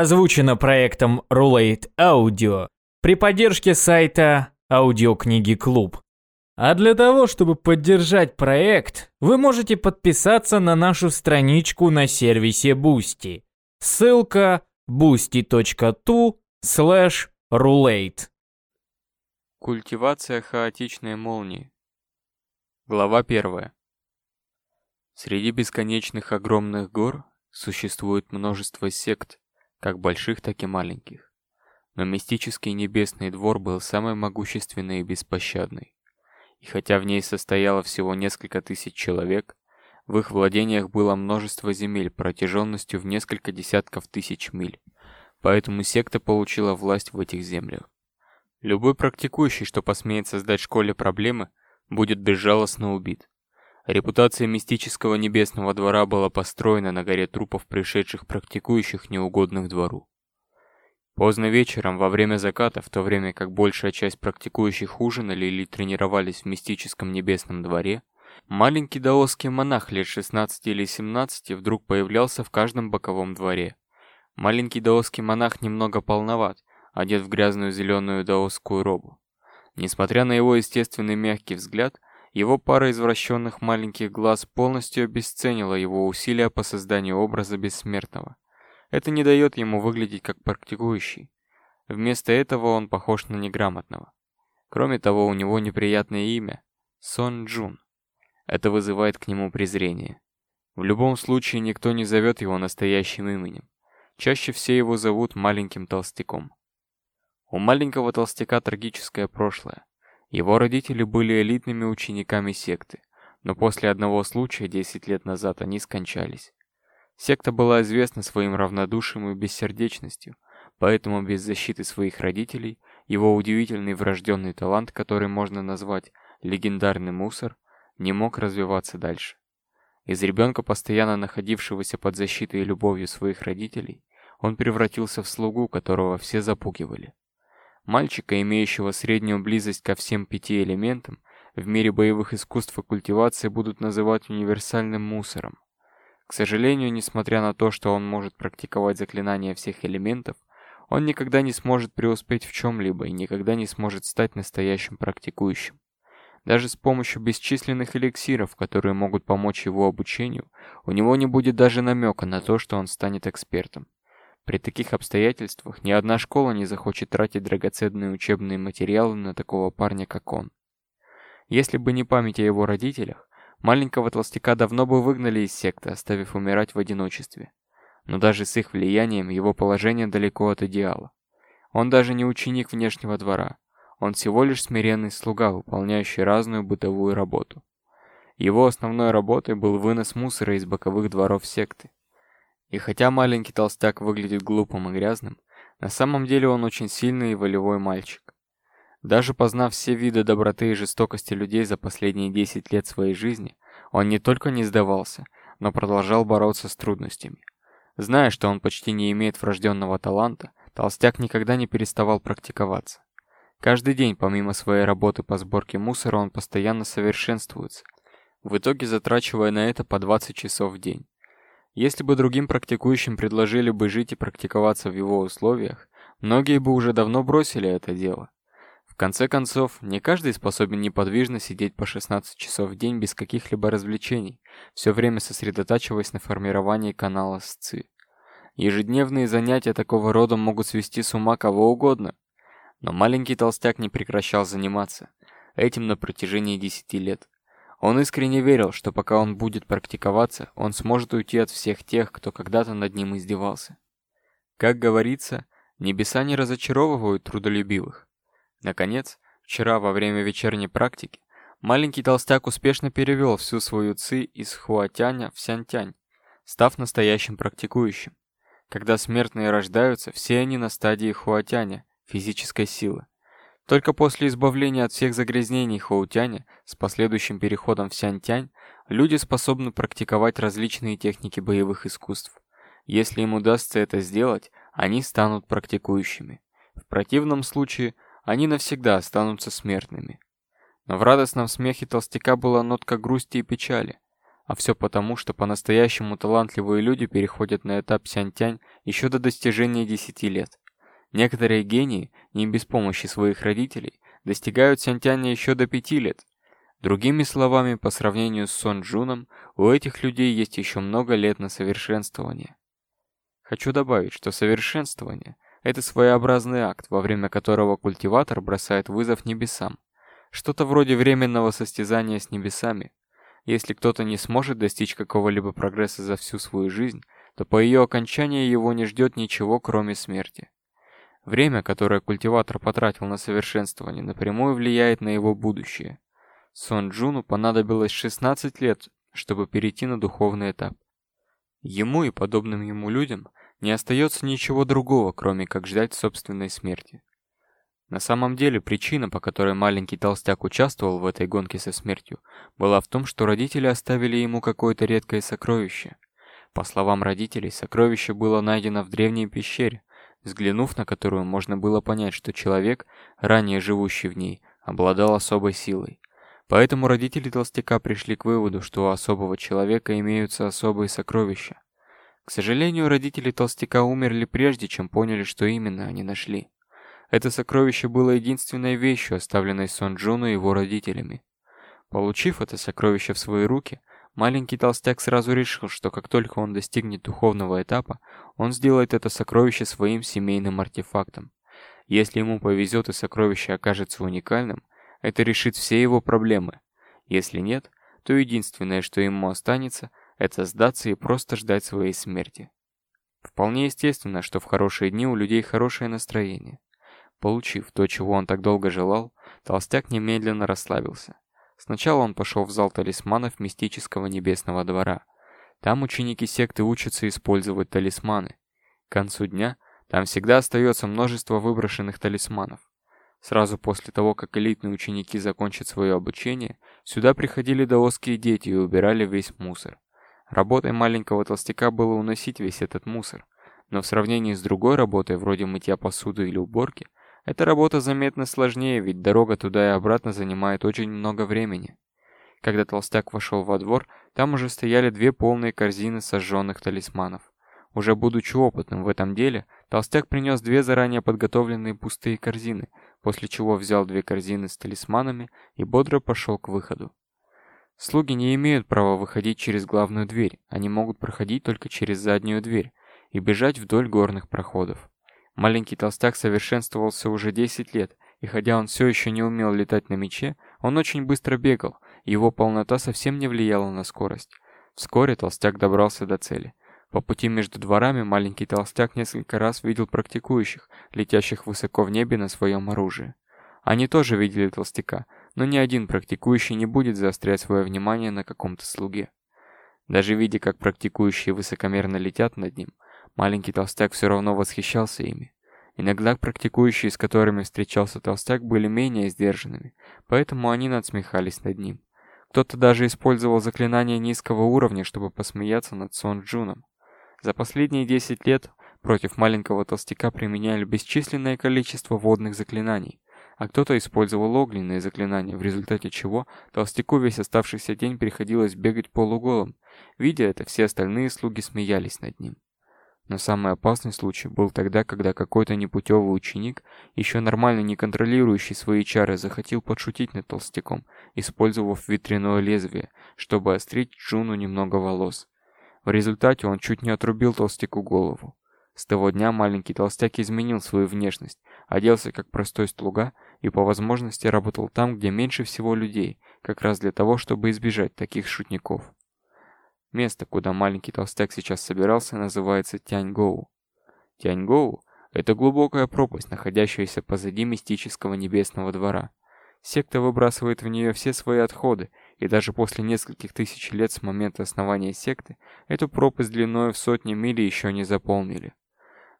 озвучено проектом Roulette Audio при поддержке сайта Аудиокниги Клуб. А для того, чтобы поддержать проект, вы можете подписаться на нашу страничку на сервисе Boosty. Ссылка boosty.tu slash roulette. Культивация хаотичной молнии. Глава первая. Среди бесконечных огромных гор существует множество сект, как больших, так и маленьких. Но мистический небесный двор был самый могущественный и беспощадный, И хотя в ней состояло всего несколько тысяч человек, в их владениях было множество земель протяженностью в несколько десятков тысяч миль, поэтому секта получила власть в этих землях. Любой практикующий, что посмеет создать школе проблемы, будет безжалостно убит. Репутация мистического небесного двора была построена на горе трупов пришедших практикующих неугодных двору. Поздно вечером, во время заката, в то время как большая часть практикующих ужинали или тренировались в мистическом небесном дворе, маленький даосский монах лет 16 или 17 вдруг появлялся в каждом боковом дворе. Маленький даосский монах немного полноват, одет в грязную зеленую даосскую робу. Несмотря на его естественный мягкий взгляд – его пара извращенных маленьких глаз полностью обесценила его усилия по созданию образа бессмертного. Это не дает ему выглядеть как практикующий. Вместо этого он похож на неграмотного. Кроме того, у него неприятное имя – Сон Джун. Это вызывает к нему презрение. В любом случае, никто не зовет его настоящим именем. Чаще все его зовут маленьким толстяком. У маленького толстяка трагическое прошлое. Его родители были элитными учениками секты, но после одного случая 10 лет назад они скончались. Секта была известна своим равнодушием и бессердечностью, поэтому без защиты своих родителей его удивительный врожденный талант, который можно назвать легендарный мусор, не мог развиваться дальше. Из ребенка, постоянно находившегося под защитой и любовью своих родителей, он превратился в слугу, которого все запугивали. Мальчика, имеющего среднюю близость ко всем пяти элементам, в мире боевых искусств и культивации будут называть универсальным мусором. К сожалению, несмотря на то, что он может практиковать заклинания всех элементов, он никогда не сможет преуспеть в чем-либо и никогда не сможет стать настоящим практикующим. Даже с помощью бесчисленных эликсиров, которые могут помочь его обучению, у него не будет даже намека на то, что он станет экспертом. При таких обстоятельствах ни одна школа не захочет тратить драгоценные учебные материалы на такого парня, как он. Если бы не память о его родителях, маленького толстяка давно бы выгнали из секты, оставив умирать в одиночестве. Но даже с их влиянием его положение далеко от идеала. Он даже не ученик внешнего двора. Он всего лишь смиренный слуга, выполняющий разную бытовую работу. Его основной работой был вынос мусора из боковых дворов секты. И хотя маленький толстяк выглядит глупым и грязным, на самом деле он очень сильный и волевой мальчик. Даже познав все виды доброты и жестокости людей за последние 10 лет своей жизни, он не только не сдавался, но продолжал бороться с трудностями. Зная, что он почти не имеет врожденного таланта, толстяк никогда не переставал практиковаться. Каждый день, помимо своей работы по сборке мусора, он постоянно совершенствуется, в итоге затрачивая на это по 20 часов в день. Если бы другим практикующим предложили бы жить и практиковаться в его условиях, многие бы уже давно бросили это дело. В конце концов, не каждый способен неподвижно сидеть по 16 часов в день без каких-либо развлечений, все время сосредотачиваясь на формировании канала СЦИ. Ежедневные занятия такого рода могут свести с ума кого угодно. Но маленький толстяк не прекращал заниматься этим на протяжении 10 лет. Он искренне верил, что пока он будет практиковаться, он сможет уйти от всех тех, кто когда-то над ним издевался. Как говорится, небеса не разочаровывают трудолюбивых. Наконец, вчера во время вечерней практики маленький толстяк успешно перевел всю свою ци из хуатяня в сянтянь, став настоящим практикующим. Когда смертные рождаются, все они на стадии хуатяня, физической силы. Только после избавления от всех загрязнений Хоутяня с последующим переходом в Сяньтянь люди способны практиковать различные техники боевых искусств. Если им удастся это сделать, они станут практикующими. В противном случае они навсегда останутся смертными. Но в радостном смехе толстяка была нотка грусти и печали. А все потому, что по-настоящему талантливые люди переходят на этап сяньтянь еще до достижения 10 лет. Некоторые гении, не без помощи своих родителей, достигают сянтяня еще до пяти лет. Другими словами, по сравнению с Сон Джуном, у этих людей есть еще много лет на совершенствование. Хочу добавить, что совершенствование – это своеобразный акт, во время которого культиватор бросает вызов небесам. Что-то вроде временного состязания с небесами. Если кто-то не сможет достичь какого-либо прогресса за всю свою жизнь, то по ее окончании его не ждет ничего, кроме смерти. Время, которое культиватор потратил на совершенствование, напрямую влияет на его будущее. Сон Джуну понадобилось 16 лет, чтобы перейти на духовный этап. Ему и подобным ему людям не остается ничего другого, кроме как ждать собственной смерти. На самом деле причина, по которой маленький толстяк участвовал в этой гонке со смертью, была в том, что родители оставили ему какое-то редкое сокровище. По словам родителей, сокровище было найдено в древней пещере, Взглянув на которую, можно было понять, что человек, ранее живущий в ней, обладал особой силой. Поэтому родители толстяка пришли к выводу, что у особого человека имеются особые сокровища. К сожалению, родители толстяка умерли прежде, чем поняли, что именно они нашли. Это сокровище было единственной вещью, оставленной Сон Джуну его родителями. Получив это сокровище в свои руки – Маленький толстяк сразу решил, что как только он достигнет духовного этапа, он сделает это сокровище своим семейным артефактом. Если ему повезет и сокровище окажется уникальным, это решит все его проблемы. Если нет, то единственное, что ему останется, это сдаться и просто ждать своей смерти. Вполне естественно, что в хорошие дни у людей хорошее настроение. Получив то, чего он так долго желал, толстяк немедленно расслабился. Сначала он пошел в зал талисманов мистического небесного двора. Там ученики секты учатся использовать талисманы. К концу дня там всегда остается множество выброшенных талисманов. Сразу после того, как элитные ученики закончат свое обучение, сюда приходили даосские дети и убирали весь мусор. Работой маленького толстяка было уносить весь этот мусор. Но в сравнении с другой работой, вроде мытья посуды или уборки – эта работа заметно сложнее, ведь дорога туда и обратно занимает очень много времени. Когда толстяк вошел во двор, там уже стояли две полные корзины сожженных талисманов. Уже будучи опытным в этом деле, толстяк принес две заранее подготовленные пустые корзины, после чего взял две корзины с талисманами и бодро пошел к выходу. Слуги не имеют права выходить через главную дверь, они могут проходить только через заднюю дверь и бежать вдоль горных проходов. Маленький толстяк совершенствовался уже 10 лет, и хотя он все еще не умел летать на мече, он очень быстро бегал, его полнота совсем не влияла на скорость. Вскоре толстяк добрался до цели. По пути между дворами маленький толстяк несколько раз видел практикующих, летящих высоко в небе на своем оружии. Они тоже видели толстяка, но ни один практикующий не будет заострять свое внимание на каком-то слуге. Даже видя, как практикующие высокомерно летят над ним, Маленький толстяк все равно восхищался ими. Иногда практикующие, с которыми встречался толстяк, были менее сдержанными, поэтому они надсмехались над ним. Кто-то даже использовал заклинание низкого уровня, чтобы посмеяться над Сон Джуном. За последние 10 лет против маленького толстяка применяли бесчисленное количество водных заклинаний, а кто-то использовал огненные заклинания, в результате чего толстяку весь оставшийся день приходилось бегать полуголым. Видя это, все остальные слуги смеялись над ним. Но самый опасный случай был тогда, когда какой-то непутевый ученик, еще нормально не контролирующий свои чары, захотел подшутить над толстяком, использовав ветряное лезвие, чтобы острить Джуну немного волос. В результате он чуть не отрубил толстяку голову. С того дня маленький толстяк изменил свою внешность, оделся как простой слуга и по возможности работал там, где меньше всего людей, как раз для того, чтобы избежать таких шутников место, куда маленький толстяк сейчас собирался, называется Тяньгоу. Тяньгоу – это глубокая пропасть, находящаяся позади мистического небесного двора. Секта выбрасывает в нее все свои отходы, и даже после нескольких тысяч лет с момента основания секты эту пропасть длиной в сотни миль еще не заполнили.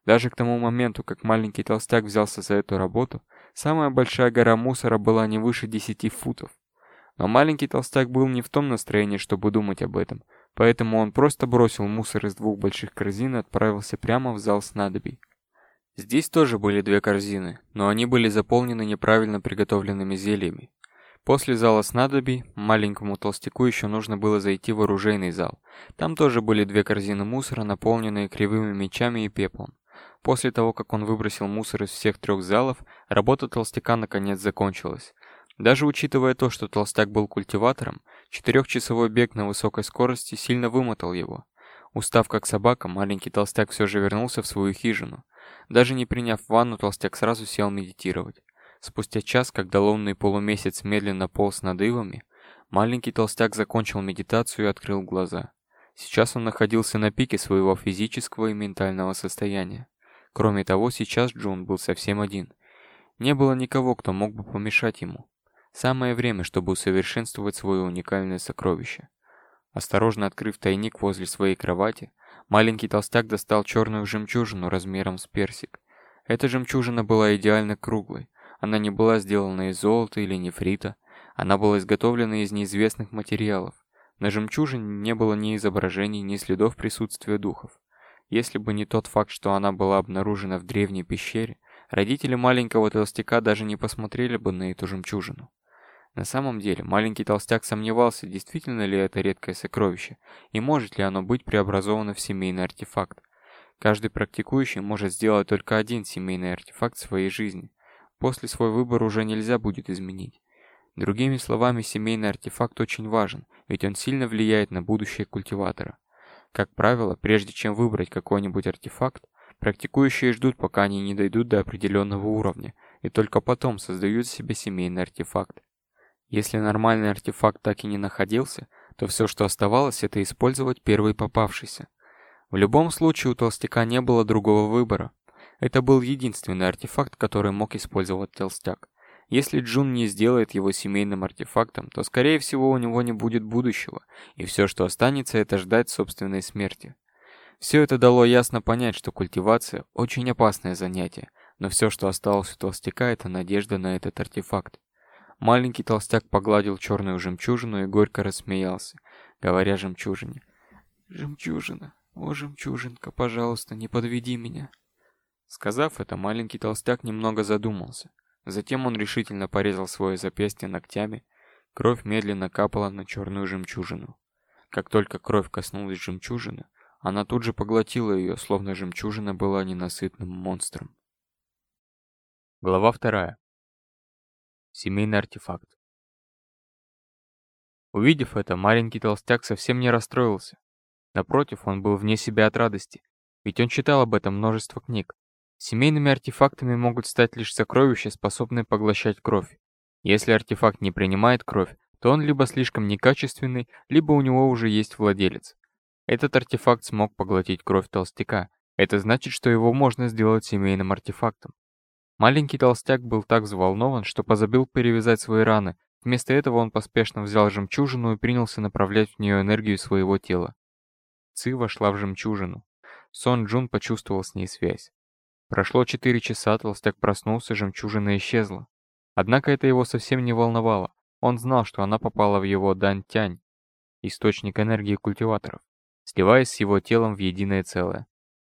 Даже к тому моменту, как маленький толстяк взялся за эту работу, самая большая гора мусора была не выше 10 футов. Но маленький толстяк был не в том настроении, чтобы думать об этом – Поэтому он просто бросил мусор из двух больших корзин и отправился прямо в зал снадобий. Здесь тоже были две корзины, но они были заполнены неправильно приготовленными зельями. После зала снадобий маленькому толстяку еще нужно было зайти в оружейный зал. Там тоже были две корзины мусора, наполненные кривыми мечами и пеплом. После того, как он выбросил мусор из всех трех залов, работа толстяка наконец закончилась. Даже учитывая то, что толстяк был культиватором, Четырехчасовой бег на высокой скорости сильно вымотал его. Устав как собака, маленький толстяк все же вернулся в свою хижину. Даже не приняв ванну, толстяк сразу сел медитировать. Спустя час, когда лунный полумесяц медленно полз над ивами, маленький толстяк закончил медитацию и открыл глаза. Сейчас он находился на пике своего физического и ментального состояния. Кроме того, сейчас Джун был совсем один. Не было никого, кто мог бы помешать ему. Самое время, чтобы усовершенствовать свое уникальное сокровище. Осторожно открыв тайник возле своей кровати, маленький толстяк достал черную жемчужину размером с персик. Эта жемчужина была идеально круглой. Она не была сделана из золота или нефрита. Она была изготовлена из неизвестных материалов. На жемчужине не было ни изображений, ни следов присутствия духов. Если бы не тот факт, что она была обнаружена в древней пещере, родители маленького толстяка даже не посмотрели бы на эту жемчужину. На самом деле, маленький толстяк сомневался, действительно ли это редкое сокровище, и может ли оно быть преобразовано в семейный артефакт. Каждый практикующий может сделать только один семейный артефакт своей жизни. После свой выбор уже нельзя будет изменить. Другими словами, семейный артефакт очень важен, ведь он сильно влияет на будущее культиватора. Как правило, прежде чем выбрать какой-нибудь артефакт, практикующие ждут, пока они не дойдут до определенного уровня, и только потом создают себе семейный артефакт. Если нормальный артефакт так и не находился, то все, что оставалось, это использовать первый попавшийся. В любом случае у толстяка не было другого выбора. Это был единственный артефакт, который мог использовать толстяк. Если Джун не сделает его семейным артефактом, то, скорее всего, у него не будет будущего, и все, что останется, это ждать собственной смерти. Все это дало ясно понять, что культивация – очень опасное занятие, но все, что осталось у толстяка, это надежда на этот артефакт. Маленький толстяк погладил черную жемчужину, и горько рассмеялся, говоря жемчужине. «Жемчужина, о, жемчужинка, пожалуйста, не подведи меня». Сказав это, маленький толстяк немного задумался. Затем он решительно порезал свое запястье ногтями, кровь медленно капала на черную жемчужину. Как только кровь коснулась жемчужины, она тут же поглотила ее, словно жемчужина была ненасытным монстром. Глава вторая семейный артефакт. Увидев это, маленький толстяк совсем не расстроился. Напротив, он был вне себя от радости, ведь он читал об этом множество книг. Семейными артефактами могут стать лишь сокровища, способные поглощать кровь. Если артефакт не принимает кровь, то он либо слишком некачественный, либо у него уже есть владелец. Этот артефакт смог поглотить кровь толстяка. Это значит, что его можно сделать семейным артефактом. Маленький толстяк был так взволнован, что позабыл перевязать свои раны. Вместо этого он поспешно взял жемчужину и принялся направлять в нее энергию своего тела. Ци вошла в жемчужину. Сон Джун почувствовал с ней связь. Прошло 4 часа, толстяк проснулся, жемчужина исчезла. Однако это его совсем не волновало. Он знал, что она попала в его Дантянь, источник энергии культиваторов, сливаясь с его телом в единое целое.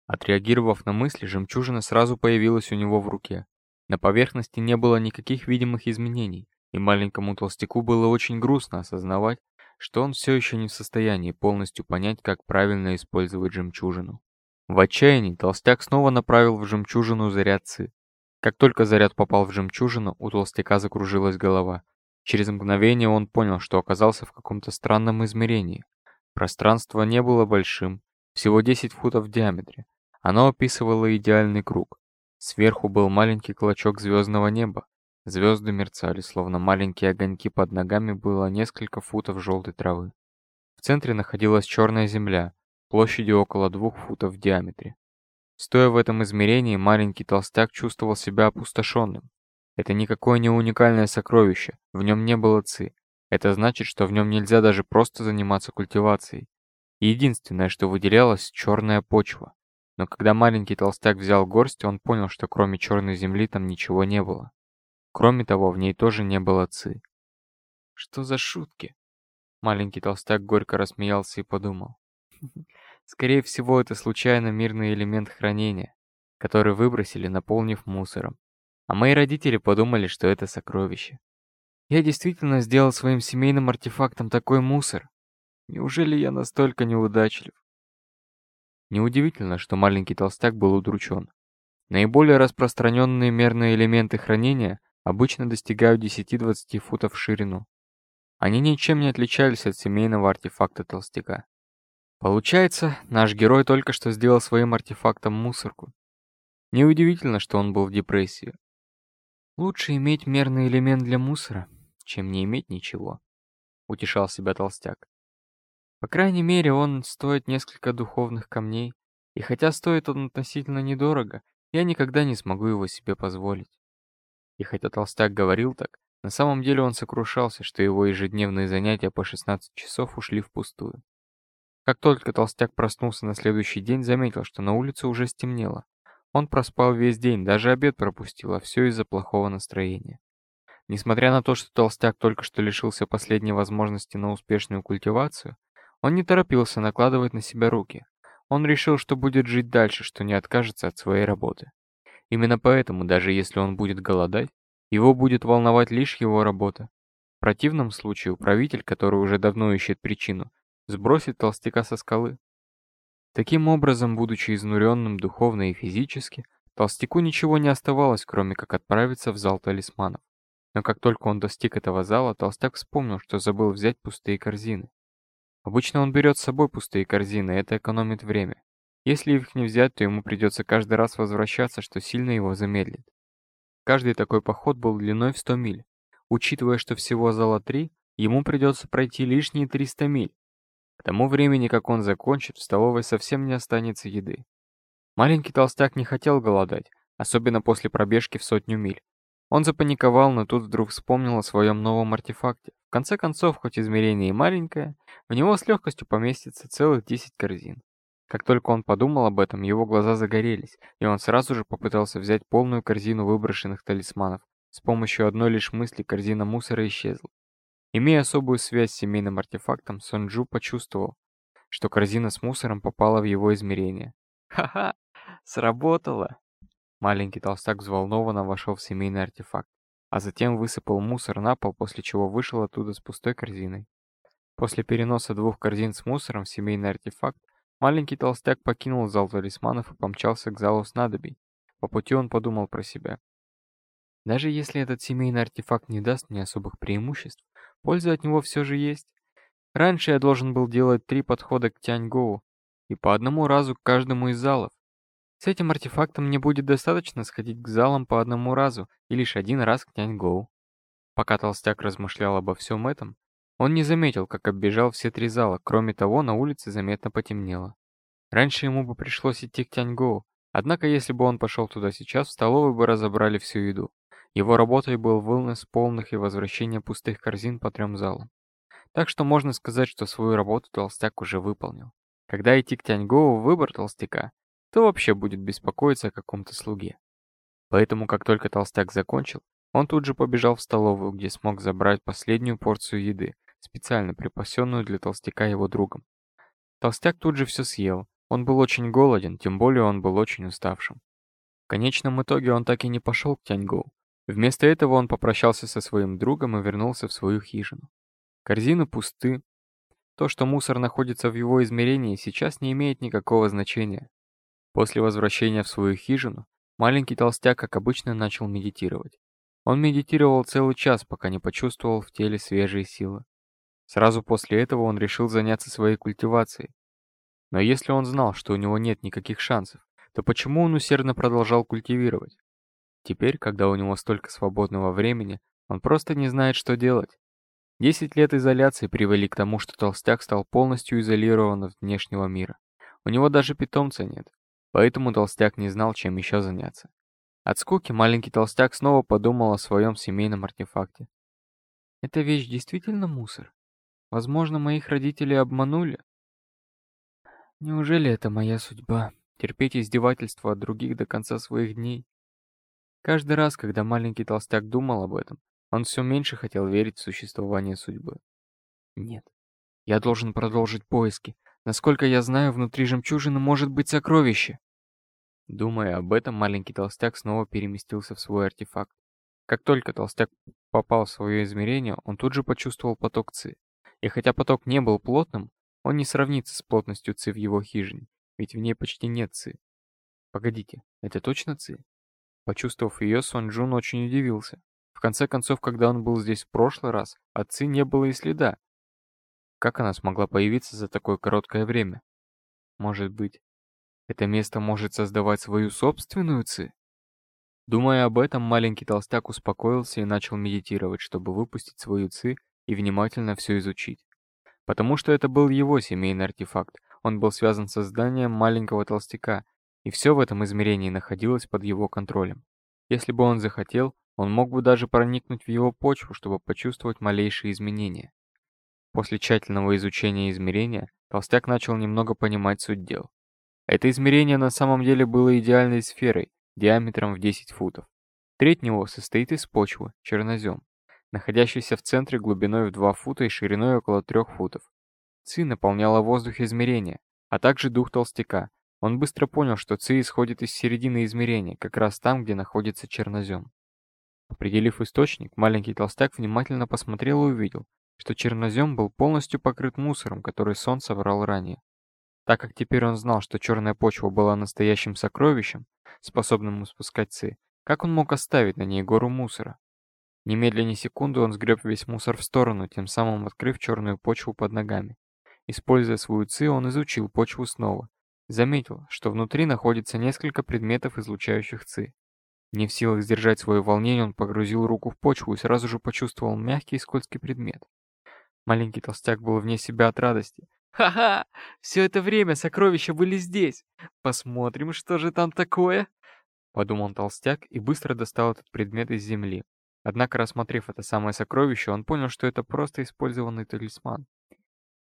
Отреагировав на мысли, жемчужина сразу появилась у него в руке. На поверхности не было никаких видимых изменений, и маленькому толстяку было очень грустно осознавать, что он все еще не в состоянии полностью понять, как правильно использовать жемчужину. В отчаянии толстяк снова направил в жемчужину заряд ци. Как только заряд попал в жемчужину, у толстяка закружилась голова. Через мгновение он понял, что оказался в каком-то странном измерении. Пространство не было большим, всего 10 футов в диаметре. Оно описывало идеальный круг. Сверху был маленький клочок звездного неба. Звезды мерцали, словно маленькие огоньки под ногами было несколько футов желтой травы. В центре находилась черная земля, площадью около двух футов в диаметре. Стоя в этом измерении, маленький толстяк чувствовал себя опустошенным. Это никакое не уникальное сокровище, в нем не было ци. Это значит, что в нем нельзя даже просто заниматься культивацией. Единственное, что выделялось, черная почва. Но когда маленький толстяк взял горсть, он понял, что кроме черной земли там ничего не было. Кроме того, в ней тоже не было ци. «Что за шутки?» Маленький толстяк горько рассмеялся и подумал. «Скорее всего, это случайно мирный элемент хранения, который выбросили, наполнив мусором. А мои родители подумали, что это сокровище. Я действительно сделал своим семейным артефактом такой мусор. Неужели я настолько неудачлив? Неудивительно, что маленький толстяк был удручен. Наиболее распространенные мерные элементы хранения обычно достигают 10-20 футов в ширину. Они ничем не отличались от семейного артефакта толстяка. Получается, наш герой только что сделал своим артефактом мусорку. Неудивительно, что он был в депрессии. Лучше иметь мерный элемент для мусора, чем не иметь ничего, утешал себя толстяк. По крайней мере, он стоит несколько духовных камней, и хотя стоит он относительно недорого, я никогда не смогу его себе позволить. И хотя Толстяк говорил так, на самом деле он сокрушался, что его ежедневные занятия по 16 часов ушли впустую. Как только Толстяк проснулся на следующий день, заметил, что на улице уже стемнело. Он проспал весь день, даже обед пропустил, а все из-за плохого настроения. Несмотря на то, что Толстяк только что лишился последней возможности на успешную культивацию, он не торопился накладывать на себя руки. Он решил, что будет жить дальше, что не откажется от своей работы. Именно поэтому, даже если он будет голодать, его будет волновать лишь его работа. В противном случае управитель, который уже давно ищет причину, сбросит толстяка со скалы. Таким образом, будучи изнуренным духовно и физически, толстяку ничего не оставалось, кроме как отправиться в зал талисманов. Но как только он достиг этого зала, толстяк вспомнил, что забыл взять пустые корзины. Обычно он берет с собой пустые корзины, это экономит время. Если их не взять, то ему придется каждый раз возвращаться, что сильно его замедлит. Каждый такой поход был длиной в 100 миль. Учитывая, что всего зала 3, ему придется пройти лишние 300 миль. К тому времени, как он закончит, в столовой совсем не останется еды. Маленький толстяк не хотел голодать, особенно после пробежки в сотню миль. Он запаниковал, но тут вдруг вспомнил о своем новом артефакте конце концов, хоть измерение и маленькое, в него с легкостью поместится целых десять корзин. Как только он подумал об этом, его глаза загорелись, и он сразу же попытался взять полную корзину выброшенных талисманов. С помощью одной лишь мысли корзина мусора исчезла. Имея особую связь с семейным артефактом, Сонджу почувствовал, что корзина с мусором попала в его измерение. «Ха-ха! Сработало!» Маленький толстак взволнованно вошел в семейный артефакт а затем высыпал мусор на пол, после чего вышел оттуда с пустой корзиной. После переноса двух корзин с мусором в семейный артефакт, маленький толстяк покинул зал талисманов и помчался к залу снадобий. По пути он подумал про себя. Даже если этот семейный артефакт не даст мне особых преимуществ, польза от него все же есть. Раньше я должен был делать три подхода к Тяньгоу и по одному разу к каждому из залов. С этим артефактом мне будет достаточно сходить к залам по одному разу и лишь один раз к нянь-гоу. Пока толстяк размышлял обо всем этом, он не заметил, как оббежал все три зала, кроме того, на улице заметно потемнело. Раньше ему бы пришлось идти к Тяньгоу, однако если бы он пошел туда сейчас, в столовой бы разобрали всю еду. Его работой был вылнос полных и возвращение пустых корзин по трем залам. Так что можно сказать, что свою работу толстяк уже выполнил. Когда идти к Тяньгоу, выбор толстяка то вообще будет беспокоиться о каком-то слуге. Поэтому, как только толстяк закончил, он тут же побежал в столовую, где смог забрать последнюю порцию еды, специально припасенную для толстяка его другом. Толстяк тут же все съел, он был очень голоден, тем более он был очень уставшим. В конечном итоге он так и не пошел к Тяньгу. Вместо этого он попрощался со своим другом и вернулся в свою хижину. Корзины пусты. То, что мусор находится в его измерении, сейчас не имеет никакого значения. После возвращения в свою хижину маленький толстяк, как обычно, начал медитировать. Он медитировал целый час, пока не почувствовал в теле свежие силы. Сразу после этого он решил заняться своей культивацией. Но если он знал, что у него нет никаких шансов, то почему он усердно продолжал культивировать? Теперь, когда у него столько свободного времени, он просто не знает, что делать. Десять лет изоляции привели к тому, что толстяк стал полностью изолирован от внешнего мира. У него даже питомца нет поэтому толстяк не знал, чем еще заняться. От скуки маленький толстяк снова подумал о своем семейном артефакте. «Эта вещь действительно мусор? Возможно, моих родителей обманули?» «Неужели это моя судьба?» терпеть издевательства от других до конца своих дней. Каждый раз, когда маленький толстяк думал об этом, он все меньше хотел верить в существование судьбы. Нет, я должен продолжить поиски. Насколько я знаю, внутри жемчужины может быть сокровище. Думая об этом, маленький толстяк снова переместился в свой артефакт. Как только толстяк попал в свое измерение, он тут же почувствовал поток ЦИ. И хотя поток не был плотным, он не сравнится с плотностью ЦИ в его хижине, ведь в ней почти нет ЦИ. Погодите, это точно ЦИ? Почувствовав ее, Сон Джун очень удивился. В конце концов, когда он был здесь в прошлый раз, от ЦИ не было и следа. Как она смогла появиться за такое короткое время? Может быть, это место может создавать свою собственную ци. Думая об этом, маленький толстяк успокоился и начал медитировать, чтобы выпустить свою ци и внимательно все изучить. Потому что это был его семейный артефакт, он был связан с созданием маленького толстяка, и все в этом измерении находилось под его контролем. Если бы он захотел, он мог бы даже проникнуть в его почву, чтобы почувствовать малейшие изменения. После тщательного изучения измерения, толстяк начал немного понимать суть дел. Это измерение на самом деле было идеальной сферой, диаметром в 10 футов. Треть него состоит из почвы, чернозем, находящейся в центре глубиной в 2 фута и шириной около 3 футов. Ци наполняла воздух измерения, а также дух толстяка. Он быстро понял, что ци исходит из середины измерения, как раз там, где находится чернозем. Определив источник, маленький толстяк внимательно посмотрел и увидел, что чернозем был полностью покрыт мусором, который сон собрал ранее. Так как теперь он знал, что черная почва была настоящим сокровищем, способным спускать ци, как он мог оставить на ней гору мусора? Немедленно секунду он сгреб весь мусор в сторону, тем самым открыв черную почву под ногами. Используя свою ци, он изучил почву снова. Заметил, что внутри находится несколько предметов, излучающих ци. Не в силах сдержать свое волнение, он погрузил руку в почву и сразу же почувствовал мягкий и скользкий предмет. Маленький толстяк был вне себя от радости. Ха-ха, все это время сокровища были здесь. Посмотрим, что же там такое. Подумал толстяк и быстро достал этот предмет из земли. Однако, рассмотрев это самое сокровище, он понял, что это просто использованный талисман.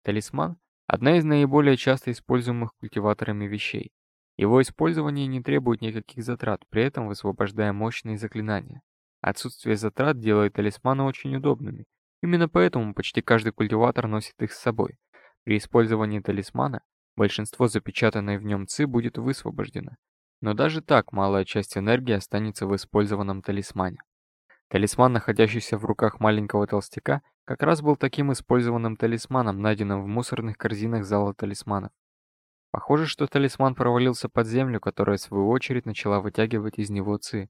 Талисман – одна из наиболее часто используемых культиваторами вещей. Его использование не требует никаких затрат, при этом высвобождая мощные заклинания. Отсутствие затрат делает талисманы очень удобными. Именно поэтому почти каждый культиватор носит их с собой, при использовании талисмана большинство запечатанной в нем ЦИ будет высвобождено, но даже так малая часть энергии останется в использованном талисмане. Талисман, находящийся в руках маленького толстяка, как раз был таким использованным талисманом, найденным в мусорных корзинах зала талисманов. Похоже, что талисман провалился под землю, которая в свою очередь начала вытягивать из него ци.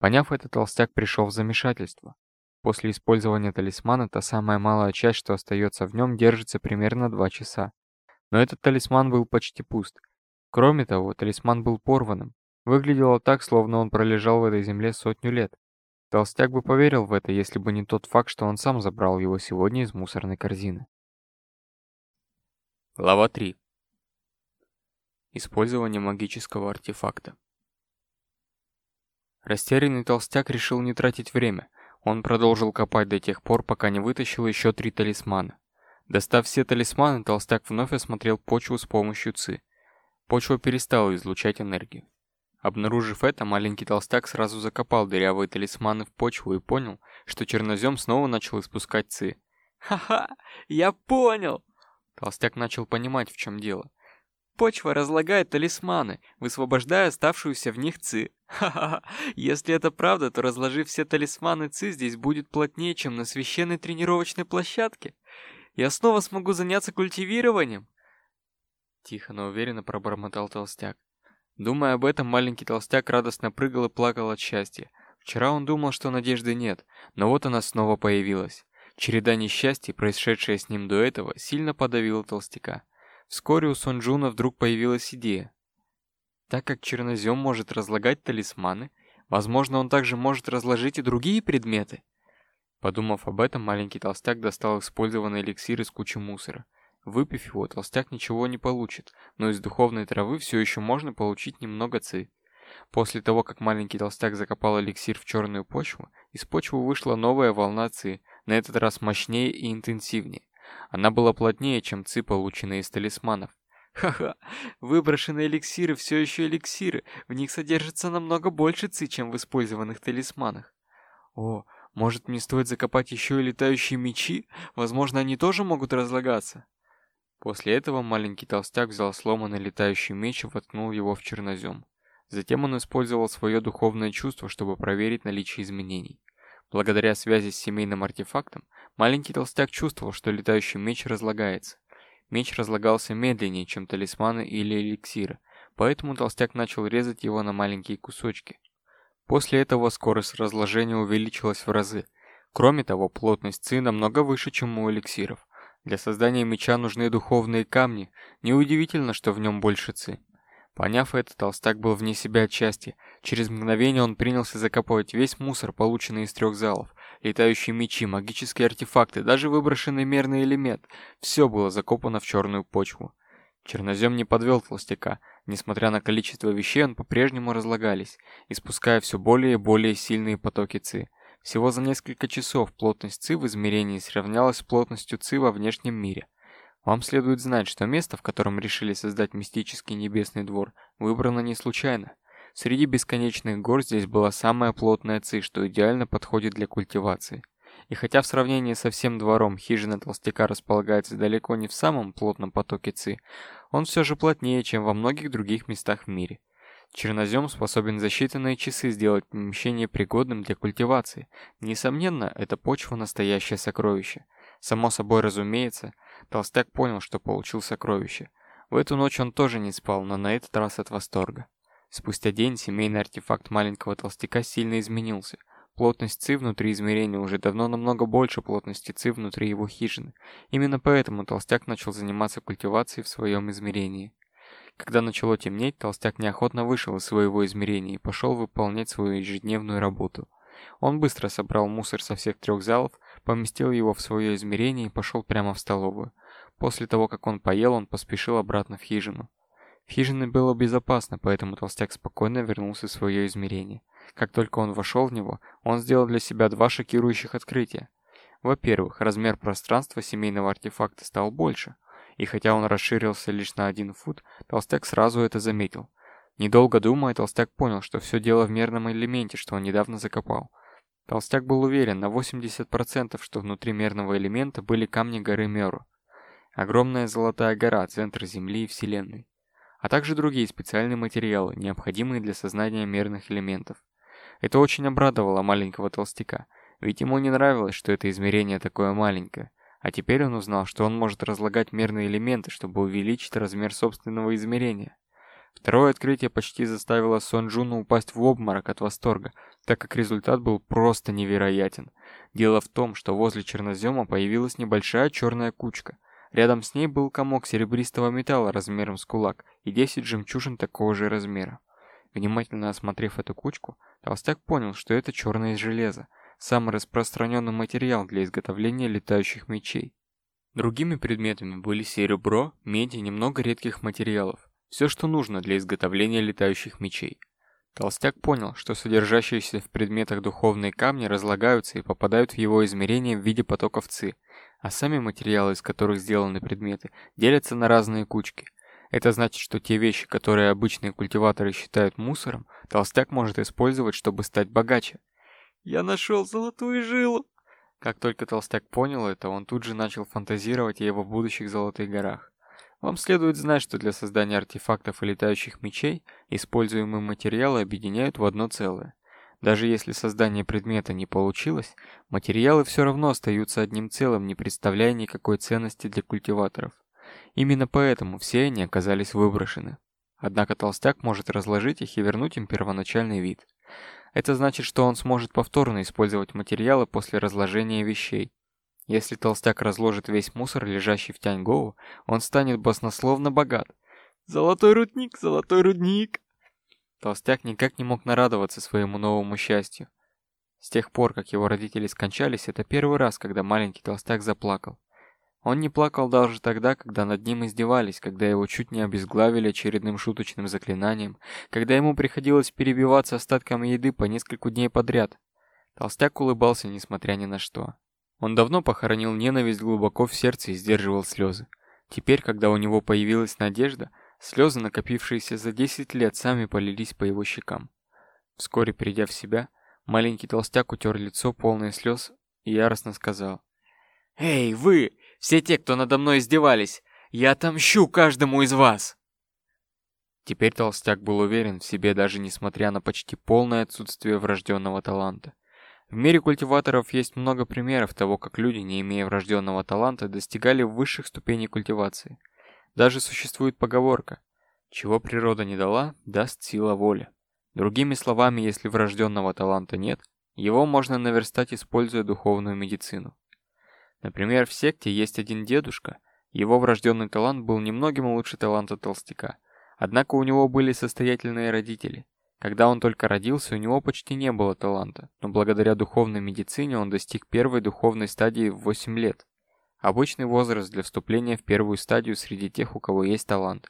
Поняв это, толстяк пришел в замешательство. После использования талисмана та самая малая часть, что остается в нем, держится примерно 2 часа. Но этот талисман был почти пуст. Кроме того, талисман был порванным. Выглядело так, словно он пролежал в этой земле сотню лет. Толстяк бы поверил в это, если бы не тот факт, что он сам забрал его сегодня из мусорной корзины. Глава 3. Использование магического артефакта. Растерянный толстяк решил не тратить время – он продолжил копать до тех пор, пока не вытащил еще три талисмана. Достав все талисманы, толстяк вновь осмотрел почву с помощью ЦИ. Почва перестала излучать энергию. Обнаружив это, маленький толстяк сразу закопал дырявые талисманы в почву и понял, что чернозем снова начал испускать ци. «Ха-ха! Я понял!» Толстяк начал понимать, в чем дело. Почва разлагает талисманы, высвобождая оставшуюся в них ци. Ха-ха-ха, если это правда, то разложив все талисманы ци здесь будет плотнее, чем на священной тренировочной площадке. Я снова смогу заняться культивированием. Тихо, но уверенно пробормотал толстяк. Думая об этом, маленький толстяк радостно прыгал и плакал от счастья. Вчера он думал, что надежды нет, но вот она снова появилась. Череда несчастий, происшедшая с ним до этого, сильно подавила толстяка. Вскоре у Сонджуна вдруг появилась идея. Так как чернозем может разлагать талисманы, возможно, он также может разложить и другие предметы. Подумав об этом, маленький толстяк достал использованный эликсир из кучи мусора. Выпив его, толстяк ничего не получит, но из духовной травы все еще можно получить немного ци. После того, как маленький толстяк закопал эликсир в черную почву, из почвы вышла новая волна ци, на этот раз мощнее и интенсивнее. Она была плотнее, чем ци, полученные из талисманов. Ха-ха, выброшенные эликсиры все еще эликсиры, в них содержится намного больше ци, чем в использованных талисманах. О, может мне стоит закопать еще и летающие мечи? Возможно, они тоже могут разлагаться. После этого маленький толстяк взял сломанный летающий меч и воткнул его в чернозем. Затем он использовал свое духовное чувство, чтобы проверить наличие изменений. Благодаря связи с семейным артефактом, маленький толстяк чувствовал, что летающий меч разлагается. Меч разлагался медленнее, чем талисманы или эликсиры, поэтому толстяк начал резать его на маленькие кусочки. После этого скорость разложения увеличилась в разы. Кроме того, плотность ци намного выше, чем у эликсиров. Для создания меча нужны духовные камни, неудивительно, что в нем больше ци. Поняв это, Толстак был вне себя от счастья. Через мгновение он принялся закапывать весь мусор, полученный из трех залов. Летающие мечи, магические артефакты, даже выброшенный мерный элемент. Все было закопано в черную почву. Чернозем не подвел толстяка. Несмотря на количество вещей, он по-прежнему разлагались, испуская все более и более сильные потоки ци. Всего за несколько часов плотность ци в измерении сравнялась с плотностью ци во внешнем мире – вам следует знать, что место, в котором решили создать мистический небесный двор, выбрано не случайно. Среди бесконечных гор здесь была самая плотная ци, что идеально подходит для культивации. И хотя в сравнении со всем двором хижина толстяка располагается далеко не в самом плотном потоке ци, он все же плотнее, чем во многих других местах в мире. Чернозем способен за считанные часы сделать помещение пригодным для культивации. Несомненно, это почва настоящее сокровище – Само собой разумеется, Толстяк понял, что получил сокровище. В эту ночь он тоже не спал, но на этот раз от восторга. Спустя день семейный артефакт маленького толстяка сильно изменился. Плотность ЦИ внутри измерения уже давно намного больше плотности ЦИ внутри его хижины. Именно поэтому толстяк начал заниматься культивацией в своем измерении. Когда начало темнеть, толстяк неохотно вышел из своего измерения и пошел выполнять свою ежедневную работу. Он быстро собрал мусор со всех трех залов, поместил его в свое измерение и пошел прямо в столовую. После того, как он поел, он поспешил обратно в хижину. В хижине было безопасно, поэтому толстяк спокойно вернулся в свое измерение. Как только он вошел в него, он сделал для себя два шокирующих открытия. Во-первых, размер пространства семейного артефакта стал больше, и хотя он расширился лишь на один фут, толстяк сразу это заметил. Недолго думая, толстяк понял, что все дело в мерном элементе, что он недавно закопал. Толстяк был уверен на 80%, что внутри мерного элемента были камни горы Меру. Огромная золотая гора, центр Земли и Вселенной. А также другие специальные материалы, необходимые для сознания мерных элементов. Это очень обрадовало маленького толстяка, ведь ему не нравилось, что это измерение такое маленькое. А теперь он узнал, что он может разлагать мерные элементы, чтобы увеличить размер собственного измерения. Второе открытие почти заставило Сон Джуна упасть в обморок от восторга, так как результат был просто невероятен. Дело в том, что возле чернозема появилась небольшая черная кучка. Рядом с ней был комок серебристого металла размером с кулак и 10 жемчужин такого же размера. Внимательно осмотрев эту кучку, Толстяк понял, что это черное железо, самый распространенный материал для изготовления летающих мечей. Другими предметами были серебро, медь и немного редких материалов все, что нужно для изготовления летающих мечей. Толстяк понял, что содержащиеся в предметах духовные камни разлагаются и попадают в его измерение в виде потоков ци, а сами материалы, из которых сделаны предметы, делятся на разные кучки. Это значит, что те вещи, которые обычные культиваторы считают мусором, толстяк может использовать, чтобы стать богаче. «Я нашел золотую жилу!» Как только толстяк понял это, он тут же начал фантазировать о его будущих золотых горах. Вам следует знать, что для создания артефактов и летающих мечей используемые материалы объединяют в одно целое. Даже если создание предмета не получилось, материалы все равно остаются одним целым, не представляя никакой ценности для культиваторов. Именно поэтому все они оказались выброшены. Однако толстяк может разложить их и вернуть им первоначальный вид. Это значит, что он сможет повторно использовать материалы после разложения вещей, если толстяк разложит весь мусор, лежащий в Тяньгоу, он станет баснословно богат. «Золотой рудник, золотой рудник!» Толстяк никак не мог нарадоваться своему новому счастью. С тех пор, как его родители скончались, это первый раз, когда маленький толстяк заплакал. Он не плакал даже тогда, когда над ним издевались, когда его чуть не обезглавили очередным шуточным заклинанием, когда ему приходилось перебиваться остатками еды по несколько дней подряд. Толстяк улыбался, несмотря ни на что. Он давно похоронил ненависть глубоко в сердце и сдерживал слезы. Теперь, когда у него появилась надежда, слезы, накопившиеся за 10 лет, сами полились по его щекам. Вскоре придя в себя, маленький толстяк утер лицо, полное слез, и яростно сказал. «Эй, вы! Все те, кто надо мной издевались! Я отомщу каждому из вас!» Теперь толстяк был уверен в себе, даже несмотря на почти полное отсутствие врожденного таланта. В мире культиваторов есть много примеров того, как люди, не имея врожденного таланта, достигали высших ступеней культивации. Даже существует поговорка «Чего природа не дала, даст сила воли». Другими словами, если врожденного таланта нет, его можно наверстать, используя духовную медицину. Например, в секте есть один дедушка, его врожденный талант был немногим лучше таланта толстяка, однако у него были состоятельные родители – когда он только родился, у него почти не было таланта, но благодаря духовной медицине он достиг первой духовной стадии в 8 лет. Обычный возраст для вступления в первую стадию среди тех, у кого есть талант.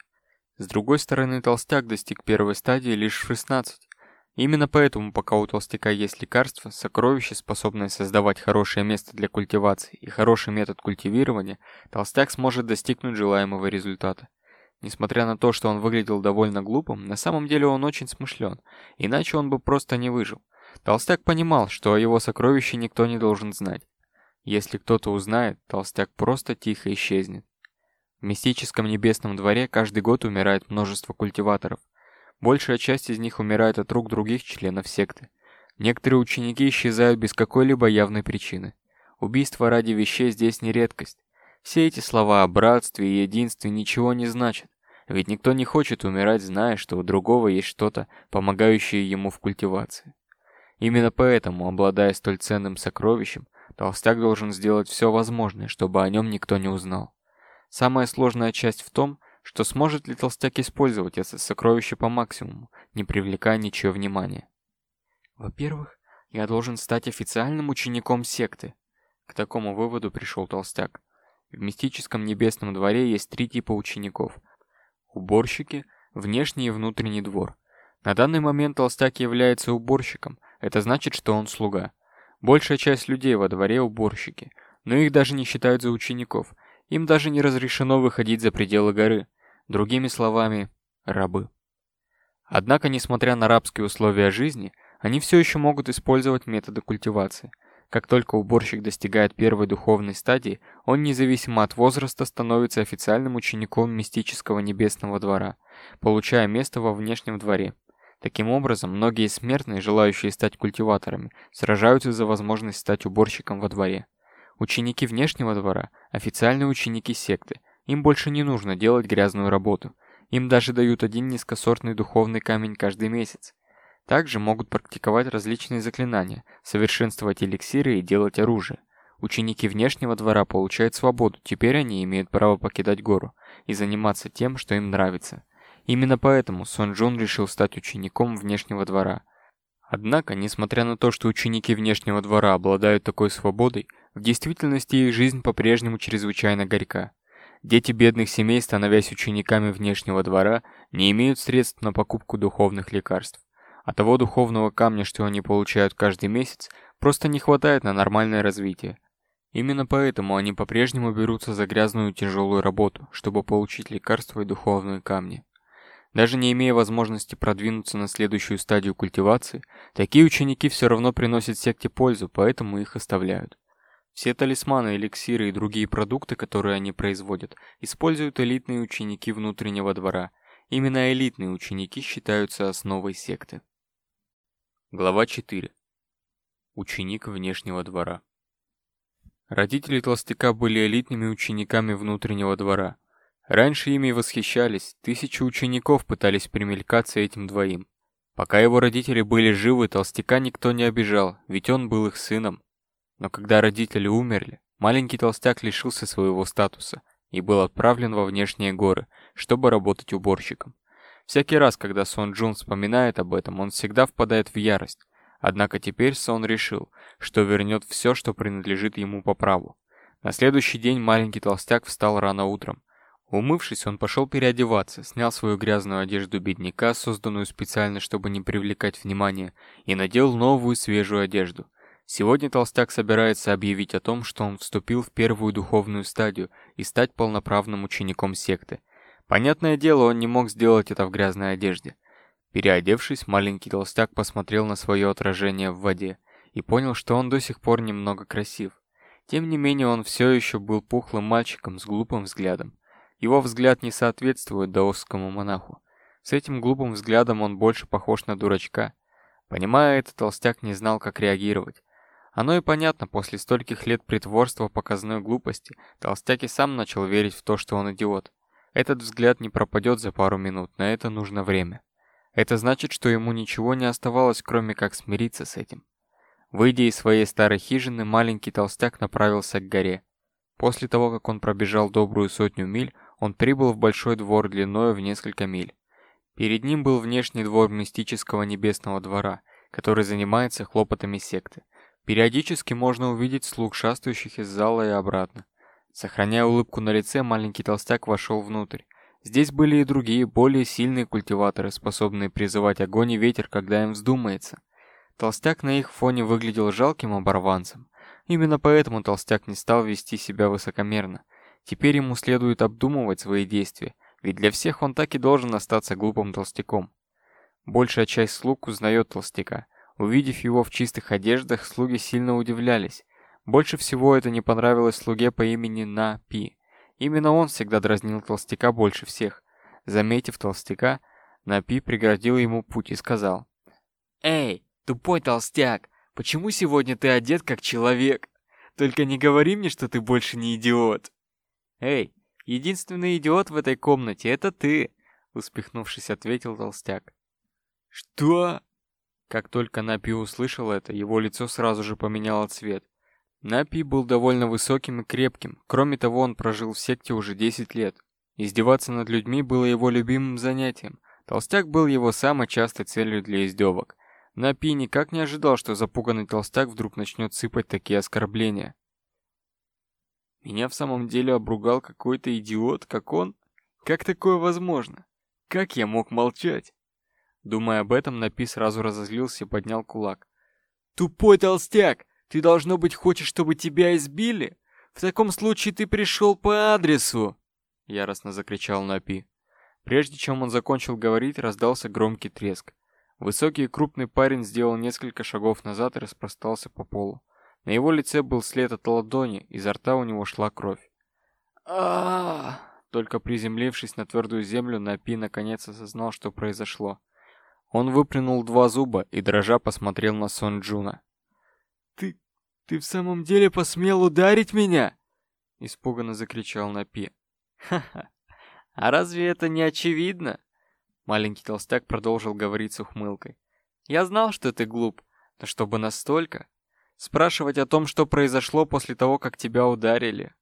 С другой стороны, толстяк достиг первой стадии лишь в 16. Именно поэтому, пока у толстяка есть лекарство, сокровище, способное создавать хорошее место для культивации и хороший метод культивирования, толстяк сможет достигнуть желаемого результата – Несмотря на то, что он выглядел довольно глупым, на самом деле он очень смышлен, иначе он бы просто не выжил. Толстяк понимал, что о его сокровище никто не должен знать. Если кто-то узнает, толстяк просто тихо исчезнет. В мистическом небесном дворе каждый год умирает множество культиваторов. Большая часть из них умирает от рук других членов секты. Некоторые ученики исчезают без какой-либо явной причины. Убийство ради вещей здесь не редкость. Все эти слова о братстве и единстве ничего не значат, ведь никто не хочет умирать, зная, что у другого есть что-то, помогающее ему в культивации. Именно поэтому, обладая столь ценным сокровищем, толстяк должен сделать все возможное, чтобы о нем никто не узнал. Самая сложная часть в том, что сможет ли толстяк использовать это сокровище по максимуму, не привлекая ничего внимания. Во-первых, я должен стать официальным учеником секты. К такому выводу пришел толстяк. В мистическом небесном дворе есть три типа учеников. Уборщики, внешний и внутренний двор. На данный момент толстяк является уборщиком, это значит, что он слуга. Большая часть людей во дворе уборщики, но их даже не считают за учеников, им даже не разрешено выходить за пределы горы. Другими словами, рабы. Однако, несмотря на рабские условия жизни, они все еще могут использовать методы культивации – как только уборщик достигает первой духовной стадии, он независимо от возраста становится официальным учеником мистического небесного двора, получая место во внешнем дворе. Таким образом, многие смертные, желающие стать культиваторами, сражаются за возможность стать уборщиком во дворе. Ученики внешнего двора – официальные ученики секты, им больше не нужно делать грязную работу. Им даже дают один низкосортный духовный камень каждый месяц. Также могут практиковать различные заклинания, совершенствовать эликсиры и делать оружие. Ученики внешнего двора получают свободу, теперь они имеют право покидать гору и заниматься тем, что им нравится. Именно поэтому Сон Джун решил стать учеником внешнего двора. Однако, несмотря на то, что ученики внешнего двора обладают такой свободой, в действительности их жизнь по-прежнему чрезвычайно горька. Дети бедных семей, становясь учениками внешнего двора, не имеют средств на покупку духовных лекарств. От того духовного камня, что они получают каждый месяц, просто не хватает на нормальное развитие. Именно поэтому они по-прежнему берутся за грязную тяжелую работу, чтобы получить лекарства и духовные камни. Даже не имея возможности продвинуться на следующую стадию культивации, такие ученики все равно приносят секте пользу, поэтому их оставляют. Все талисманы, эликсиры и другие продукты, которые они производят, используют элитные ученики внутреннего двора. Именно элитные ученики считаются основой секты. Глава 4. Ученик внешнего двора. Родители Толстяка были элитными учениками внутреннего двора. Раньше ими восхищались, тысячи учеников пытались примелькаться этим двоим. Пока его родители были живы, Толстяка никто не обижал, ведь он был их сыном. Но когда родители умерли, маленький Толстяк лишился своего статуса и был отправлен во внешние горы, чтобы работать уборщиком. Всякий раз, когда Сон Джун вспоминает об этом, он всегда впадает в ярость. Однако теперь Сон решил, что вернет все, что принадлежит ему по праву. На следующий день маленький толстяк встал рано утром. Умывшись, он пошел переодеваться, снял свою грязную одежду бедняка, созданную специально, чтобы не привлекать внимания, и надел новую свежую одежду. Сегодня толстяк собирается объявить о том, что он вступил в первую духовную стадию и стать полноправным учеником секты – Понятное дело, он не мог сделать это в грязной одежде. Переодевшись, маленький толстяк посмотрел на свое отражение в воде и понял, что он до сих пор немного красив. Тем не менее, он все еще был пухлым мальчиком с глупым взглядом. Его взгляд не соответствует даосскому монаху. С этим глупым взглядом он больше похож на дурачка. Понимая это, толстяк не знал, как реагировать. Оно и понятно, после стольких лет притворства показной глупости, толстяк и сам начал верить в то, что он идиот. Этот взгляд не пропадет за пару минут, на это нужно время. Это значит, что ему ничего не оставалось, кроме как смириться с этим. Выйдя из своей старой хижины, маленький толстяк направился к горе. После того, как он пробежал добрую сотню миль, он прибыл в большой двор длиною в несколько миль. Перед ним был внешний двор мистического небесного двора, который занимается хлопотами секты. Периодически можно увидеть слуг, шастающих из зала и обратно. Сохраняя улыбку на лице, маленький толстяк вошел внутрь. Здесь были и другие, более сильные культиваторы, способные призывать огонь и ветер, когда им вздумается. Толстяк на их фоне выглядел жалким оборванцем. Именно поэтому толстяк не стал вести себя высокомерно. Теперь ему следует обдумывать свои действия, ведь для всех он так и должен остаться глупым толстяком. Большая часть слуг узнает толстяка. Увидев его в чистых одеждах, слуги сильно удивлялись. Больше всего это не понравилось слуге по имени На Пи. Именно он всегда дразнил толстяка больше всех. Заметив толстяка, На Пи преградил ему путь и сказал. «Эй, тупой толстяк, почему сегодня ты одет как человек? Только не говори мне, что ты больше не идиот!» «Эй, единственный идиот в этой комнате — это ты!» Успехнувшись, ответил толстяк. «Что?» Как только Напи услышал это, его лицо сразу же поменяло цвет. Напи был довольно высоким и крепким. Кроме того, он прожил в секте уже 10 лет. Издеваться над людьми было его любимым занятием. Толстяк был его самой частой целью для издевок. Напи никак не ожидал, что запуганный толстяк вдруг начнет сыпать такие оскорбления. Меня в самом деле обругал какой-то идиот, как он? Как такое возможно? Как я мог молчать? Думая об этом, Напи сразу разозлился и поднял кулак. «Тупой толстяк! Ты, должно быть, хочешь, чтобы тебя избили? В таком случае ты пришел по адресу!» Яростно закричал Напи. Прежде чем он закончил говорить, раздался громкий треск. Высокий и крупный парень сделал несколько шагов назад и распростался по полу. На его лице был след от ладони, изо рта у него шла кровь. а Только приземлившись на твердую землю, Напи наконец осознал, что произошло. Он выплюнул два зуба и дрожа посмотрел на Сон Джуна. «Ты в самом деле посмел ударить меня?» Испуганно закричал Напи. «Ха-ха! А разве это не очевидно?» Маленький толстяк продолжил говорить с ухмылкой. «Я знал, что ты глуп, но чтобы настолько...» Спрашивать о том, что произошло после того, как тебя ударили.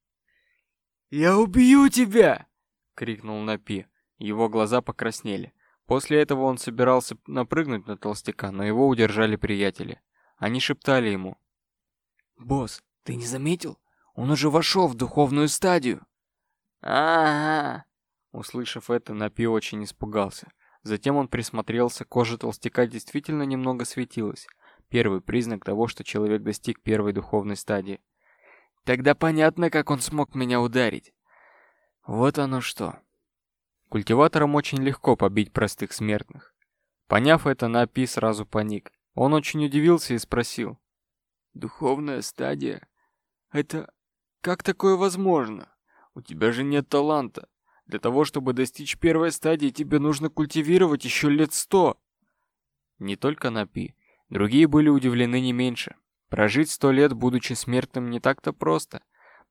«Я убью тебя!» — крикнул Напи. Его глаза покраснели. После этого он собирался напрыгнуть на толстяка, но его удержали приятели. Они шептали ему, Босс, ты не заметил? Он уже вошел в духовную стадию. А, Услышав это, Напи очень испугался. Затем он присмотрелся, кожа толстяка действительно немного светилась. Первый признак того, что человек достиг первой духовной стадии. Тогда понятно, как он смог меня ударить. Вот оно что. Культиваторам очень легко побить простых смертных. Поняв это, Напи сразу паник. Он очень удивился и спросил духовная стадия. Это как такое возможно? У тебя же нет таланта. Для того, чтобы достичь первой стадии, тебе нужно культивировать еще лет сто. Не только Напи. Другие были удивлены не меньше. Прожить сто лет, будучи смертным, не так-то просто.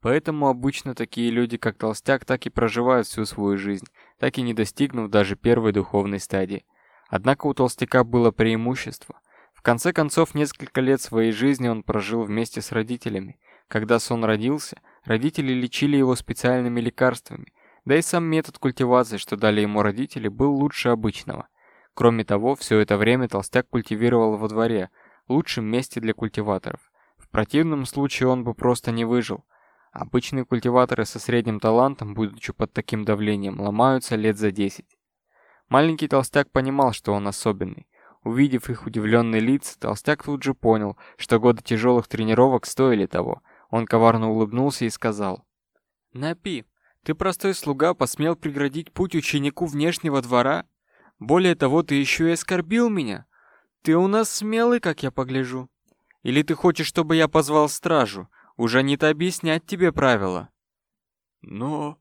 Поэтому обычно такие люди, как Толстяк, так и проживают всю свою жизнь, так и не достигнув даже первой духовной стадии. Однако у Толстяка было преимущество – в конце концов, несколько лет своей жизни он прожил вместе с родителями. Когда Сон родился, родители лечили его специальными лекарствами, да и сам метод культивации, что дали ему родители, был лучше обычного. Кроме того, все это время толстяк культивировал во дворе, лучшем месте для культиваторов. В противном случае он бы просто не выжил. Обычные культиваторы со средним талантом, будучи под таким давлением, ломаются лет за 10. Маленький толстяк понимал, что он особенный, Увидев их удивленные лица, толстяк тут же понял, что годы тяжелых тренировок стоили того. Он коварно улыбнулся и сказал. «Напи, ты простой слуга посмел преградить путь ученику внешнего двора? Более того, ты еще и оскорбил меня. Ты у нас смелый, как я погляжу. Или ты хочешь, чтобы я позвал стражу? Уже не-то объяснять тебе правила». «Но...»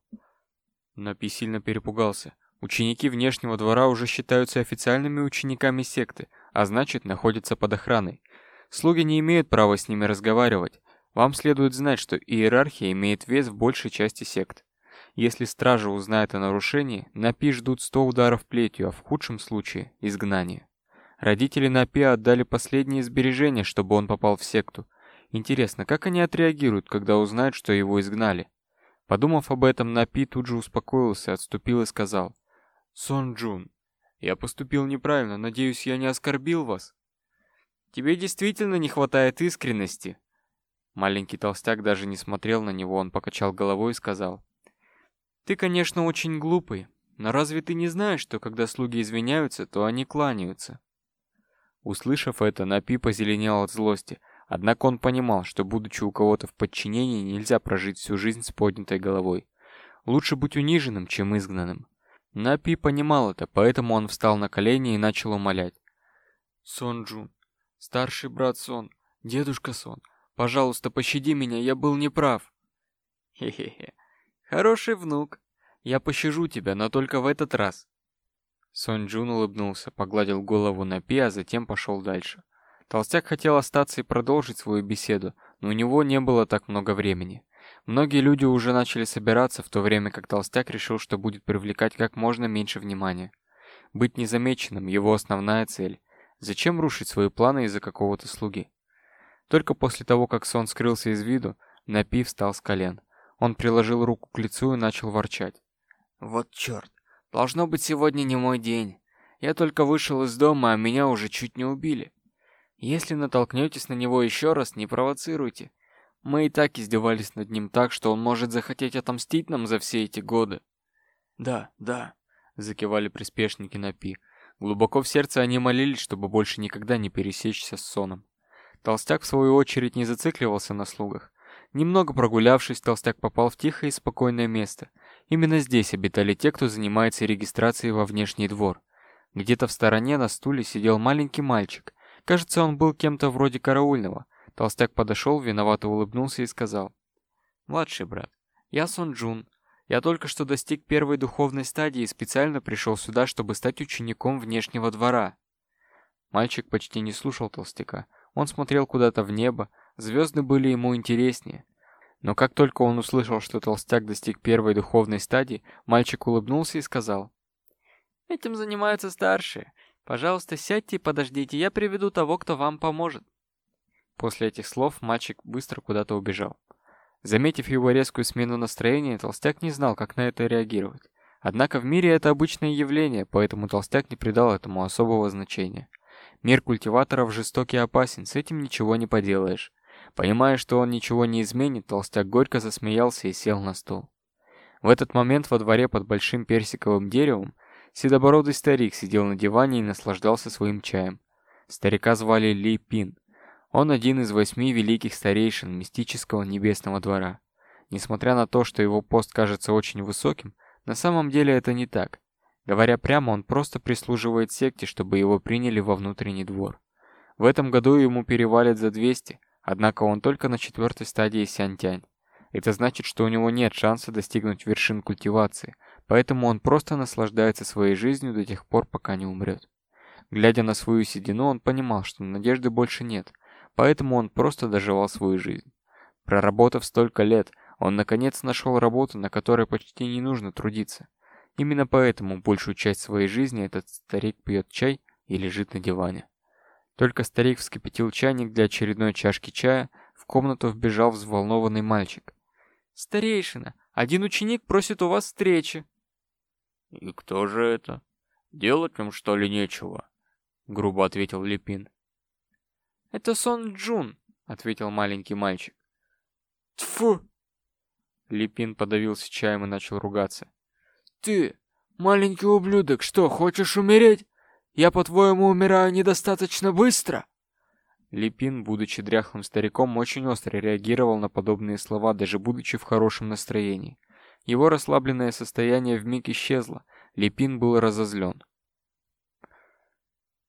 Напи сильно перепугался. Ученики внешнего двора уже считаются официальными учениками секты, а значит находятся под охраной. Слуги не имеют права с ними разговаривать. Вам следует знать, что иерархия имеет вес в большей части сект. Если стража узнает о нарушении, Напи ждут 100 ударов плетью, а в худшем случае – изгнание. Родители Напи отдали последние сбережения, чтобы он попал в секту. Интересно, как они отреагируют, когда узнают, что его изгнали? Подумав об этом, Напи тут же успокоился, отступил и сказал. Сон Джун, я поступил неправильно, надеюсь, я не оскорбил вас. Тебе действительно не хватает искренности. Маленький толстяк даже не смотрел на него, он покачал головой и сказал. Ты, конечно, очень глупый, но разве ты не знаешь, что когда слуги извиняются, то они кланяются? Услышав это, Напи позеленел от злости, однако он понимал, что, будучи у кого-то в подчинении, нельзя прожить всю жизнь с поднятой головой. Лучше быть униженным, чем изгнанным. Напи понимал это, поэтому он встал на колени и начал умолять. «Сон Джун, старший брат Сон, дедушка Сон, пожалуйста, пощади меня, я был неправ». «Хе-хе-хе, хороший внук, я пощажу тебя, но только в этот раз». Сон Джун улыбнулся, погладил голову Напи, а затем пошел дальше. Толстяк хотел остаться и продолжить свою беседу, но у него не было так много времени. Многие люди уже начали собираться, в то время как Толстяк решил, что будет привлекать как можно меньше внимания. Быть незамеченным – его основная цель. Зачем рушить свои планы из-за какого-то слуги? Только после того, как сон скрылся из виду, Напи встал с колен. Он приложил руку к лицу и начал ворчать. «Вот черт! Должно быть, сегодня не мой день. Я только вышел из дома, а меня уже чуть не убили. Если натолкнетесь на него еще раз, не провоцируйте. Мы и так издевались над ним так, что он может захотеть отомстить нам за все эти годы. Да, да, закивали приспешники на Пи. Глубоко в сердце они молились, чтобы больше никогда не пересечься с Соном. Толстяк, в свою очередь, не зацикливался на слугах. Немного прогулявшись, Толстяк попал в тихое и спокойное место. Именно здесь обитали те, кто занимается регистрацией во внешний двор. Где-то в стороне на стуле сидел маленький мальчик. Кажется, он был кем-то вроде караульного – толстяк подошел, виновато улыбнулся и сказал. «Младший брат, я Сон Джун. Я только что достиг первой духовной стадии и специально пришел сюда, чтобы стать учеником внешнего двора». Мальчик почти не слушал толстяка. Он смотрел куда-то в небо, звезды были ему интереснее. Но как только он услышал, что толстяк достиг первой духовной стадии, мальчик улыбнулся и сказал. «Этим занимаются старшие. Пожалуйста, сядьте и подождите, я приведу того, кто вам поможет». После этих слов мальчик быстро куда-то убежал. Заметив его резкую смену настроения, толстяк не знал, как на это реагировать. Однако в мире это обычное явление, поэтому толстяк не придал этому особого значения. Мир культиваторов жесток и опасен, с этим ничего не поделаешь. Понимая, что он ничего не изменит, толстяк горько засмеялся и сел на стул. В этот момент во дворе под большим персиковым деревом седобородый старик сидел на диване и наслаждался своим чаем. Старика звали Ли Пин. Он один из восьми великих старейшин мистического небесного двора. Несмотря на то, что его пост кажется очень высоким, на самом деле это не так. Говоря прямо, он просто прислуживает секте, чтобы его приняли во внутренний двор. В этом году ему перевалят за 200, однако он только на четвертой стадии сянтянь. Это значит, что у него нет шанса достигнуть вершин культивации, поэтому он просто наслаждается своей жизнью до тех пор, пока не умрет. Глядя на свою седину, он понимал, что надежды больше нет – Поэтому он просто доживал свою жизнь. Проработав столько лет, он наконец нашел работу, на которой почти не нужно трудиться. Именно поэтому большую часть своей жизни этот старик пьет чай и лежит на диване. Только старик вскипятил чайник для очередной чашки чая, в комнату вбежал взволнованный мальчик. «Старейшина, один ученик просит у вас встречи». «И кто же это? Делать им что ли нечего?» — грубо ответил Лепин. «Это сон Джун», — ответил маленький мальчик. «Тьфу!» Липин подавился чаем и начал ругаться. «Ты, маленький ублюдок, что, хочешь умереть? Я, по-твоему, умираю недостаточно быстро?» Липин, будучи дряхлым стариком, очень остро реагировал на подобные слова, даже будучи в хорошем настроении. Его расслабленное состояние вмиг исчезло. Липин был разозлен.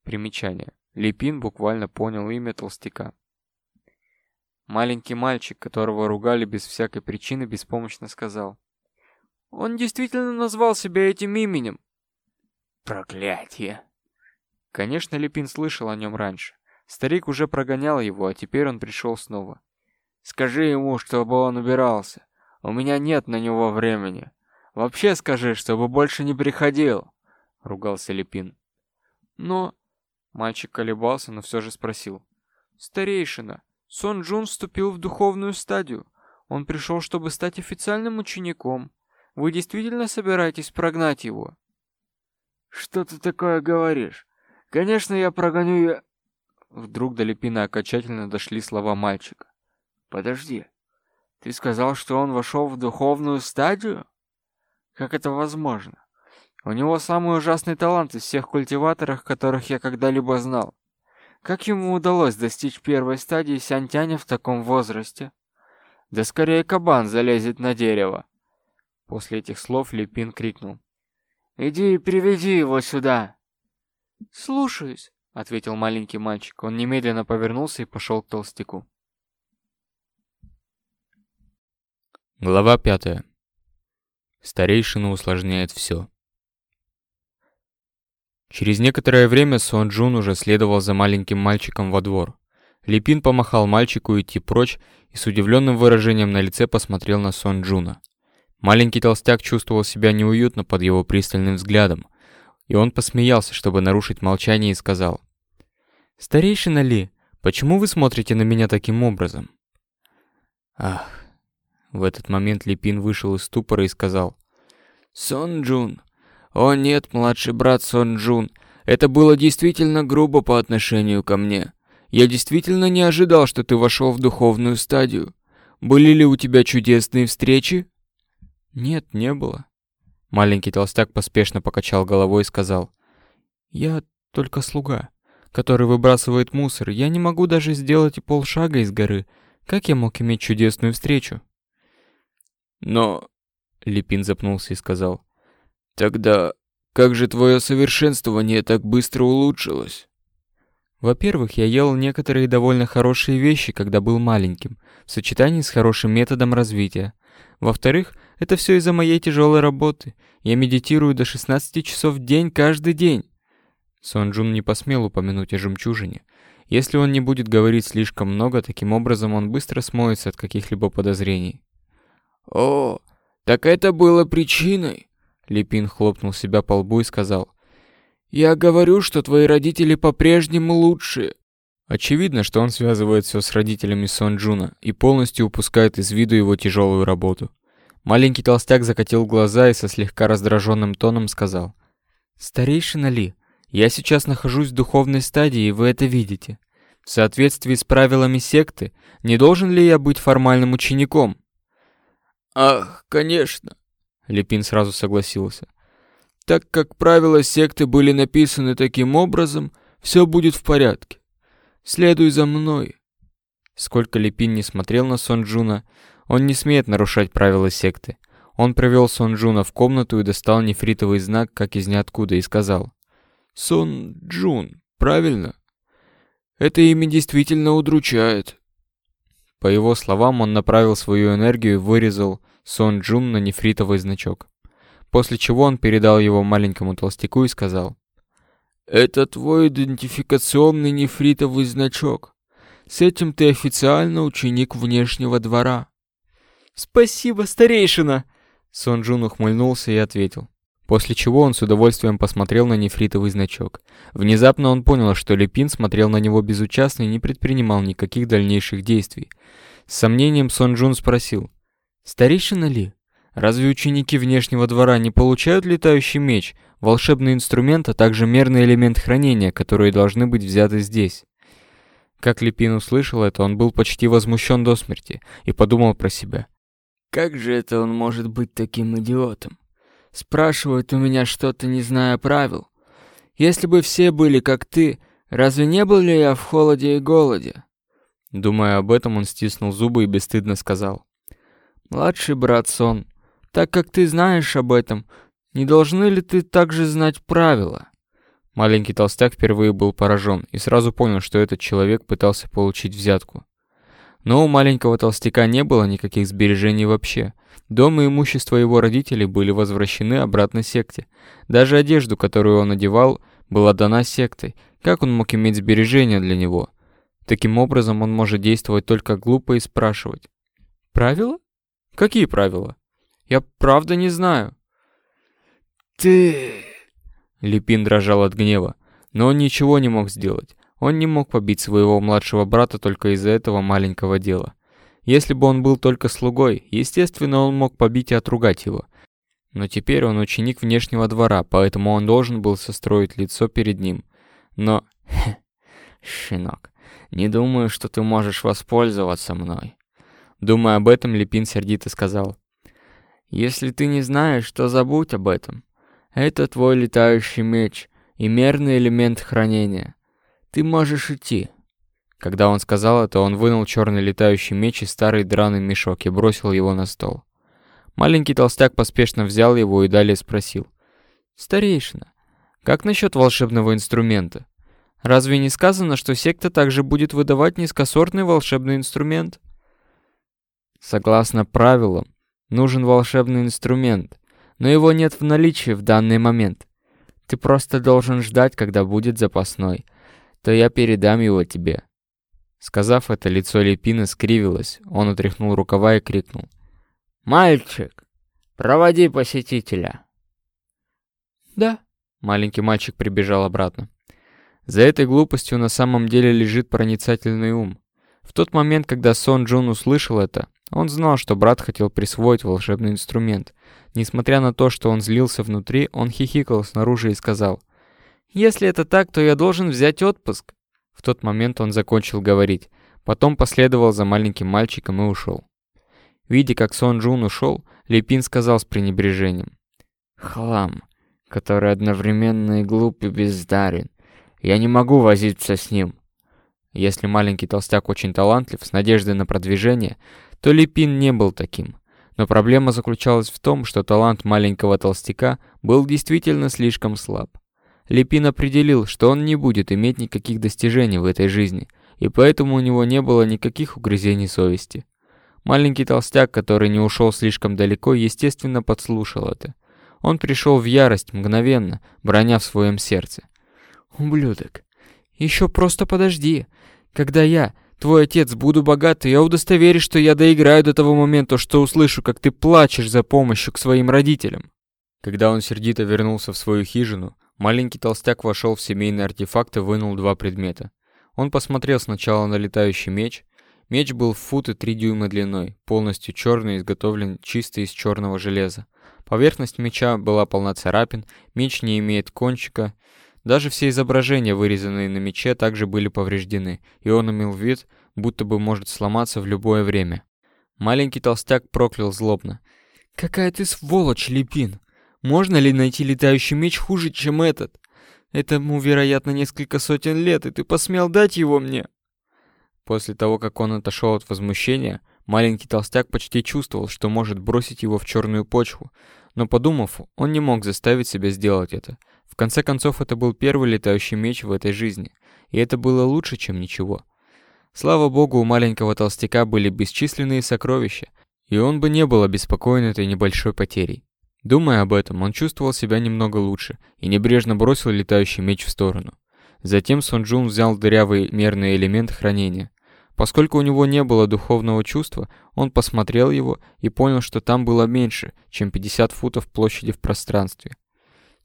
Примечание. Липин буквально понял имя толстяка. Маленький мальчик, которого ругали без всякой причины, беспомощно сказал. «Он действительно назвал себя этим именем!» «Проклятие!» Конечно, Липин слышал о нем раньше. Старик уже прогонял его, а теперь он пришел снова. «Скажи ему, чтобы он убирался. У меня нет на него времени. Вообще скажи, чтобы больше не приходил!» — ругался Липин. «Но Мальчик колебался, но все же спросил. «Старейшина, Сон Джун вступил в духовную стадию. Он пришел, чтобы стать официальным учеником. Вы действительно собираетесь прогнать его?» «Что ты такое говоришь? Конечно, я прогоню ее...» Вдруг до Лепина окончательно дошли слова мальчика. «Подожди, ты сказал, что он вошел в духовную стадию? Как это возможно?» У него самый ужасный талант из всех культиваторов, которых я когда-либо знал. Как ему удалось достичь первой стадии сянтяня в таком возрасте? Да скорее кабан залезет на дерево. После этих слов Липин крикнул. «Иди и приведи его сюда!» «Слушаюсь», — ответил маленький мальчик. Он немедленно повернулся и пошел к толстяку. Глава пятая. Старейшина усложняет все. Через некоторое время Сон Джун уже следовал за маленьким мальчиком во двор. Липин помахал мальчику идти прочь и с удивленным выражением на лице посмотрел на Сон Джуна. Маленький толстяк чувствовал себя неуютно под его пристальным взглядом, и он посмеялся, чтобы нарушить молчание, и сказал. «Старейшина Ли, почему вы смотрите на меня таким образом?» Ах, в этот момент Липин вышел из ступора и сказал. «Сон Джун, «О нет, младший брат Сон Джун, это было действительно грубо по отношению ко мне. Я действительно не ожидал, что ты вошел в духовную стадию. Были ли у тебя чудесные встречи?» «Нет, не было». Маленький толстяк поспешно покачал головой и сказал. «Я только слуга, который выбрасывает мусор. Я не могу даже сделать и полшага из горы. Как я мог иметь чудесную встречу?» «Но...» Липин запнулся и сказал. Тогда как же твое совершенствование так быстро улучшилось? Во-первых, я ел некоторые довольно хорошие вещи, когда был маленьким, в сочетании с хорошим методом развития. Во-вторых, это все из-за моей тяжелой работы. Я медитирую до 16 часов в день каждый день. Сон Джун не посмел упомянуть о жемчужине. Если он не будет говорить слишком много, таким образом он быстро смоется от каких-либо подозрений. «О, так это было причиной!» Липин хлопнул себя по лбу и сказал. «Я говорю, что твои родители по-прежнему лучшие". Очевидно, что он связывает все с родителями Сонджуна и полностью упускает из виду его тяжелую работу. Маленький толстяк закатил глаза и со слегка раздраженным тоном сказал. «Старейшина Ли, я сейчас нахожусь в духовной стадии, и вы это видите. В соответствии с правилами секты, не должен ли я быть формальным учеником?» «Ах, конечно!» Лепин сразу согласился. Так как правила секты были написаны таким образом, все будет в порядке. Следуй за мной. Сколько Лепин не смотрел на Сонджуна, он не смеет нарушать правила секты. Он провел Сонджуна в комнату и достал нефритовый знак, как из ниоткуда, и сказал. «Сонджун, правильно?» «Это имя действительно удручает». По его словам, он направил свою энергию и вырезал Сон Джун на нефритовый значок. После чего он передал его маленькому толстяку и сказал. «Это твой идентификационный нефритовый значок. С этим ты официально ученик внешнего двора». «Спасибо, старейшина!» Сон Джун ухмыльнулся и ответил. После чего он с удовольствием посмотрел на нефритовый значок. Внезапно он понял, что Лепин смотрел на него безучастно и не предпринимал никаких дальнейших действий. С сомнением Сон Джун спросил. Старейшина ли? Разве ученики внешнего двора не получают летающий меч, волшебный инструмент, а также мерный элемент хранения, которые должны быть взяты здесь? Как Лепин услышал это, он был почти возмущен до смерти и подумал про себя. «Как же это он может быть таким идиотом? Спрашивает у меня что-то, не зная правил. Если бы все были как ты, разве не был ли я в холоде и голоде?» Думая об этом, он стиснул зубы и бесстыдно сказал. Младший брат Сон, так как ты знаешь об этом, не должны ли ты также знать правила? Маленький толстяк впервые был поражен и сразу понял, что этот человек пытался получить взятку. Но у маленького толстяка не было никаких сбережений вообще. Дом и имущество его родителей были возвращены обратно секте. Даже одежду, которую он одевал, была дана сектой. Как он мог иметь сбережения для него? Таким образом, он может действовать только глупо и спрашивать. «Правила?» Какие правила? Я правда не знаю. Ты... Липин дрожал от гнева, но он ничего не мог сделать. Он не мог побить своего младшего брата только из-за этого маленького дела. Если бы он был только слугой, естественно, он мог побить и отругать его. Но теперь он ученик внешнего двора, поэтому он должен был состроить лицо перед ним. Но... щенок, не думаю, что ты можешь воспользоваться мной. Думая об этом, Лепин сердито сказал. «Если ты не знаешь, то забудь об этом. Это твой летающий меч и мерный элемент хранения. Ты можешь идти». Когда он сказал это, он вынул черный летающий меч и старый драный мешок и бросил его на стол. Маленький толстяк поспешно взял его и далее спросил. «Старейшина, как насчет волшебного инструмента? Разве не сказано, что секта также будет выдавать низкосортный волшебный инструмент?» Согласно правилам, нужен волшебный инструмент, но его нет в наличии в данный момент. Ты просто должен ждать, когда будет запасной, то я передам его тебе». Сказав это, лицо Лепина скривилось, он отряхнул рукава и крикнул. «Мальчик, проводи посетителя!» «Да», — маленький мальчик прибежал обратно. За этой глупостью на самом деле лежит проницательный ум. В тот момент, когда Сон Джун услышал это, он знал, что брат хотел присвоить волшебный инструмент. Несмотря на то, что он злился внутри, он хихикал снаружи и сказал, «Если это так, то я должен взять отпуск». В тот момент он закончил говорить, потом последовал за маленьким мальчиком и ушел. Видя, как Сон Джун ушел, Лепин сказал с пренебрежением, «Хлам, который одновременно и глуп и бездарен. Я не могу возиться с ним». Если маленький толстяк очень талантлив, с надеждой на продвижение – то Липин не был таким. Но проблема заключалась в том, что талант маленького толстяка был действительно слишком слаб. Липин определил, что он не будет иметь никаких достижений в этой жизни, и поэтому у него не было никаких угрызений совести. Маленький толстяк, который не ушел слишком далеко, естественно, подслушал это. Он пришел в ярость мгновенно, броня в своем сердце. «Ублюдок! Еще просто подожди! Когда я, Твой отец, буду богат, и я удостоверюсь, что я доиграю до того момента, что услышу, как ты плачешь за помощью к своим родителям». Когда он сердито вернулся в свою хижину, маленький толстяк вошел в семейный артефакт и вынул два предмета. Он посмотрел сначала на летающий меч. Меч был в фут и три дюйма длиной, полностью черный, изготовлен чисто из черного железа. Поверхность меча была полна царапин, меч не имеет кончика, даже все изображения, вырезанные на мече, также были повреждены, и он имел вид, будто бы может сломаться в любое время. Маленький толстяк проклял злобно. «Какая ты сволочь, Липин! Можно ли найти летающий меч хуже, чем этот? Этому, вероятно, несколько сотен лет, и ты посмел дать его мне!» После того, как он отошел от возмущения, маленький толстяк почти чувствовал, что может бросить его в черную почву, но подумав, он не мог заставить себя сделать это конце концов, это был первый летающий меч в этой жизни, и это было лучше, чем ничего. Слава богу, у маленького толстяка были бесчисленные сокровища, и он бы не был обеспокоен этой небольшой потерей. Думая об этом, он чувствовал себя немного лучше и небрежно бросил летающий меч в сторону. Затем Сон Джун взял дырявый мерный элемент хранения. Поскольку у него не было духовного чувства, он посмотрел его и понял, что там было меньше, чем 50 футов площади в пространстве.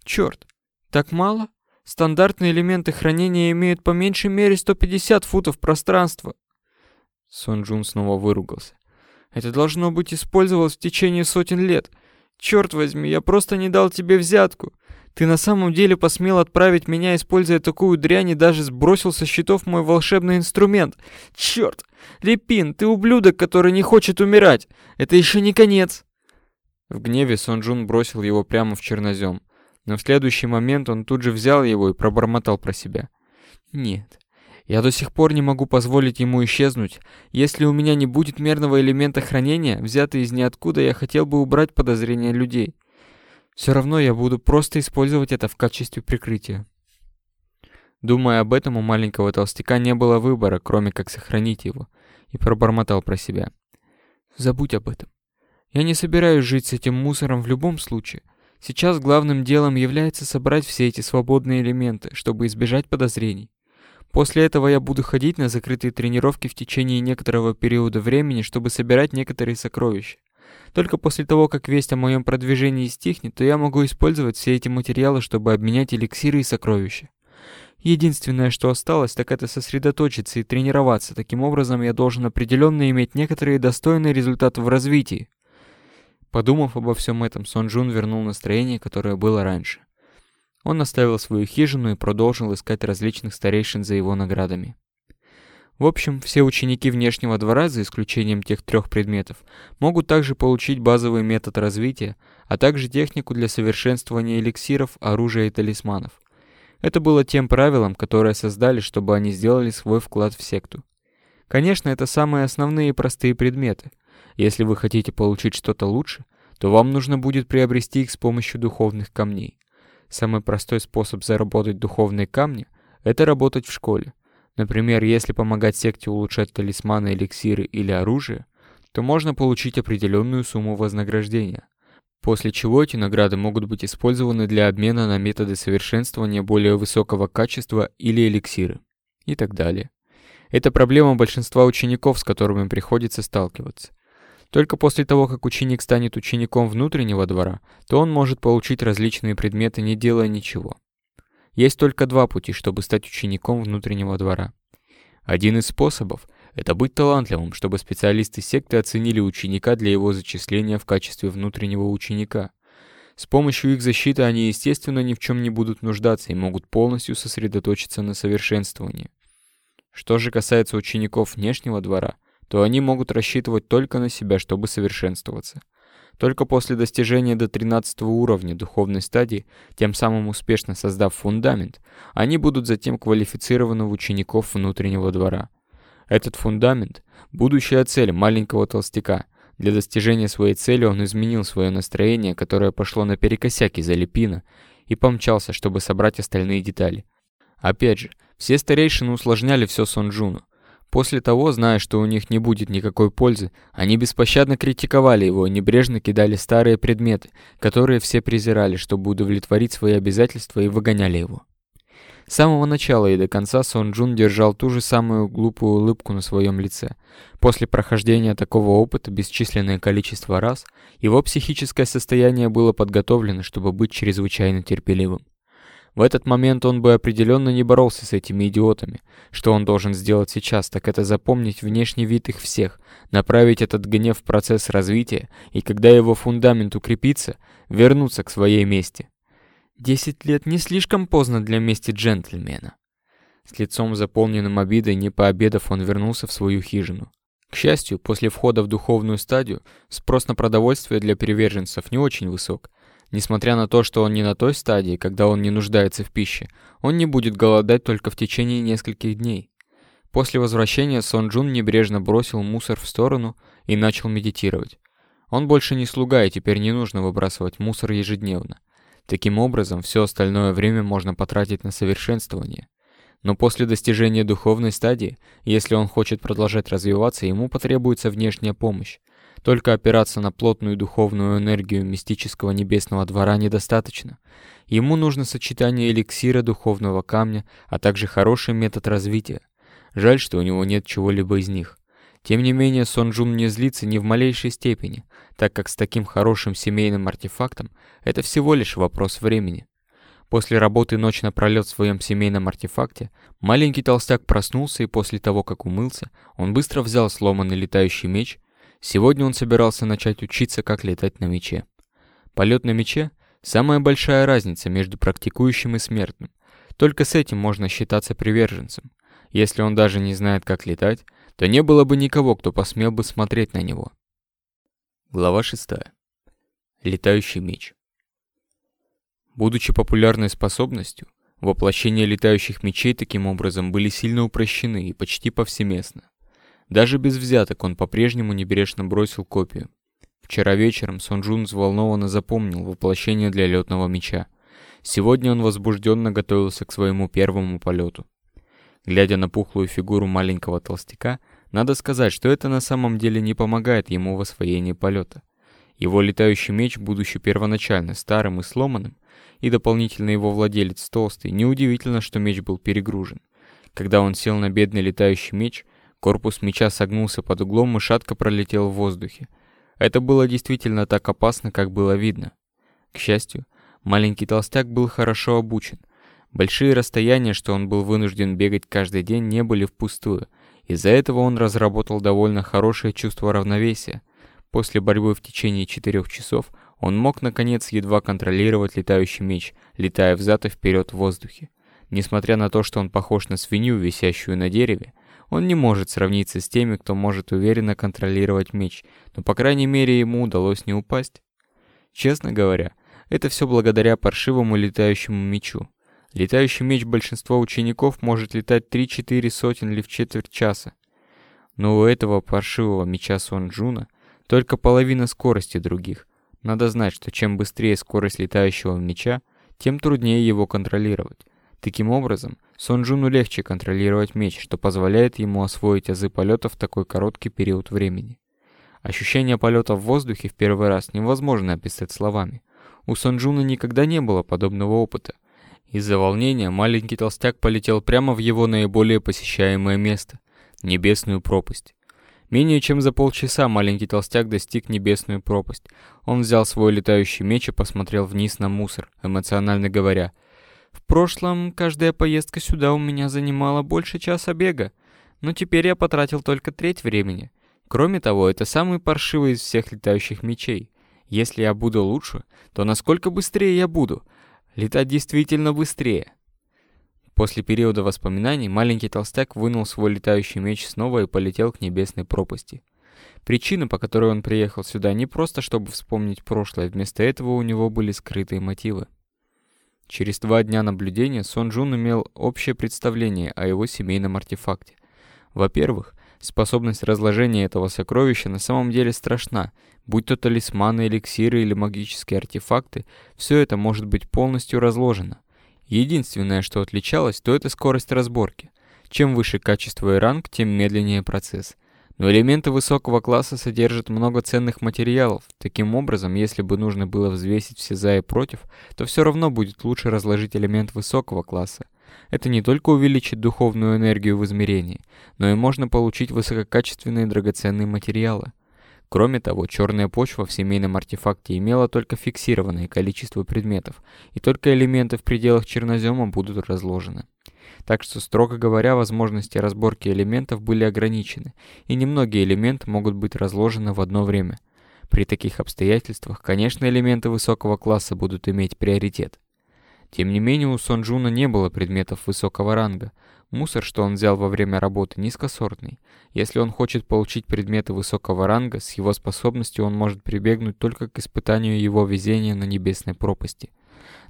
«Черт!» Так мало? Стандартные элементы хранения имеют по меньшей мере 150 футов пространства. Сон Джун снова выругался. Это должно быть использовалось в течение сотен лет. Черт возьми, я просто не дал тебе взятку. Ты на самом деле посмел отправить меня, используя такую дрянь, и даже сбросил со счетов мой волшебный инструмент. Черт! Лепин, ты ублюдок, который не хочет умирать. Это еще не конец. В гневе Сон Джун бросил его прямо в чернозем. Но в следующий момент он тут же взял его и пробормотал про себя. «Нет, я до сих пор не могу позволить ему исчезнуть. Если у меня не будет мерного элемента хранения, взятый из ниоткуда, я хотел бы убрать подозрения людей. Все равно я буду просто использовать это в качестве прикрытия». Думая об этом, у маленького толстяка не было выбора, кроме как сохранить его, и пробормотал про себя. «Забудь об этом. Я не собираюсь жить с этим мусором в любом случае». Сейчас главным делом является собрать все эти свободные элементы, чтобы избежать подозрений. После этого я буду ходить на закрытые тренировки в течение некоторого периода времени, чтобы собирать некоторые сокровища. Только после того, как весть о моем продвижении стихнет, то я могу использовать все эти материалы, чтобы обменять эликсиры и сокровища. Единственное, что осталось, так это сосредоточиться и тренироваться. Таким образом, я должен определенно иметь некоторые достойные результаты в развитии. Подумав обо всем этом, Сон Джун вернул настроение, которое было раньше. Он оставил свою хижину и продолжил искать различных старейшин за его наградами. В общем, все ученики внешнего двора, за исключением тех трех предметов, могут также получить базовый метод развития, а также технику для совершенствования эликсиров, оружия и талисманов. Это было тем правилом, которое создали, чтобы они сделали свой вклад в секту. Конечно, это самые основные и простые предметы – если вы хотите получить что-то лучше, то вам нужно будет приобрести их с помощью духовных камней. Самый простой способ заработать духовные камни – это работать в школе. Например, если помогать секте улучшать талисманы, эликсиры или оружие, то можно получить определенную сумму вознаграждения. После чего эти награды могут быть использованы для обмена на методы совершенствования более высокого качества или эликсиры. И так далее. Это проблема большинства учеников, с которыми приходится сталкиваться – только после того, как ученик станет учеником внутреннего двора, то он может получить различные предметы, не делая ничего. Есть только два пути, чтобы стать учеником внутреннего двора. Один из способов – это быть талантливым, чтобы специалисты секты оценили ученика для его зачисления в качестве внутреннего ученика. С помощью их защиты они, естественно, ни в чем не будут нуждаться и могут полностью сосредоточиться на совершенствовании. Что же касается учеников внешнего двора, то они могут рассчитывать только на себя, чтобы совершенствоваться. Только после достижения до 13 уровня духовной стадии, тем самым успешно создав фундамент, они будут затем квалифицированы в учеников внутреннего двора. Этот фундамент – будущая цель маленького толстяка. Для достижения своей цели он изменил свое настроение, которое пошло наперекосяк из-за лепина, и помчался, чтобы собрать остальные детали. Опять же, все старейшины усложняли все Сонджуну. После того, зная, что у них не будет никакой пользы, они беспощадно критиковали его, небрежно кидали старые предметы, которые все презирали, чтобы удовлетворить свои обязательства и выгоняли его. С самого начала и до конца Сон Джун держал ту же самую глупую улыбку на своем лице. После прохождения такого опыта бесчисленное количество раз, его психическое состояние было подготовлено, чтобы быть чрезвычайно терпеливым. В этот момент он бы определенно не боролся с этими идиотами. Что он должен сделать сейчас, так это запомнить внешний вид их всех, направить этот гнев в процесс развития, и когда его фундамент укрепится, вернуться к своей мести. Десять лет не слишком поздно для мести джентльмена. С лицом заполненным обидой, не пообедав, он вернулся в свою хижину. К счастью, после входа в духовную стадию спрос на продовольствие для приверженцев не очень высок – Несмотря на то, что он не на той стадии, когда он не нуждается в пище, он не будет голодать только в течение нескольких дней. После возвращения Сон Джун небрежно бросил мусор в сторону и начал медитировать. Он больше не слуга, и теперь не нужно выбрасывать мусор ежедневно. Таким образом, все остальное время можно потратить на совершенствование. Но после достижения духовной стадии, если он хочет продолжать развиваться, ему потребуется внешняя помощь, только опираться на плотную духовную энергию мистического небесного двора недостаточно. Ему нужно сочетание эликсира духовного камня, а также хороший метод развития. Жаль, что у него нет чего-либо из них. Тем не менее, Сон Джун не злится ни в малейшей степени, так как с таким хорошим семейным артефактом это всего лишь вопрос времени. После работы ночь напролет в своем семейном артефакте, маленький толстяк проснулся и после того, как умылся, он быстро взял сломанный летающий меч Сегодня он собирался начать учиться, как летать на мече. Полет на мече – самая большая разница между практикующим и смертным. Только с этим можно считаться приверженцем. Если он даже не знает, как летать, то не было бы никого, кто посмел бы смотреть на него. Глава 6. Летающий меч. Будучи популярной способностью, воплощения летающих мечей таким образом были сильно упрощены и почти повсеместно. Даже без взяток он по-прежнему небрежно бросил копию. Вчера вечером Сонджун взволнованно запомнил воплощение для летного меча. Сегодня он возбужденно готовился к своему первому полету. Глядя на пухлую фигуру маленького толстяка, надо сказать, что это на самом деле не помогает ему в освоении полета. Его летающий меч, будучи первоначально старым и сломанным, и дополнительно его владелец толстый, неудивительно, что меч был перегружен. Когда он сел на бедный летающий меч, Корпус меча согнулся под углом, и шатко пролетел в воздухе. Это было действительно так опасно, как было видно. К счастью, маленький толстяк был хорошо обучен. Большие расстояния, что он был вынужден бегать каждый день, не были впустую. Из-за этого он разработал довольно хорошее чувство равновесия. После борьбы в течение четырех часов он мог, наконец, едва контролировать летающий меч, летая взад и вперед в воздухе. Несмотря на то, что он похож на свинью, висящую на дереве, он не может сравниться с теми, кто может уверенно контролировать меч, но по крайней мере ему удалось не упасть. Честно говоря, это все благодаря паршивому летающему мечу. Летающий меч большинства учеников может летать 3-4 сотен или в четверть часа. Но у этого паршивого меча Сонджуна только половина скорости других. Надо знать, что чем быстрее скорость летающего меча, тем труднее его контролировать. Таким образом, Сонджуну легче контролировать меч, что позволяет ему освоить азы полета в такой короткий период времени. Ощущение полета в воздухе в первый раз невозможно описать словами. У Сонджуна никогда не было подобного опыта. Из-за волнения маленький толстяк полетел прямо в его наиболее посещаемое место – небесную пропасть. Менее чем за полчаса маленький толстяк достиг небесную пропасть. Он взял свой летающий меч и посмотрел вниз на мусор, эмоционально говоря – в прошлом каждая поездка сюда у меня занимала больше часа бега, но теперь я потратил только треть времени. Кроме того, это самый паршивый из всех летающих мечей. Если я буду лучше, то насколько быстрее я буду? Летать действительно быстрее. После периода воспоминаний маленький толстяк вынул свой летающий меч снова и полетел к небесной пропасти. Причина, по которой он приехал сюда, не просто чтобы вспомнить прошлое, вместо этого у него были скрытые мотивы. Через два дня наблюдения Сон Джун имел общее представление о его семейном артефакте. Во-первых, способность разложения этого сокровища на самом деле страшна. Будь то талисманы, эликсиры или магические артефакты, все это может быть полностью разложено. Единственное, что отличалось, то это скорость разборки. Чем выше качество и ранг, тем медленнее процесс. Но элементы высокого класса содержат много ценных материалов. Таким образом, если бы нужно было взвесить все за и против, то все равно будет лучше разложить элемент высокого класса. Это не только увеличит духовную энергию в измерении, но и можно получить высококачественные драгоценные материалы. Кроме того, черная почва в семейном артефакте имела только фиксированное количество предметов, и только элементы в пределах чернозема будут разложены так что, строго говоря, возможности разборки элементов были ограничены, и немногие элементы могут быть разложены в одно время. При таких обстоятельствах, конечно, элементы высокого класса будут иметь приоритет. Тем не менее, у Сонджуна не было предметов высокого ранга. Мусор, что он взял во время работы, низкосортный. Если он хочет получить предметы высокого ранга, с его способностью он может прибегнуть только к испытанию его везения на небесной пропасти –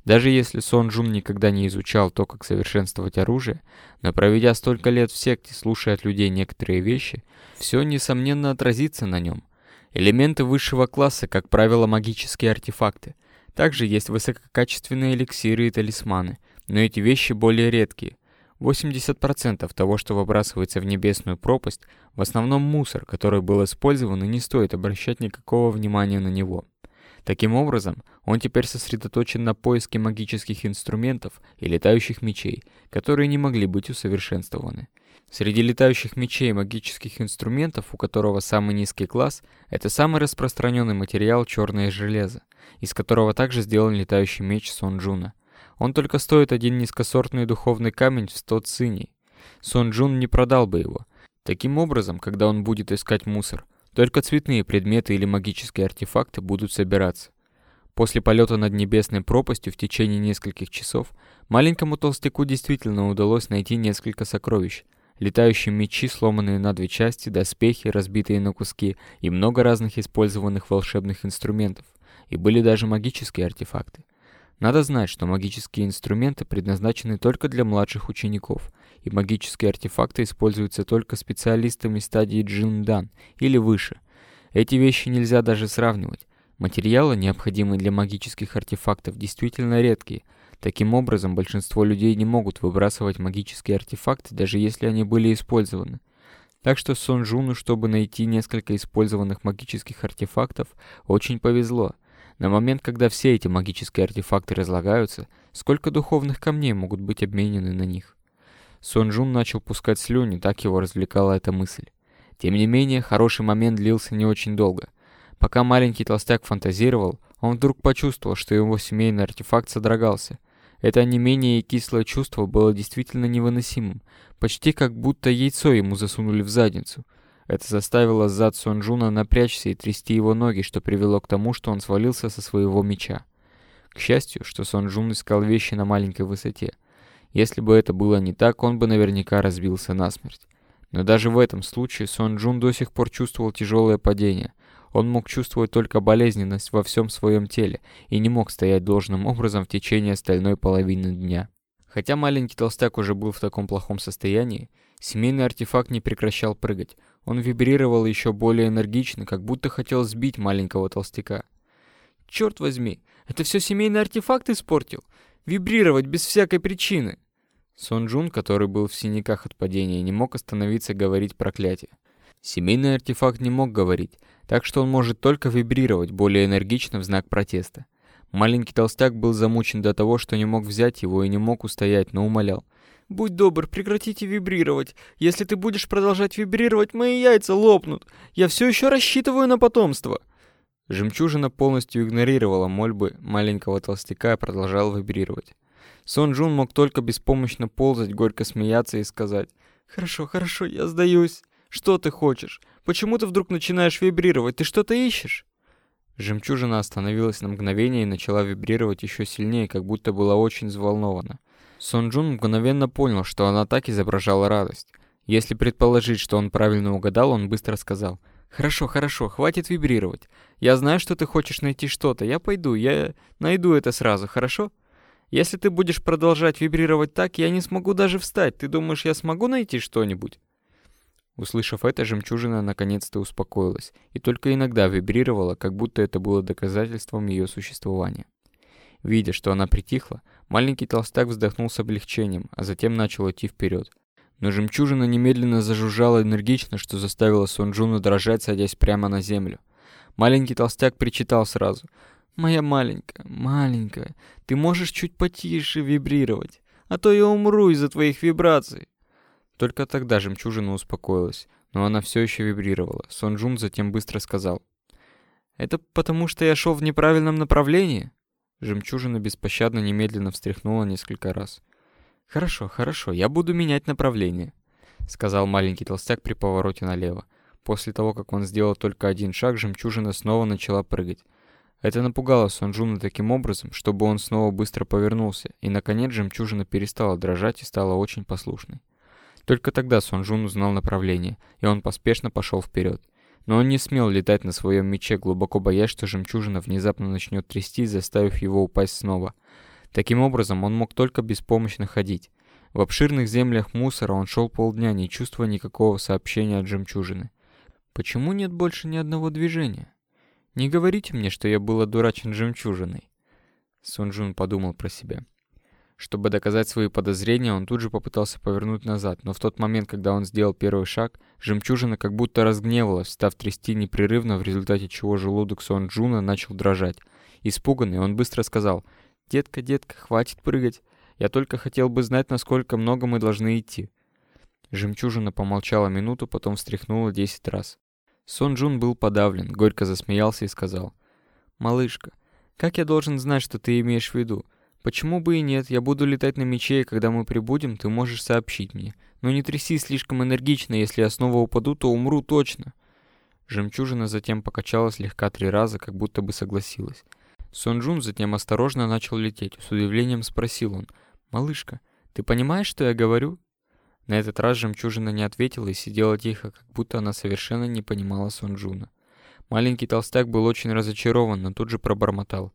даже если Сон Джун никогда не изучал то, как совершенствовать оружие, но проведя столько лет в секте, слушая от людей некоторые вещи, все, несомненно, отразится на нем. Элементы высшего класса, как правило, магические артефакты. Также есть высококачественные эликсиры и талисманы, но эти вещи более редкие. 80% того, что выбрасывается в небесную пропасть, в основном мусор, который был использован и не стоит обращать никакого внимания на него. Таким образом, он теперь сосредоточен на поиске магических инструментов и летающих мечей, которые не могли быть усовершенствованы. Среди летающих мечей и магических инструментов, у которого самый низкий класс, это самый распространенный материал черное железо, из которого также сделан летающий меч Сонджуна. Он только стоит один низкосортный духовный камень в 100 циней. Сонджун не продал бы его. Таким образом, когда он будет искать мусор, только цветные предметы или магические артефакты будут собираться. После полета над небесной пропастью в течение нескольких часов маленькому толстяку действительно удалось найти несколько сокровищ. Летающие мечи, сломанные на две части, доспехи, разбитые на куски и много разных использованных волшебных инструментов. И были даже магические артефакты. Надо знать, что магические инструменты предназначены только для младших учеников – и магические артефакты используются только специалистами стадии джиндан или выше. Эти вещи нельзя даже сравнивать. Материалы, необходимые для магических артефактов, действительно редкие. Таким образом, большинство людей не могут выбрасывать магические артефакты, даже если они были использованы. Так что Сонджуну, чтобы найти несколько использованных магических артефактов, очень повезло. На момент, когда все эти магические артефакты разлагаются, сколько духовных камней могут быть обменены на них? Сонджун начал пускать слюни, так его развлекала эта мысль. Тем не менее, хороший момент длился не очень долго. Пока маленький толстяк фантазировал, он вдруг почувствовал, что его семейный артефакт содрогался. Это не менее кислое чувство было действительно невыносимым, почти как будто яйцо ему засунули в задницу. Это заставило зад Сонджуна напрячься и трясти его ноги, что привело к тому, что он свалился со своего меча. К счастью, что Сонджун искал вещи на маленькой высоте. Если бы это было не так, он бы наверняка разбился насмерть. Но даже в этом случае Сон Джун до сих пор чувствовал тяжелое падение. Он мог чувствовать только болезненность во всем своем теле и не мог стоять должным образом в течение остальной половины дня. Хотя маленький толстяк уже был в таком плохом состоянии, семейный артефакт не прекращал прыгать. Он вибрировал еще более энергично, как будто хотел сбить маленького толстяка. «Черт возьми, это все семейный артефакт испортил? Вибрировать без всякой причины!» Сонджун, который был в синяках от падения, не мог остановиться говорить проклятие. Семейный артефакт не мог говорить, так что он может только вибрировать более энергично в знак протеста. Маленький толстяк был замучен до того, что не мог взять его и не мог устоять, но умолял. «Будь добр, прекратите вибрировать. Если ты будешь продолжать вибрировать, мои яйца лопнут. Я все еще рассчитываю на потомство». Жемчужина полностью игнорировала мольбы маленького толстяка и продолжала вибрировать. Сон-Джун мог только беспомощно ползать, горько смеяться и сказать «Хорошо, хорошо, я сдаюсь. Что ты хочешь? Почему ты вдруг начинаешь вибрировать? Ты что-то ищешь?» Жемчужина остановилась на мгновение и начала вибрировать еще сильнее, как будто была очень взволнована. Сон-Джун мгновенно понял, что она так изображала радость. Если предположить, что он правильно угадал, он быстро сказал «Хорошо, хорошо, хватит вибрировать. Я знаю, что ты хочешь найти что-то. Я пойду, я найду это сразу, хорошо?» Если ты будешь продолжать вибрировать так, я не смогу даже встать. Ты думаешь, я смогу найти что-нибудь?» Услышав это, жемчужина наконец-то успокоилась и только иногда вибрировала, как будто это было доказательством ее существования. Видя, что она притихла, маленький толстяк вздохнул с облегчением, а затем начал идти вперед. Но жемчужина немедленно зажужжала энергично, что заставило Сунджуна дрожать, садясь прямо на землю. Маленький толстяк причитал сразу, Моя маленькая, маленькая, ты можешь чуть потише вибрировать, а то я умру из-за твоих вибраций. Только тогда жемчужина успокоилась, но она все еще вибрировала. Сонджун затем быстро сказал. «Это потому, что я шел в неправильном направлении?» Жемчужина беспощадно немедленно встряхнула несколько раз. «Хорошо, хорошо, я буду менять направление», — сказал маленький толстяк при повороте налево. После того, как он сделал только один шаг, жемчужина снова начала прыгать. Это напугало Сунжуна таким образом, чтобы он снова быстро повернулся, и, наконец, жемчужина перестала дрожать и стала очень послушной. Только тогда Сунжун узнал направление, и он поспешно пошел вперед. Но он не смел летать на своем мече, глубоко боясь, что жемчужина внезапно начнет трясти, заставив его упасть снова. Таким образом, он мог только беспомощно ходить. В обширных землях мусора он шел полдня, не чувствуя никакого сообщения от жемчужины. Почему нет больше ни одного движения? «Не говорите мне, что я был одурачен жемчужиной», — Сунжун подумал про себя. Чтобы доказать свои подозрения, он тут же попытался повернуть назад, но в тот момент, когда он сделал первый шаг, жемчужина как будто разгневалась, став трясти непрерывно, в результате чего желудок Сон начал дрожать. Испуганный, он быстро сказал «Детка, детка, хватит прыгать. Я только хотел бы знать, насколько много мы должны идти». Жемчужина помолчала минуту, потом встряхнула 10 раз. Сон-Джун был подавлен, горько засмеялся и сказал. «Малышка, как я должен знать, что ты имеешь в виду? Почему бы и нет, я буду летать на мече, и когда мы прибудем, ты можешь сообщить мне. Но не тряси слишком энергично, если я снова упаду, то умру точно». Жемчужина затем покачалась слегка три раза, как будто бы согласилась. Сон-Джун затем осторожно начал лететь. С удивлением спросил он. «Малышка, ты понимаешь, что я говорю? На этот раз жемчужина не ответила и сидела тихо, как будто она совершенно не понимала Сунджуна. Маленький толстяк был очень разочарован, но тут же пробормотал.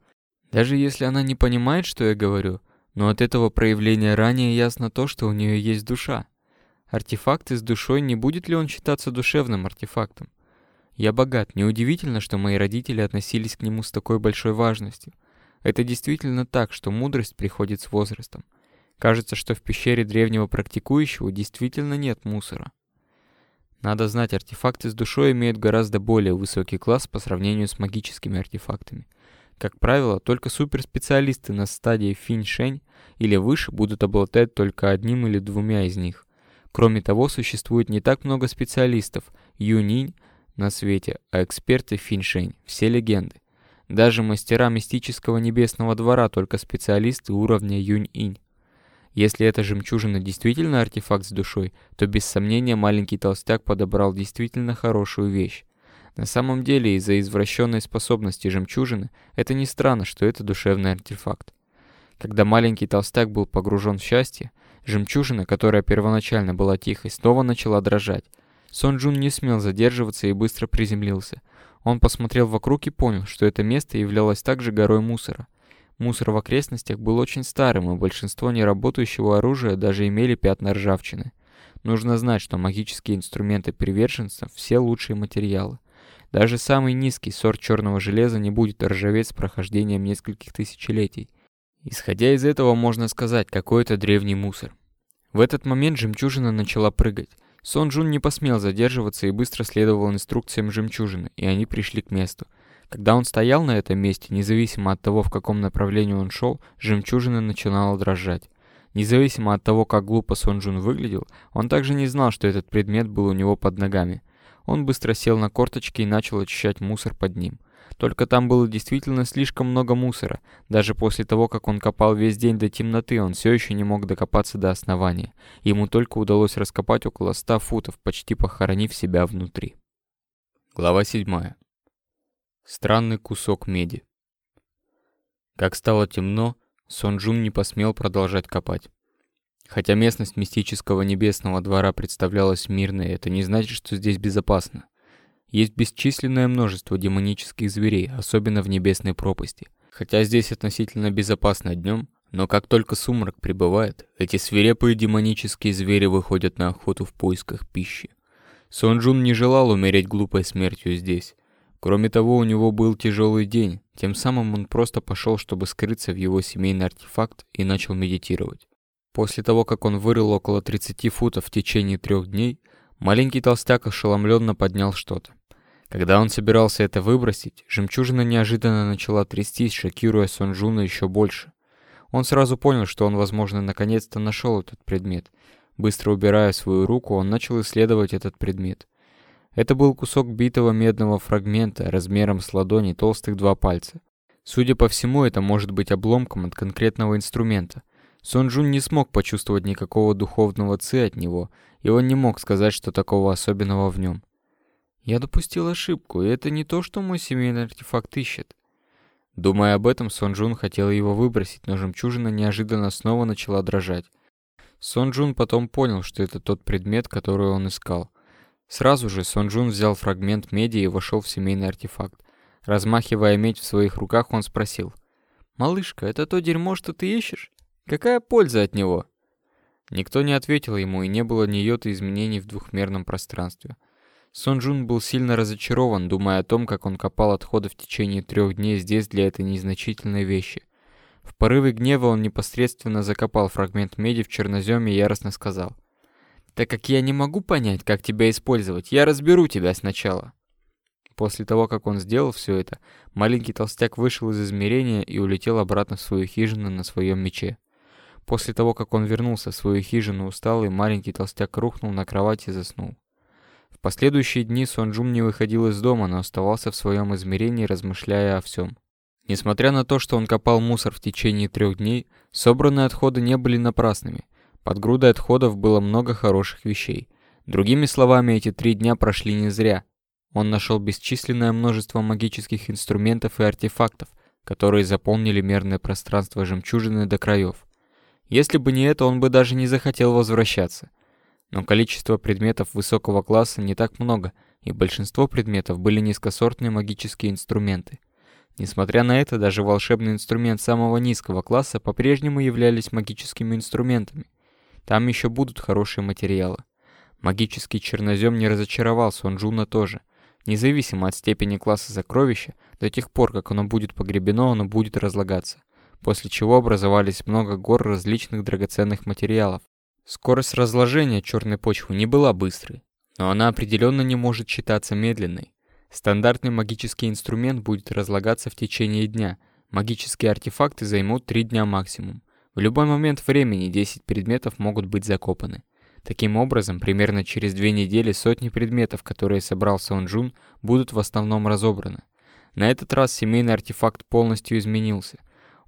«Даже если она не понимает, что я говорю, но от этого проявления ранее ясно то, что у нее есть душа. Артефакты с душой, не будет ли он считаться душевным артефактом? Я богат, неудивительно, что мои родители относились к нему с такой большой важностью. Это действительно так, что мудрость приходит с возрастом. Кажется, что в пещере древнего практикующего действительно нет мусора. Надо знать, артефакты с душой имеют гораздо более высокий класс по сравнению с магическими артефактами. Как правило, только суперспециалисты на стадии финь-шень или выше будут обладать только одним или двумя из них. Кроме того, существует не так много специалистов юнинь на свете, а эксперты финь-шень – все легенды. Даже мастера мистического небесного двора только специалисты уровня юнь-инь. Если эта жемчужина действительно артефакт с душой, то без сомнения маленький толстяк подобрал действительно хорошую вещь. На самом деле, из-за извращенной способности жемчужины, это не странно, что это душевный артефакт. Когда маленький толстяк был погружен в счастье, жемчужина, которая первоначально была тихой, снова начала дрожать. Сон Джун не смел задерживаться и быстро приземлился. Он посмотрел вокруг и понял, что это место являлось также горой мусора – Мусор в окрестностях был очень старым, и большинство неработающего оружия даже имели пятна ржавчины. Нужно знать, что магические инструменты приверженцев – все лучшие материалы. Даже самый низкий сорт черного железа не будет ржаветь с прохождением нескольких тысячелетий. Исходя из этого, можно сказать, какой это древний мусор. В этот момент жемчужина начала прыгать. Сон Джун не посмел задерживаться и быстро следовал инструкциям жемчужины, и они пришли к месту – когда он стоял на этом месте, независимо от того, в каком направлении он шел, жемчужина начинала дрожать. Независимо от того, как глупо Сонджун выглядел, он также не знал, что этот предмет был у него под ногами. Он быстро сел на корточки и начал очищать мусор под ним. Только там было действительно слишком много мусора. Даже после того, как он копал весь день до темноты, он все еще не мог докопаться до основания. Ему только удалось раскопать около 100 футов, почти похоронив себя внутри. Глава 7 странный кусок меди. Как стало темно, Сонджун не посмел продолжать копать. Хотя местность мистического небесного двора представлялась мирной, это не значит, что здесь безопасно. Есть бесчисленное множество демонических зверей, особенно в небесной пропасти. Хотя здесь относительно безопасно днем, но как только сумрак прибывает, эти свирепые демонические звери выходят на охоту в поисках пищи. Сонджун не желал умереть глупой смертью здесь, Кроме того, у него был тяжелый день, тем самым он просто пошел, чтобы скрыться в его семейный артефакт и начал медитировать. После того, как он вырыл около 30 футов в течение трех дней, маленький толстяк ошеломленно поднял что-то. Когда он собирался это выбросить, жемчужина неожиданно начала трястись, шокируя Сонджуна еще больше. Он сразу понял, что он, возможно, наконец-то нашел этот предмет. Быстро убирая свою руку, он начал исследовать этот предмет – это был кусок битого медного фрагмента размером с ладони толстых два пальца. Судя по всему, это может быть обломком от конкретного инструмента. Сонджун не смог почувствовать никакого духовного ци от него, и он не мог сказать, что такого особенного в нем. Я допустил ошибку, и это не то, что мой семейный артефакт ищет. Думая об этом, Сонджун хотел его выбросить, но жемчужина неожиданно снова начала дрожать. Сонджун потом понял, что это тот предмет, который он искал. Сразу же Сонджун взял фрагмент меди и вошел в семейный артефакт. Размахивая медь в своих руках, он спросил. «Малышка, это то дерьмо, что ты ищешь? Какая польза от него?» Никто не ответил ему, и не было ни йота изменений в двухмерном пространстве. Сонджун был сильно разочарован, думая о том, как он копал отходы в течение трех дней здесь для этой незначительной вещи. В порыве гнева он непосредственно закопал фрагмент меди в черноземе и яростно сказал – так как я не могу понять, как тебя использовать. Я разберу тебя сначала». После того, как он сделал все это, маленький толстяк вышел из измерения и улетел обратно в свою хижину на своем мече. После того, как он вернулся в свою хижину усталый, маленький толстяк рухнул на кровати и заснул. В последующие дни Сонджум не выходил из дома, но оставался в своем измерении, размышляя о всем. Несмотря на то, что он копал мусор в течение трех дней, собранные отходы не были напрасными – под грудой отходов было много хороших вещей. Другими словами, эти три дня прошли не зря. Он нашел бесчисленное множество магических инструментов и артефактов, которые заполнили мерное пространство жемчужины до краев. Если бы не это, он бы даже не захотел возвращаться. Но количество предметов высокого класса не так много, и большинство предметов были низкосортные магические инструменты. Несмотря на это, даже волшебный инструмент самого низкого класса по-прежнему являлись магическими инструментами – там еще будут хорошие материалы. Магический чернозем не разочаровал Сонджуна тоже. Независимо от степени класса сокровища, до тех пор, как оно будет погребено, оно будет разлагаться. После чего образовались много гор различных драгоценных материалов. Скорость разложения черной почвы не была быстрой, но она определенно не может считаться медленной. Стандартный магический инструмент будет разлагаться в течение дня, магические артефакты займут 3 дня максимум. В любой момент времени 10 предметов могут быть закопаны. Таким образом, примерно через две недели сотни предметов, которые собрал Сонджун, будут в основном разобраны. На этот раз семейный артефакт полностью изменился.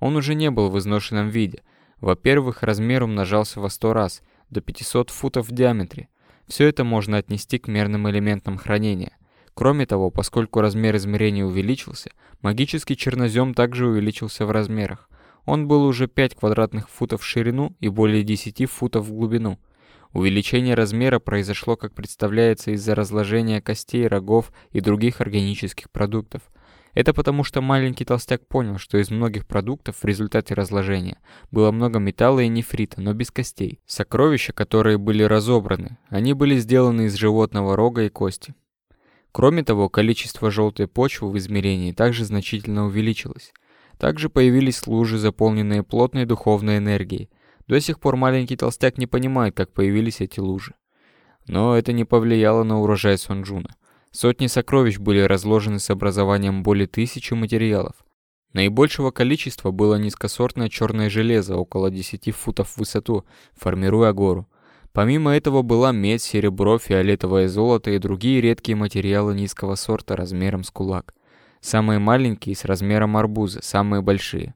Он уже не был в изношенном виде. Во-первых, размер умножался во 100 раз, до 500 футов в диаметре. Все это можно отнести к мерным элементам хранения. Кроме того, поскольку размер измерения увеличился, магический чернозем также увеличился в размерах он был уже 5 квадратных футов в ширину и более 10 футов в глубину. Увеличение размера произошло, как представляется, из-за разложения костей, рогов и других органических продуктов. Это потому, что маленький толстяк понял, что из многих продуктов в результате разложения было много металла и нефрита, но без костей. Сокровища, которые были разобраны, они были сделаны из животного рога и кости. Кроме того, количество желтой почвы в измерении также значительно увеличилось. Также появились лужи, заполненные плотной духовной энергией. До сих пор маленький толстяк не понимает, как появились эти лужи. Но это не повлияло на урожай Сонджуна. Сотни сокровищ были разложены с образованием более тысячи материалов. Наибольшего количества было низкосортное черное железо, около 10 футов в высоту, формируя гору. Помимо этого была медь, серебро, фиолетовое золото и другие редкие материалы низкого сорта размером с кулак. Самые маленькие с размером арбуза, самые большие.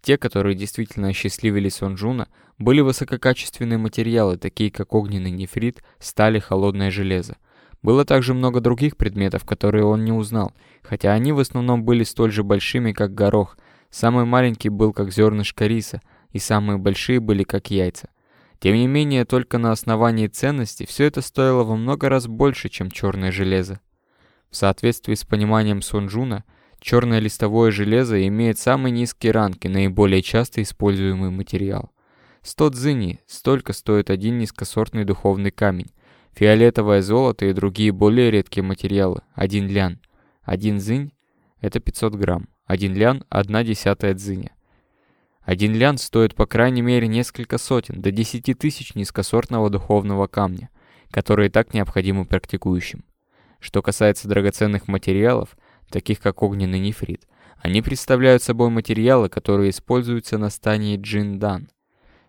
Те, которые действительно осчастливили Сонджуна, были высококачественные материалы, такие как огненный нефрит, сталь и холодное железо. Было также много других предметов, которые он не узнал, хотя они в основном были столь же большими, как горох. Самый маленький был как зернышко риса, и самые большие были как яйца. Тем не менее, только на основании ценности все это стоило во много раз больше, чем черное железо. В соответствии с пониманием Сонджуна, черное листовое железо имеет самые низкие ранки, наиболее часто используемый материал. 100 дзыни – столько стоит один низкосортный духовный камень, фиолетовое золото и другие более редкие материалы – 1 лян. 1 дзынь – это 500 грамм, 1 лян – 1 десятая дзыня. Один лян стоит по крайней мере несколько сотен, до 10 тысяч низкосортного духовного камня, которые так необходимы практикующим. Что касается драгоценных материалов, таких как огненный нефрит, они представляют собой материалы, которые используются на стане джиндан.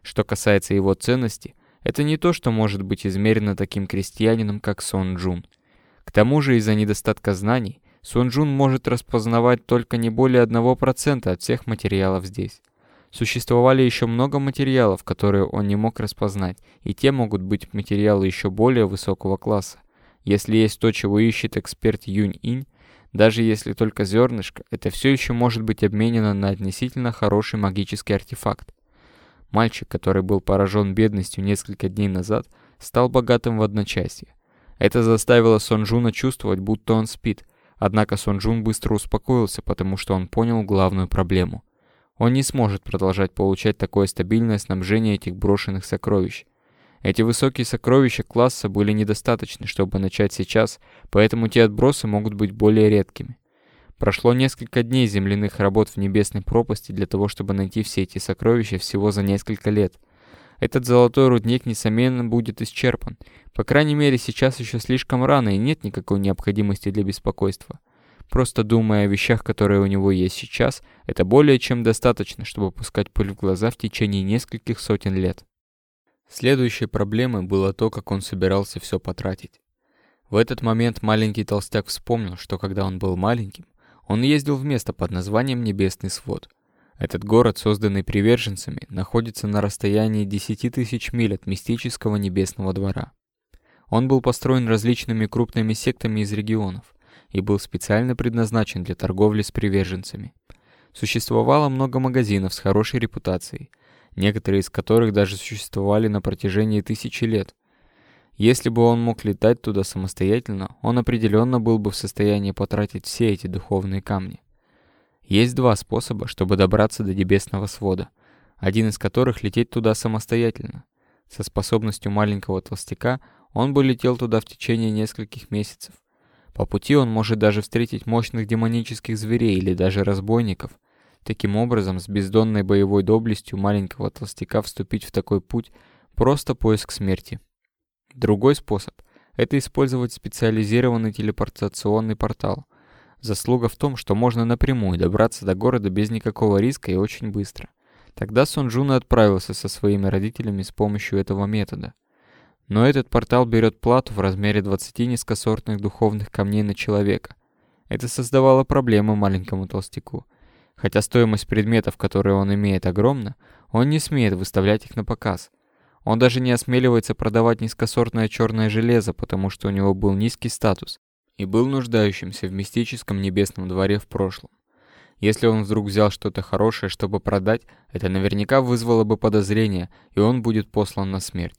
Что касается его ценности, это не то, что может быть измерено таким крестьянином, как Сон Джун. К тому же из-за недостатка знаний Сон Джун может распознавать только не более 1% от всех материалов здесь. Существовали еще много материалов, которые он не мог распознать, и те могут быть материалы еще более высокого класса, если есть то, чего ищет эксперт Юнь Инь, даже если только зернышко, это все еще может быть обменено на относительно хороший магический артефакт. Мальчик, который был поражен бедностью несколько дней назад, стал богатым в одночасье. Это заставило Сонджуна чувствовать, будто он спит, однако Сонджун быстро успокоился, потому что он понял главную проблему. Он не сможет продолжать получать такое стабильное снабжение этих брошенных сокровищ – эти высокие сокровища класса были недостаточны, чтобы начать сейчас, поэтому те отбросы могут быть более редкими. Прошло несколько дней земляных работ в небесной пропасти для того, чтобы найти все эти сокровища всего за несколько лет. Этот золотой рудник, несомненно, будет исчерпан. По крайней мере, сейчас еще слишком рано и нет никакой необходимости для беспокойства. Просто думая о вещах, которые у него есть сейчас, это более чем достаточно, чтобы пускать пыль в глаза в течение нескольких сотен лет. Следующей проблемой было то, как он собирался все потратить. В этот момент маленький толстяк вспомнил, что когда он был маленьким, он ездил в место под названием Небесный Свод. Этот город, созданный приверженцами, находится на расстоянии 10 тысяч миль от мистического Небесного Двора. Он был построен различными крупными сектами из регионов и был специально предназначен для торговли с приверженцами. Существовало много магазинов с хорошей репутацией – некоторые из которых даже существовали на протяжении тысячи лет. Если бы он мог летать туда самостоятельно, он определенно был бы в состоянии потратить все эти духовные камни. Есть два способа, чтобы добраться до небесного свода, один из которых лететь туда самостоятельно. Со способностью маленького толстяка он бы летел туда в течение нескольких месяцев. По пути он может даже встретить мощных демонических зверей или даже разбойников – Таким образом, с бездонной боевой доблестью маленького толстяка вступить в такой путь – просто поиск смерти. Другой способ – это использовать специализированный телепортационный портал. Заслуга в том, что можно напрямую добраться до города без никакого риска и очень быстро. Тогда Сунжуна отправился со своими родителями с помощью этого метода. Но этот портал берет плату в размере 20 низкосортных духовных камней на человека. Это создавало проблемы маленькому толстяку – Хотя стоимость предметов, которые он имеет, огромна, он не смеет выставлять их на показ. Он даже не осмеливается продавать низкосортное черное железо, потому что у него был низкий статус и был нуждающимся в мистическом небесном дворе в прошлом. Если он вдруг взял что-то хорошее, чтобы продать, это наверняка вызвало бы подозрение, и он будет послан на смерть.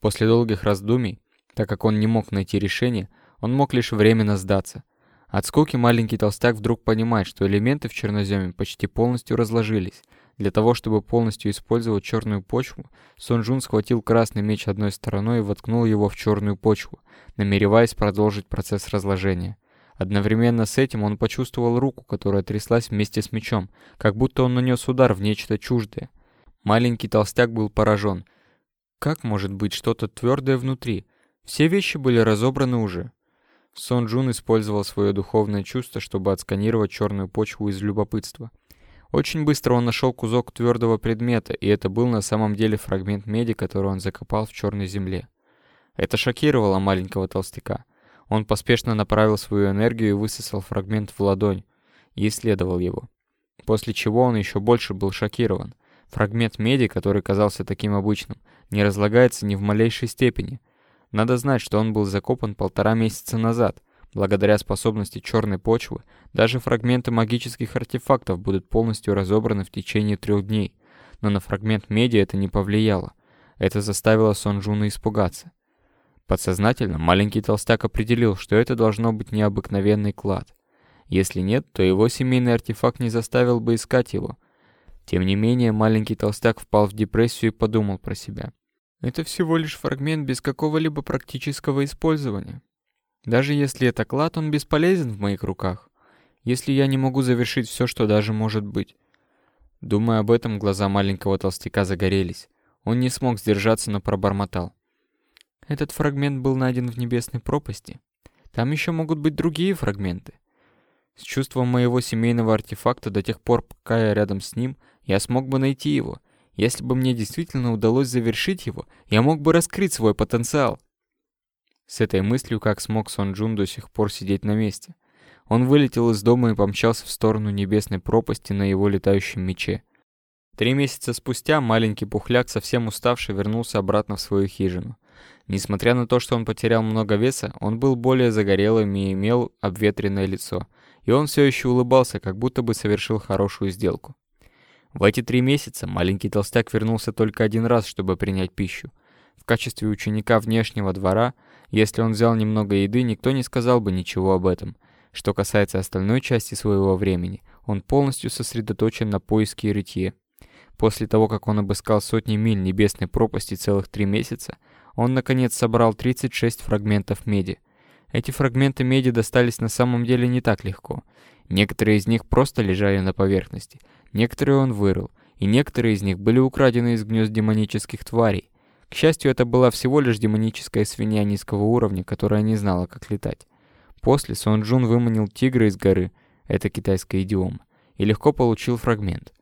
После долгих раздумий, так как он не мог найти решение, он мог лишь временно сдаться – от скуки маленький толстяк вдруг понимает, что элементы в черноземе почти полностью разложились. Для того, чтобы полностью использовать черную почву, Сунжун схватил красный меч одной стороной и воткнул его в черную почву, намереваясь продолжить процесс разложения. Одновременно с этим он почувствовал руку, которая тряслась вместе с мечом, как будто он нанес удар в нечто чуждое. Маленький толстяк был поражен. Как может быть что-то твердое внутри? Все вещи были разобраны уже, Сон Джун использовал свое духовное чувство, чтобы отсканировать черную почву из любопытства. Очень быстро он нашел кусок твердого предмета, и это был на самом деле фрагмент меди, который он закопал в черной земле. Это шокировало маленького толстяка. Он поспешно направил свою энергию и высосал фрагмент в ладонь и исследовал его. После чего он еще больше был шокирован. Фрагмент меди, который казался таким обычным, не разлагается ни в малейшей степени – надо знать, что он был закопан полтора месяца назад. Благодаря способности черной почвы, даже фрагменты магических артефактов будут полностью разобраны в течение трех дней. Но на фрагмент меди это не повлияло. Это заставило Сонжуна испугаться. Подсознательно маленький толстяк определил, что это должно быть необыкновенный клад. Если нет, то его семейный артефакт не заставил бы искать его. Тем не менее, маленький толстяк впал в депрессию и подумал про себя – это всего лишь фрагмент без какого-либо практического использования. Даже если это клад, он бесполезен в моих руках, если я не могу завершить все, что даже может быть. Думая об этом, глаза маленького толстяка загорелись. Он не смог сдержаться, но пробормотал. Этот фрагмент был найден в небесной пропасти. Там еще могут быть другие фрагменты. С чувством моего семейного артефакта до тех пор, пока я рядом с ним, я смог бы найти его — если бы мне действительно удалось завершить его, я мог бы раскрыть свой потенциал. С этой мыслью, как смог Сон Джун до сих пор сидеть на месте. Он вылетел из дома и помчался в сторону небесной пропасти на его летающем мече. Три месяца спустя маленький пухляк, совсем уставший, вернулся обратно в свою хижину. Несмотря на то, что он потерял много веса, он был более загорелым и имел обветренное лицо. И он все еще улыбался, как будто бы совершил хорошую сделку. В эти три месяца маленький толстяк вернулся только один раз, чтобы принять пищу. В качестве ученика внешнего двора, если он взял немного еды, никто не сказал бы ничего об этом. Что касается остальной части своего времени, он полностью сосредоточен на поиске рытье. После того, как он обыскал сотни миль небесной пропасти целых три месяца, он, наконец, собрал 36 фрагментов меди. Эти фрагменты меди достались на самом деле не так легко. Некоторые из них просто лежали на поверхности, некоторые он вырыл, и некоторые из них были украдены из гнезд демонических тварей. К счастью, это была всего лишь демоническая свинья низкого уровня, которая не знала, как летать. После Сон Джун выманил тигра из горы, это китайская идиома, и легко получил фрагмент.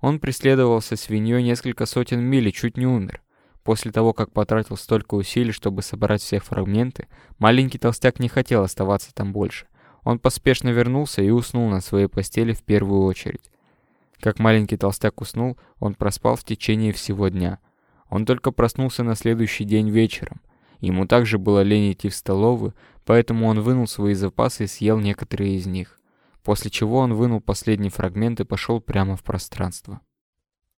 Он преследовался свиньей несколько сотен миль и чуть не умер. После того, как потратил столько усилий, чтобы собрать все фрагменты, маленький толстяк не хотел оставаться там больше. Он поспешно вернулся и уснул на своей постели в первую очередь. Как маленький толстяк уснул, он проспал в течение всего дня. Он только проснулся на следующий день вечером. Ему также было лень идти в столовую, поэтому он вынул свои запасы и съел некоторые из них. После чего он вынул последний фрагмент и пошел прямо в пространство.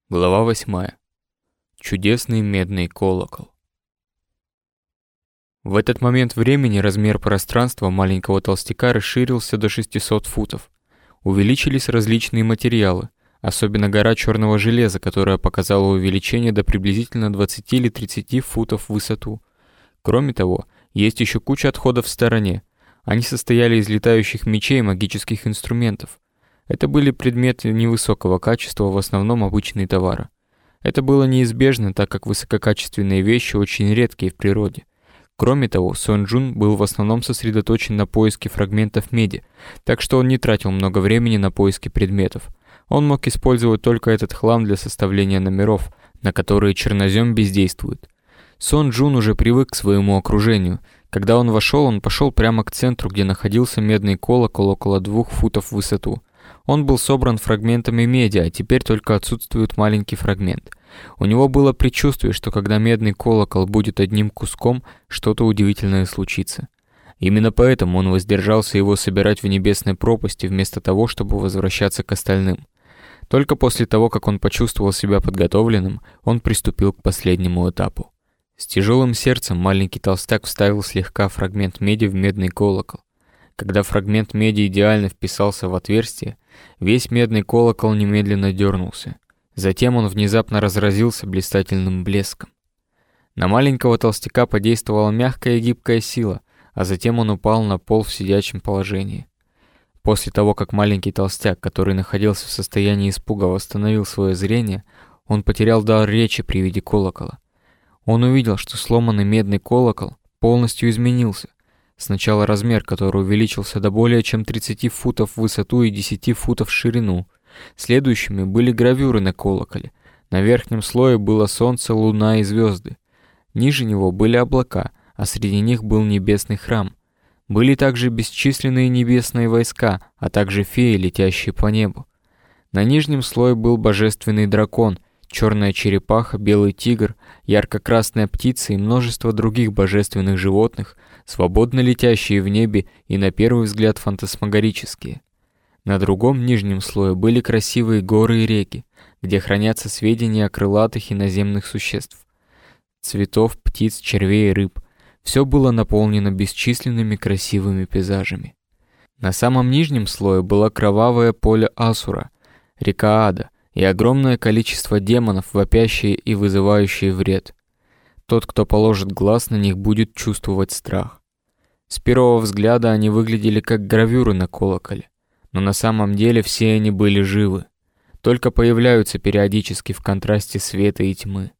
Глава 8. Чудесный медный колокол. В этот момент времени размер пространства маленького толстяка расширился до 600 футов. Увеличились различные материалы, особенно гора черного железа, которая показала увеличение до приблизительно 20 или 30 футов в высоту. Кроме того, есть еще куча отходов в стороне. Они состояли из летающих мечей и магических инструментов. Это были предметы невысокого качества, в основном обычные товары. Это было неизбежно, так как высококачественные вещи очень редкие в природе. Кроме того, Сон Джун был в основном сосредоточен на поиске фрагментов меди, так что он не тратил много времени на поиски предметов. Он мог использовать только этот хлам для составления номеров, на которые чернозем бездействует. Сон Джун уже привык к своему окружению. Когда он вошел, он пошел прямо к центру, где находился медный колокол около двух футов в высоту. Он был собран фрагментами меди, а теперь только отсутствует маленький фрагмент – у него было предчувствие, что когда медный колокол будет одним куском, что-то удивительное случится. Именно поэтому он воздержался его собирать в небесной пропасти вместо того, чтобы возвращаться к остальным. Только после того, как он почувствовал себя подготовленным, он приступил к последнему этапу. С тяжелым сердцем маленький толстяк вставил слегка фрагмент меди в медный колокол. Когда фрагмент меди идеально вписался в отверстие, весь медный колокол немедленно дернулся – Затем он внезапно разразился блистательным блеском. На маленького толстяка подействовала мягкая и гибкая сила, а затем он упал на пол в сидячем положении. После того, как маленький толстяк, который находился в состоянии испуга, восстановил свое зрение, он потерял дар речи при виде колокола. Он увидел, что сломанный медный колокол полностью изменился. Сначала размер, который увеличился до более чем 30 футов в высоту и 10 футов в ширину – Следующими были гравюры на колоколе. На верхнем слое было солнце, луна и звезды. Ниже него были облака, а среди них был небесный храм. Были также бесчисленные небесные войска, а также феи, летящие по небу. На нижнем слое был божественный дракон, черная черепаха, белый тигр, ярко-красная птица и множество других божественных животных, свободно летящие в небе и на первый взгляд фантасмагорические. На другом нижнем слое были красивые горы и реки, где хранятся сведения о крылатых и наземных существ. Цветов, птиц, червей и рыб. Все было наполнено бесчисленными красивыми пейзажами. На самом нижнем слое было кровавое поле Асура, река Ада и огромное количество демонов, вопящие и вызывающие вред. Тот, кто положит глаз на них, будет чувствовать страх. С первого взгляда они выглядели как гравюры на колоколе но на самом деле все они были живы, только появляются периодически в контрасте света и тьмы.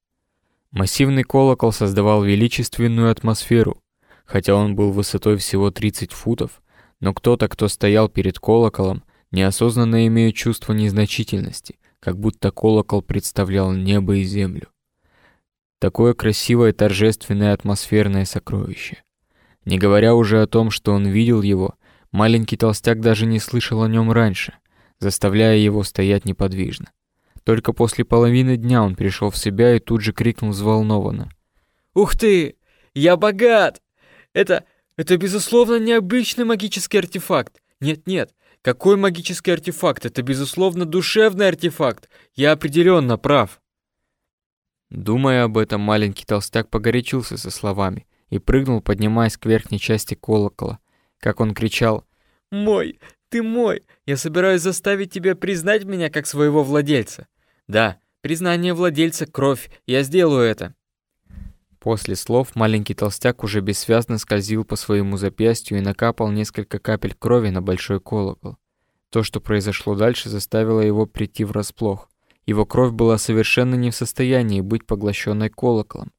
Массивный колокол создавал величественную атмосферу, хотя он был высотой всего 30 футов, но кто-то, кто стоял перед колоколом, неосознанно имея чувство незначительности, как будто колокол представлял небо и землю. Такое красивое торжественное атмосферное сокровище. Не говоря уже о том, что он видел его – Маленький толстяк даже не слышал о нем раньше, заставляя его стоять неподвижно. Только после половины дня он пришел в себя и тут же крикнул взволнованно. «Ух ты! Я богат! Это... это, безусловно, необычный магический артефакт! Нет-нет, какой магический артефакт? Это, безусловно, душевный артефакт! Я определенно прав!» Думая об этом, маленький толстяк погорячился со словами и прыгнул, поднимаясь к верхней части колокола, как он кричал «Мой! Ты мой! Я собираюсь заставить тебя признать меня как своего владельца!» «Да, признание владельца — кровь, я сделаю это!» После слов маленький толстяк уже бессвязно скользил по своему запястью и накапал несколько капель крови на большой колокол. То, что произошло дальше, заставило его прийти врасплох. Его кровь была совершенно не в состоянии быть поглощенной колоколом.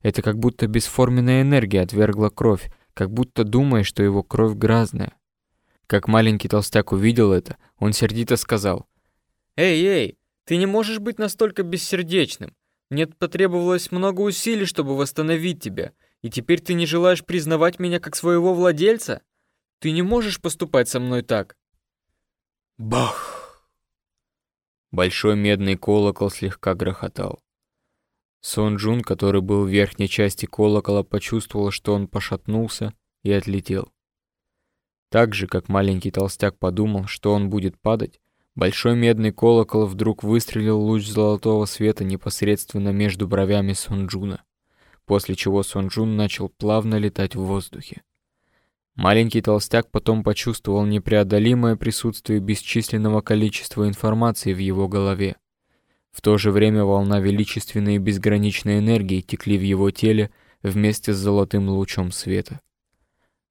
Это как будто бесформенная энергия отвергла кровь, как будто думая, что его кровь грязная. Как маленький толстяк увидел это, он сердито сказал. «Эй, эй, ты не можешь быть настолько бессердечным. Мне потребовалось много усилий, чтобы восстановить тебя, и теперь ты не желаешь признавать меня как своего владельца? Ты не можешь поступать со мной так». Бах! Большой медный колокол слегка грохотал. Сон-Джун, который был в верхней части колокола, почувствовал, что он пошатнулся и отлетел. Так же, как маленький толстяк подумал, что он будет падать, большой медный колокол вдруг выстрелил луч золотого света непосредственно между бровями Сон-Джуна, после чего Сон-Джун начал плавно летать в воздухе. Маленький толстяк потом почувствовал непреодолимое присутствие бесчисленного количества информации в его голове, в то же время волна величественной и безграничной энергии текли в его теле вместе с золотым лучом света.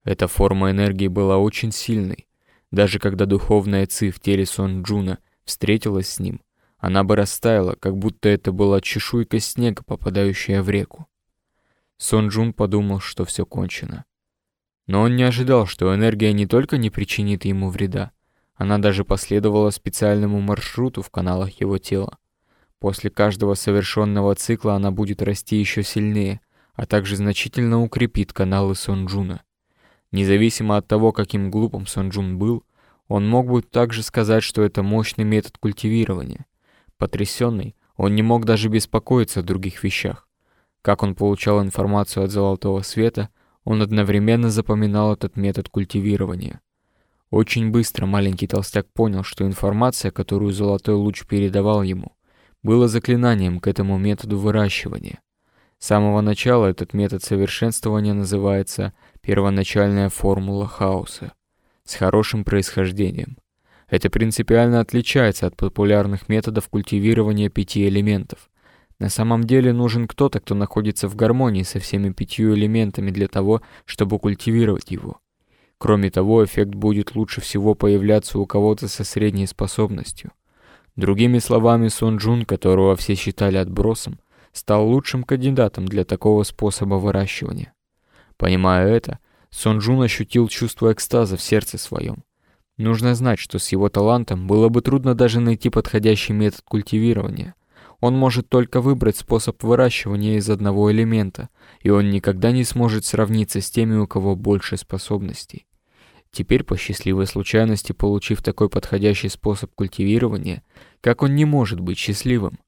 Эта форма энергии была очень сильной. Даже когда духовная ци в теле Сон Джуна встретилась с ним, она бы растаяла, как будто это была чешуйка снега, попадающая в реку. Сон Джун подумал, что все кончено. Но он не ожидал, что энергия не только не причинит ему вреда, она даже последовала специальному маршруту в каналах его тела. После каждого совершенного цикла она будет расти еще сильнее, а также значительно укрепит каналы Сонджуна. Независимо от того, каким глупым Сонджун был, он мог бы также сказать, что это мощный метод культивирования. Потрясенный, он не мог даже беспокоиться о других вещах. Как он получал информацию от золотого света, он одновременно запоминал этот метод культивирования. Очень быстро маленький толстяк понял, что информация, которую золотой луч передавал ему, было заклинанием, к этому методу выращивания. С самого начала этот метод совершенствования называется первоначальная формула хаоса с хорошим происхождением. Это принципиально отличается от популярных методов культивирования пяти элементов. На самом деле нужен кто-то, кто находится в гармонии со всеми пятью элементами для того, чтобы культивировать его. Кроме того, эффект будет лучше всего появляться у кого-то со средней способностью – Другими словами, Сон Джун, которого все считали отбросом, стал лучшим кандидатом для такого способа выращивания. Понимая это, Сон Джун ощутил чувство экстаза в сердце своем. Нужно знать, что с его талантом было бы трудно даже найти подходящий метод культивирования. Он может только выбрать способ выращивания из одного элемента, и он никогда не сможет сравниться с теми, у кого больше способностей. Теперь, по счастливой случайности, получив такой подходящий способ культивирования, как он не может быть счастливым.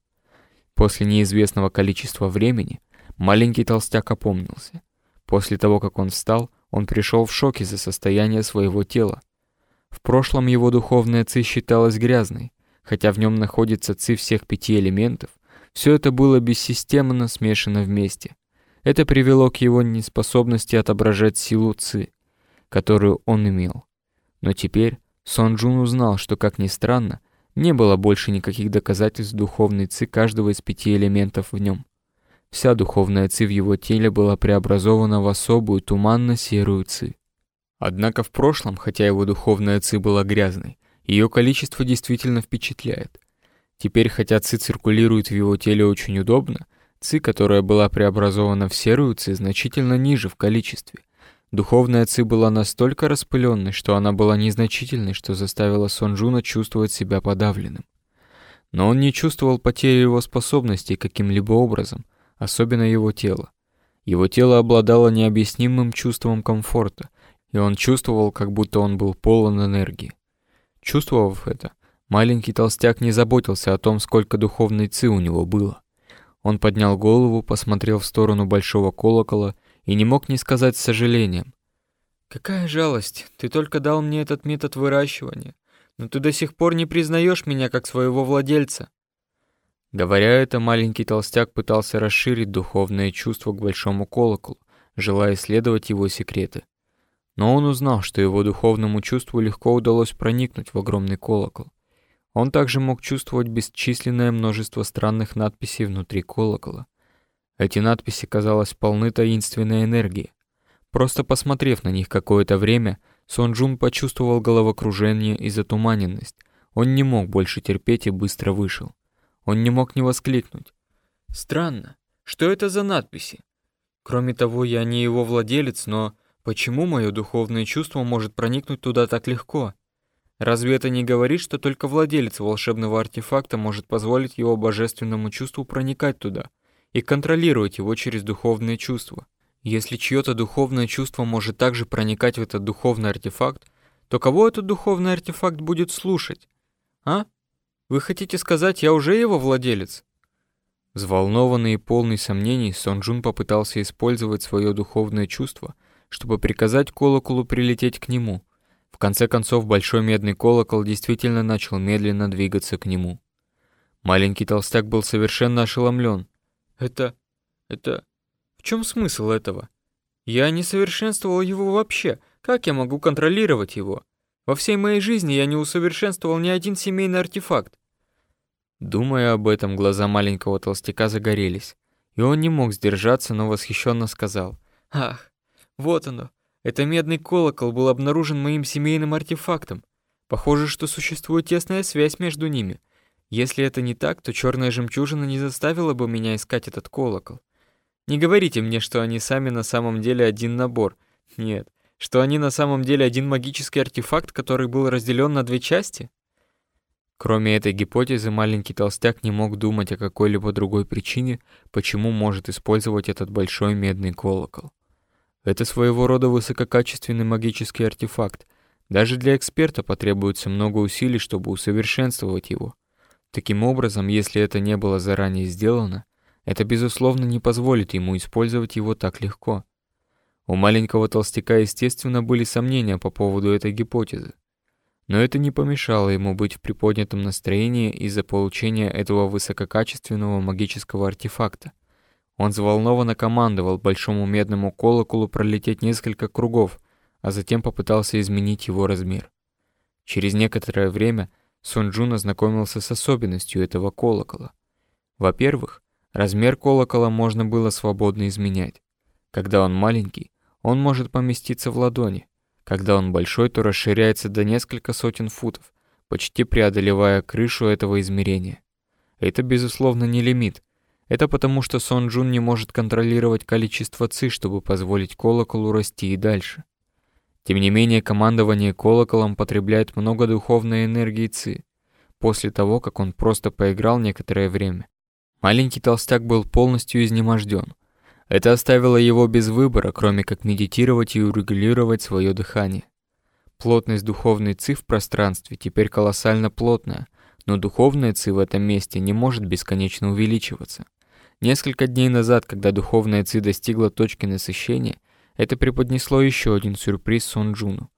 После неизвестного количества времени маленький толстяк опомнился. После того, как он встал, он пришел в шок из-за состояния своего тела. В прошлом его духовная ци считалась грязной, хотя в нем находится ци всех пяти элементов, все это было бессистемно смешано вместе. Это привело к его неспособности отображать силу ци – которую он имел. Но теперь Сон Джун узнал, что, как ни странно, не было больше никаких доказательств духовной ци каждого из пяти элементов в нем. Вся духовная ци в его теле была преобразована в особую туманно-серую ци. Однако в прошлом, хотя его духовная ци была грязной, ее количество действительно впечатляет. Теперь, хотя ци циркулирует в его теле очень удобно, ци, которая была преобразована в серую ци, значительно ниже в количестве – Духовная Ци была настолько распыленной, что она была незначительной, что заставила Сонджуна чувствовать себя подавленным. Но он не чувствовал потери его способностей каким-либо образом, особенно его тело. Его тело обладало необъяснимым чувством комфорта, и он чувствовал, как будто он был полон энергии. Чувствовав это, маленький толстяк не заботился о том, сколько духовной ци у него было. Он поднял голову, посмотрел в сторону большого колокола и не мог не сказать с сожалением. «Какая жалость! Ты только дал мне этот метод выращивания, но ты до сих пор не признаешь меня как своего владельца». Говоря это, маленький толстяк пытался расширить духовное чувство к большому колоколу, желая исследовать его секреты. Но он узнал, что его духовному чувству легко удалось проникнуть в огромный колокол. Он также мог чувствовать бесчисленное множество странных надписей внутри колокола. Эти надписи, казалось, полны таинственной энергии. Просто посмотрев на них какое-то время, Сон Джун почувствовал головокружение и затуманенность. Он не мог больше терпеть и быстро вышел. Он не мог не воскликнуть. «Странно. Что это за надписи? Кроме того, я не его владелец, но почему мое духовное чувство может проникнуть туда так легко?» Разве это не говорит, что только владелец волшебного артефакта может позволить его божественному чувству проникать туда, и контролировать его через духовные чувства. Если чье-то духовное чувство может также проникать в этот духовный артефакт, то кого этот духовный артефакт будет слушать? А? Вы хотите сказать, я уже его владелец? Взволнованный и полный сомнений, Сон Джун попытался использовать свое духовное чувство, чтобы приказать колоколу прилететь к нему. В конце концов, большой медный колокол действительно начал медленно двигаться к нему. Маленький толстяк был совершенно ошеломлен. Это... это... В чем смысл этого? Я не совершенствовал его вообще. Как я могу контролировать его? Во всей моей жизни я не усовершенствовал ни один семейный артефакт. Думая об этом, глаза маленького толстяка загорелись, и он не мог сдержаться, но восхищенно сказал. «Ах, вот оно. Это медный колокол был обнаружен моим семейным артефактом. Похоже, что существует тесная связь между ними. Если это не так, то черная жемчужина не заставила бы меня искать этот колокол. Не говорите мне, что они сами на самом деле один набор. Нет, что они на самом деле один магический артефакт, который был разделен на две части. Кроме этой гипотезы, маленький толстяк не мог думать о какой-либо другой причине, почему может использовать этот большой медный колокол. Это своего рода высококачественный магический артефакт. Даже для эксперта потребуется много усилий, чтобы усовершенствовать его — Таким образом, если это не было заранее сделано, это, безусловно, не позволит ему использовать его так легко. У маленького толстяка, естественно, были сомнения по поводу этой гипотезы. Но это не помешало ему быть в приподнятом настроении из-за получения этого высококачественного магического артефакта. Он взволнованно командовал большому медному колоколу пролететь несколько кругов, а затем попытался изменить его размер. Через некоторое время – Сунджуна ознакомился с особенностью этого колокола. Во-первых, размер колокола можно было свободно изменять. Когда он маленький, он может поместиться в ладони. Когда он большой, то расширяется до несколько сотен футов, почти преодолевая крышу этого измерения. Это, безусловно, не лимит. Это потому, что Сон Джун не может контролировать количество ци, чтобы позволить колоколу расти и дальше. Тем не менее, командование колоколом потребляет много духовной энергии Ци, после того, как он просто поиграл некоторое время. Маленький толстяк был полностью изнеможден. Это оставило его без выбора, кроме как медитировать и урегулировать свое дыхание. Плотность духовной ци в пространстве теперь колоссально плотная, но духовная ци в этом месте не может бесконечно увеличиваться. Несколько дней назад, когда духовная ци достигла точки насыщения, это преподнесло еще один сюрприз Сонджуну.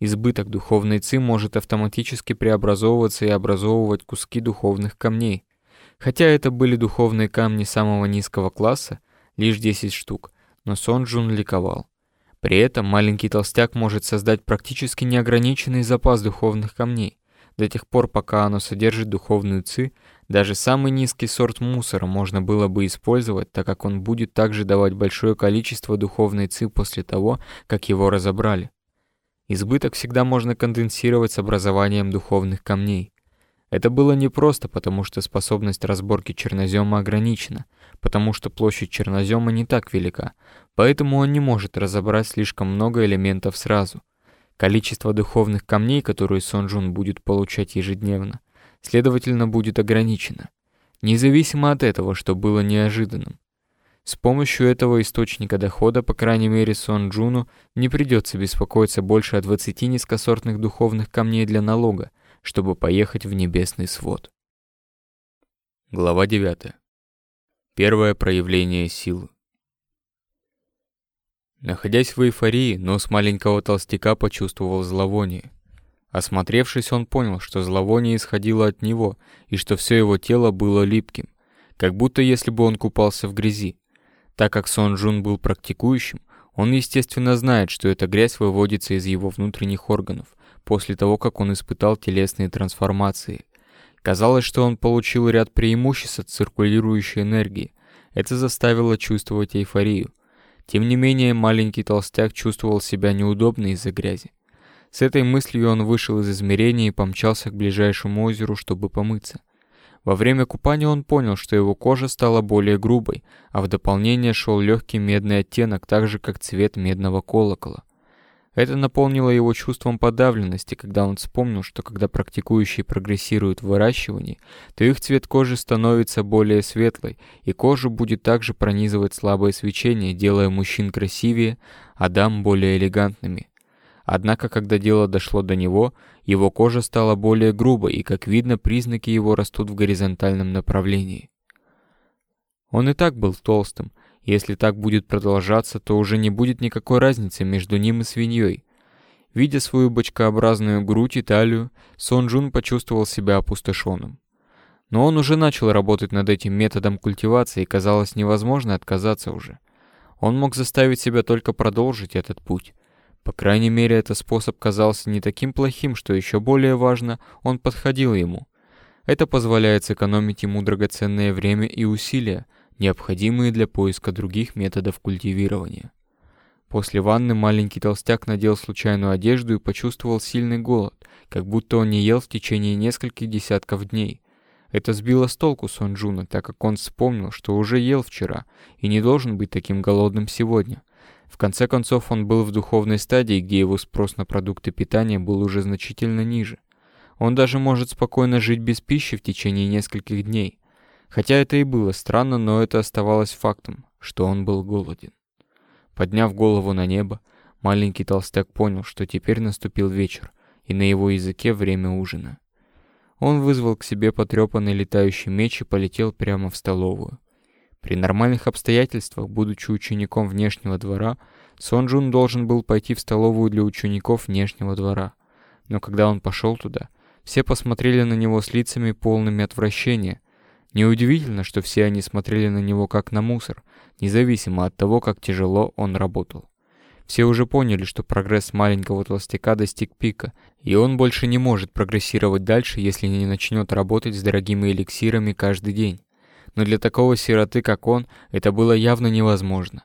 Избыток духовной ци может автоматически преобразовываться и образовывать куски духовных камней. Хотя это были духовные камни самого низкого класса, лишь 10 штук, но Сонджун ликовал. При этом маленький толстяк может создать практически неограниченный запас духовных камней, до тех пор, пока оно содержит духовную ци, даже самый низкий сорт мусора можно было бы использовать, так как он будет также давать большое количество духовной ци после того, как его разобрали. Избыток всегда можно конденсировать с образованием духовных камней. Это было непросто, потому что способность разборки чернозема ограничена, потому что площадь чернозема не так велика, поэтому он не может разобрать слишком много элементов сразу. Количество духовных камней, которые Сонджун будет получать ежедневно – следовательно, будет ограничено, независимо от этого, что было неожиданным. С помощью этого источника дохода, по крайней мере, Сон Джуну не придется беспокоиться больше о 20 низкосортных духовных камней для налога, чтобы поехать в небесный свод. Глава 9. Первое проявление силы. Находясь в эйфории, нос маленького толстяка почувствовал зловоние. Осмотревшись, он понял, что зловоние исходило от него, и что все его тело было липким, как будто если бы он купался в грязи. Так как Сон Джун был практикующим, он, естественно, знает, что эта грязь выводится из его внутренних органов, после того, как он испытал телесные трансформации. Казалось, что он получил ряд преимуществ от циркулирующей энергии. Это заставило чувствовать эйфорию. Тем не менее, маленький толстяк чувствовал себя неудобно из-за грязи. С этой мыслью он вышел из измерения и помчался к ближайшему озеру, чтобы помыться. Во время купания он понял, что его кожа стала более грубой, а в дополнение шел легкий медный оттенок, так же как цвет медного колокола. Это наполнило его чувством подавленности, когда он вспомнил, что когда практикующие прогрессируют в выращивании, то их цвет кожи становится более светлой, и кожу будет также пронизывать слабое свечение, делая мужчин красивее, а дам более элегантными. Однако, когда дело дошло до него, его кожа стала более грубой, и, как видно, признаки его растут в горизонтальном направлении. Он и так был толстым. Если так будет продолжаться, то уже не будет никакой разницы между ним и свиньей. Видя свою бочкообразную грудь и талию, Сон Джун почувствовал себя опустошенным. Но он уже начал работать над этим методом культивации, и казалось невозможно отказаться уже. Он мог заставить себя только продолжить этот путь. По крайней мере, этот способ казался не таким плохим, что еще более важно, он подходил ему. Это позволяет сэкономить ему драгоценное время и усилия, необходимые для поиска других методов культивирования. После ванны маленький толстяк надел случайную одежду и почувствовал сильный голод, как будто он не ел в течение нескольких десятков дней. Это сбило с толку Сонджуна, так как он вспомнил, что уже ел вчера и не должен быть таким голодным сегодня – в конце концов, он был в духовной стадии, где его спрос на продукты питания был уже значительно ниже. Он даже может спокойно жить без пищи в течение нескольких дней. Хотя это и было странно, но это оставалось фактом, что он был голоден. Подняв голову на небо, маленький толстяк понял, что теперь наступил вечер, и на его языке время ужина. Он вызвал к себе потрепанный летающий меч и полетел прямо в столовую. При нормальных обстоятельствах, будучи учеником внешнего двора, Сон Джун должен был пойти в столовую для учеников внешнего двора. Но когда он пошел туда, все посмотрели на него с лицами полными отвращения. Неудивительно, что все они смотрели на него как на мусор, независимо от того, как тяжело он работал. Все уже поняли, что прогресс маленького толстяка достиг пика, и он больше не может прогрессировать дальше, если не начнет работать с дорогими эликсирами каждый день но для такого сироты, как он, это было явно невозможно.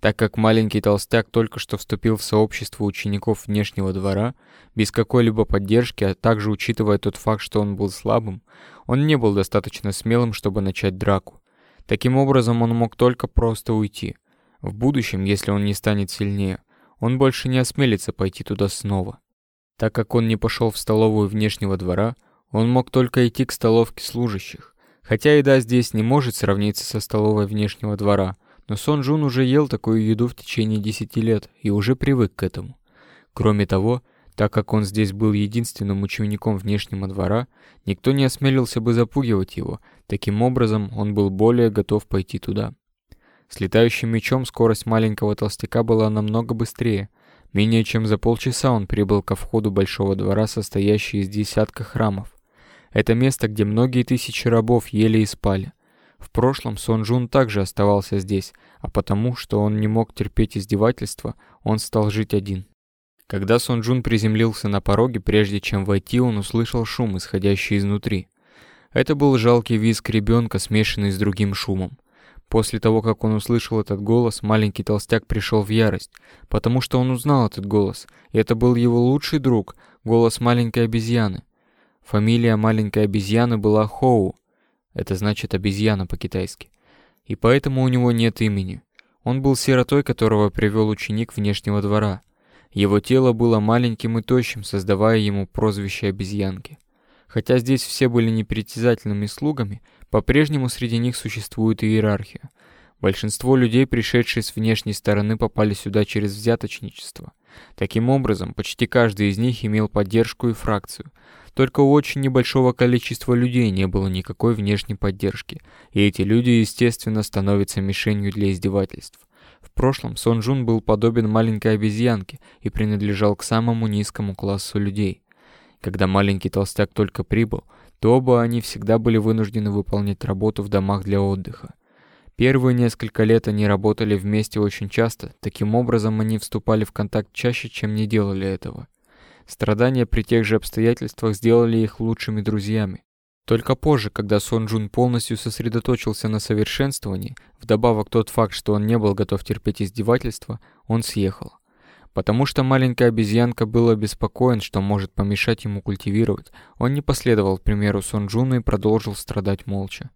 Так как маленький толстяк только что вступил в сообщество учеников внешнего двора, без какой-либо поддержки, а также учитывая тот факт, что он был слабым, он не был достаточно смелым, чтобы начать драку. Таким образом, он мог только просто уйти. В будущем, если он не станет сильнее, он больше не осмелится пойти туда снова. Так как он не пошел в столовую внешнего двора, он мог только идти к столовке служащих. Хотя еда здесь не может сравниться со столовой внешнего двора, но Сон Джун уже ел такую еду в течение 10 лет и уже привык к этому. Кроме того, так как он здесь был единственным учеником внешнего двора, никто не осмелился бы запугивать его, таким образом он был более готов пойти туда. С летающим мечом скорость маленького толстяка была намного быстрее. Менее чем за полчаса он прибыл ко входу большого двора, состоящего из десятка храмов. Это место, где многие тысячи рабов ели и спали. В прошлом Сонджун также оставался здесь, а потому, что он не мог терпеть издевательства, он стал жить один. Когда Сонджун приземлился на пороге, прежде чем войти, он услышал шум, исходящий изнутри. Это был жалкий визг ребенка, смешанный с другим шумом. После того, как он услышал этот голос, маленький толстяк пришел в ярость, потому что он узнал этот голос, и это был его лучший друг, голос маленькой обезьяны. Фамилия маленькой обезьяны была Хоу. Это значит обезьяна по-китайски. И поэтому у него нет имени. Он был сиротой, которого привел ученик внешнего двора. Его тело было маленьким и тощим, создавая ему прозвище обезьянки. Хотя здесь все были непритязательными слугами, по-прежнему среди них существует иерархия. Большинство людей, пришедшие с внешней стороны, попали сюда через взяточничество. Таким образом, почти каждый из них имел поддержку и фракцию, только у очень небольшого количества людей не было никакой внешней поддержки, и эти люди, естественно, становятся мишенью для издевательств. В прошлом Сон Джун был подобен маленькой обезьянке и принадлежал к самому низкому классу людей. Когда маленький толстяк только прибыл, то оба они всегда были вынуждены выполнять работу в домах для отдыха. Первые несколько лет они работали вместе очень часто, таким образом они вступали в контакт чаще, чем не делали этого – Страдания при тех же обстоятельствах сделали их лучшими друзьями. Только позже, когда Сон Джун полностью сосредоточился на совершенствовании, вдобавок тот факт, что он не был готов терпеть издевательства, он съехал. Потому что маленькая обезьянка был обеспокоен, что может помешать ему культивировать, он не последовал примеру Сон Джуна и продолжил страдать молча.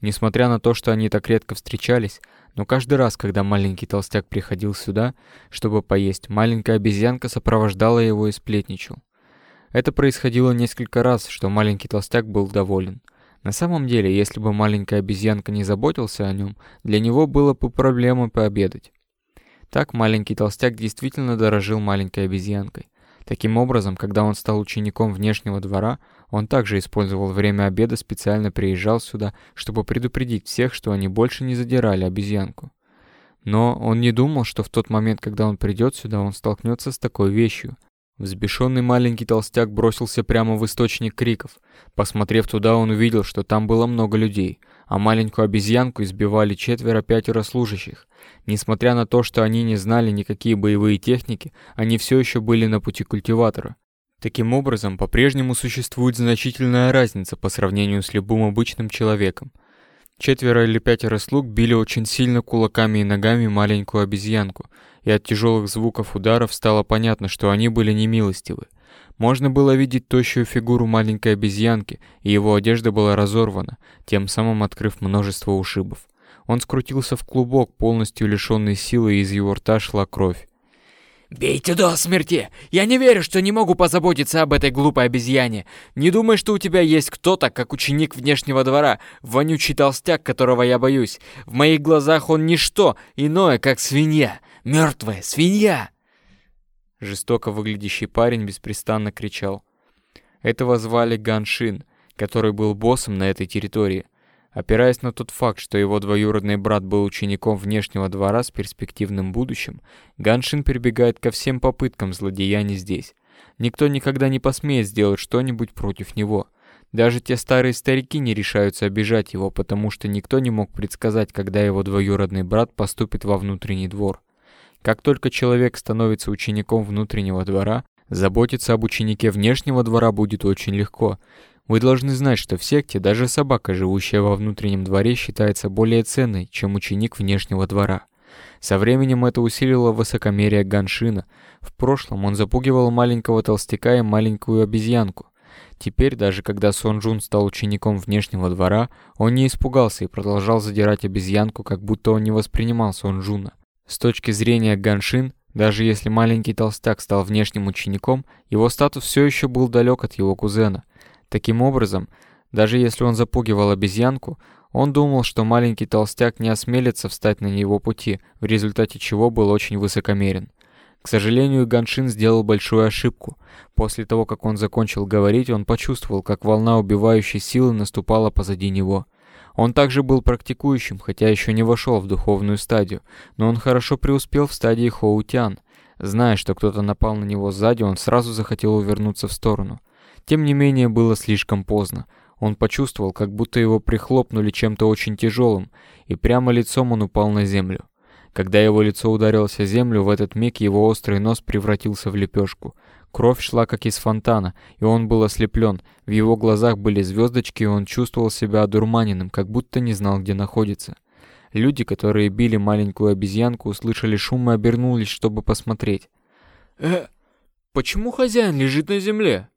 Несмотря на то, что они так редко встречались, но каждый раз, когда маленький толстяк приходил сюда, чтобы поесть, маленькая обезьянка сопровождала его и сплетничал. Это происходило несколько раз, что маленький толстяк был доволен. На самом деле, если бы маленькая обезьянка не заботился о нем, для него было бы проблема пообедать. Так маленький толстяк действительно дорожил маленькой обезьянкой. Таким образом, когда он стал учеником внешнего двора – он также использовал время обеда, специально приезжал сюда, чтобы предупредить всех, что они больше не задирали обезьянку. Но он не думал, что в тот момент, когда он придет сюда, он столкнется с такой вещью. Взбешенный маленький толстяк бросился прямо в источник криков. Посмотрев туда, он увидел, что там было много людей, а маленькую обезьянку избивали четверо-пятеро служащих. Несмотря на то, что они не знали никакие боевые техники, они все еще были на пути культиватора. Таким образом, по-прежнему существует значительная разница по сравнению с любым обычным человеком. Четверо или пятеро слуг били очень сильно кулаками и ногами маленькую обезьянку, и от тяжелых звуков ударов стало понятно, что они были немилостивы. Можно было видеть тощую фигуру маленькой обезьянки, и его одежда была разорвана, тем самым открыв множество ушибов. Он скрутился в клубок, полностью лишенный силы, и из его рта шла кровь. «Бей до смерти! Я не верю, что не могу позаботиться об этой глупой обезьяне. Не думай, что у тебя есть кто-то, как ученик внешнего двора, вонючий толстяк, которого я боюсь. В моих глазах он ничто иное, как свинья. Мертвая свинья!» Жестоко выглядящий парень беспрестанно кричал. Этого звали Ганшин, который был боссом на этой территории – Опираясь на тот факт, что его двоюродный брат был учеником внешнего двора с перспективным будущим, Ганшин прибегает ко всем попыткам злодеяний здесь. Никто никогда не посмеет сделать что-нибудь против него. Даже те старые старики не решаются обижать его, потому что никто не мог предсказать, когда его двоюродный брат поступит во внутренний двор. Как только человек становится учеником внутреннего двора, заботиться об ученике внешнего двора будет очень легко, вы должны знать, что в секте даже собака, живущая во внутреннем дворе, считается более ценной, чем ученик внешнего двора. Со временем это усилило высокомерие Ганшина. В прошлом он запугивал маленького толстяка и маленькую обезьянку. Теперь, даже когда Сон Джун стал учеником внешнего двора, он не испугался и продолжал задирать обезьянку, как будто он не воспринимал Сон Джуна. С точки зрения Ганшин, даже если маленький толстяк стал внешним учеником, его статус все еще был далек от его кузена. Таким образом, даже если он запугивал обезьянку, он думал, что маленький толстяк не осмелится встать на его пути, в результате чего был очень высокомерен. К сожалению, Ганшин сделал большую ошибку. После того, как он закончил говорить, он почувствовал, как волна убивающей силы наступала позади него. Он также был практикующим, хотя еще не вошел в духовную стадию, но он хорошо преуспел в стадии Хоутян. Зная, что кто-то напал на него сзади, он сразу захотел увернуться в сторону. Тем не менее, было слишком поздно. Он почувствовал, как будто его прихлопнули чем-то очень тяжелым, и прямо лицом он упал на землю. Когда его лицо ударилось о землю, в этот миг его острый нос превратился в лепешку. Кровь шла как из фонтана, и он был ослеплен. В его глазах были звездочки, и он чувствовал себя одурманенным, как будто не знал, где находится. Люди, которые били маленькую обезьянку, услышали шум и обернулись, чтобы посмотреть. «Э, почему хозяин лежит на земле?»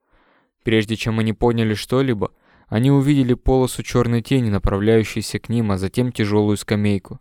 Прежде чем они поняли что-либо, они увидели полосу черной тени, направляющейся к ним, а затем тяжелую скамейку.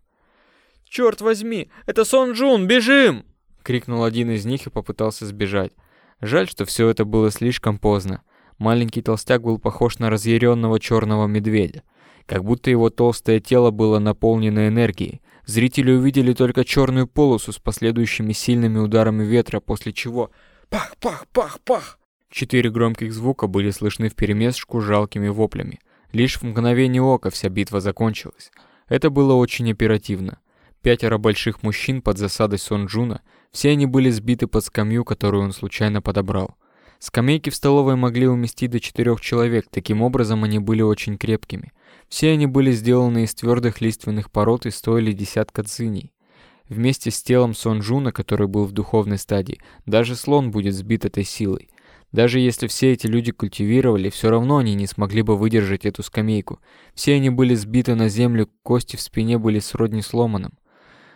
«Черт возьми! Это Сон Джун! Бежим!» — крикнул один из них и попытался сбежать. Жаль, что все это было слишком поздно. Маленький толстяк был похож на разъяренного черного медведя. Как будто его толстое тело было наполнено энергией. Зрители увидели только черную полосу с последующими сильными ударами ветра, после чего «пах-пах-пах-пах» Четыре громких звука были слышны вперемешку с жалкими воплями. Лишь в мгновение ока вся битва закончилась. Это было очень оперативно. Пятеро больших мужчин под засадой Сонджуна, все они были сбиты под скамью, которую он случайно подобрал. Скамейки в столовой могли уместить до четырех человек, таким образом они были очень крепкими. Все они были сделаны из твердых лиственных пород и стоили десятка циней. Вместе с телом Сонджуна, который был в духовной стадии, даже слон будет сбит этой силой. Даже если все эти люди культивировали, все равно они не смогли бы выдержать эту скамейку. Все они были сбиты на землю, кости в спине были сродни сломанным.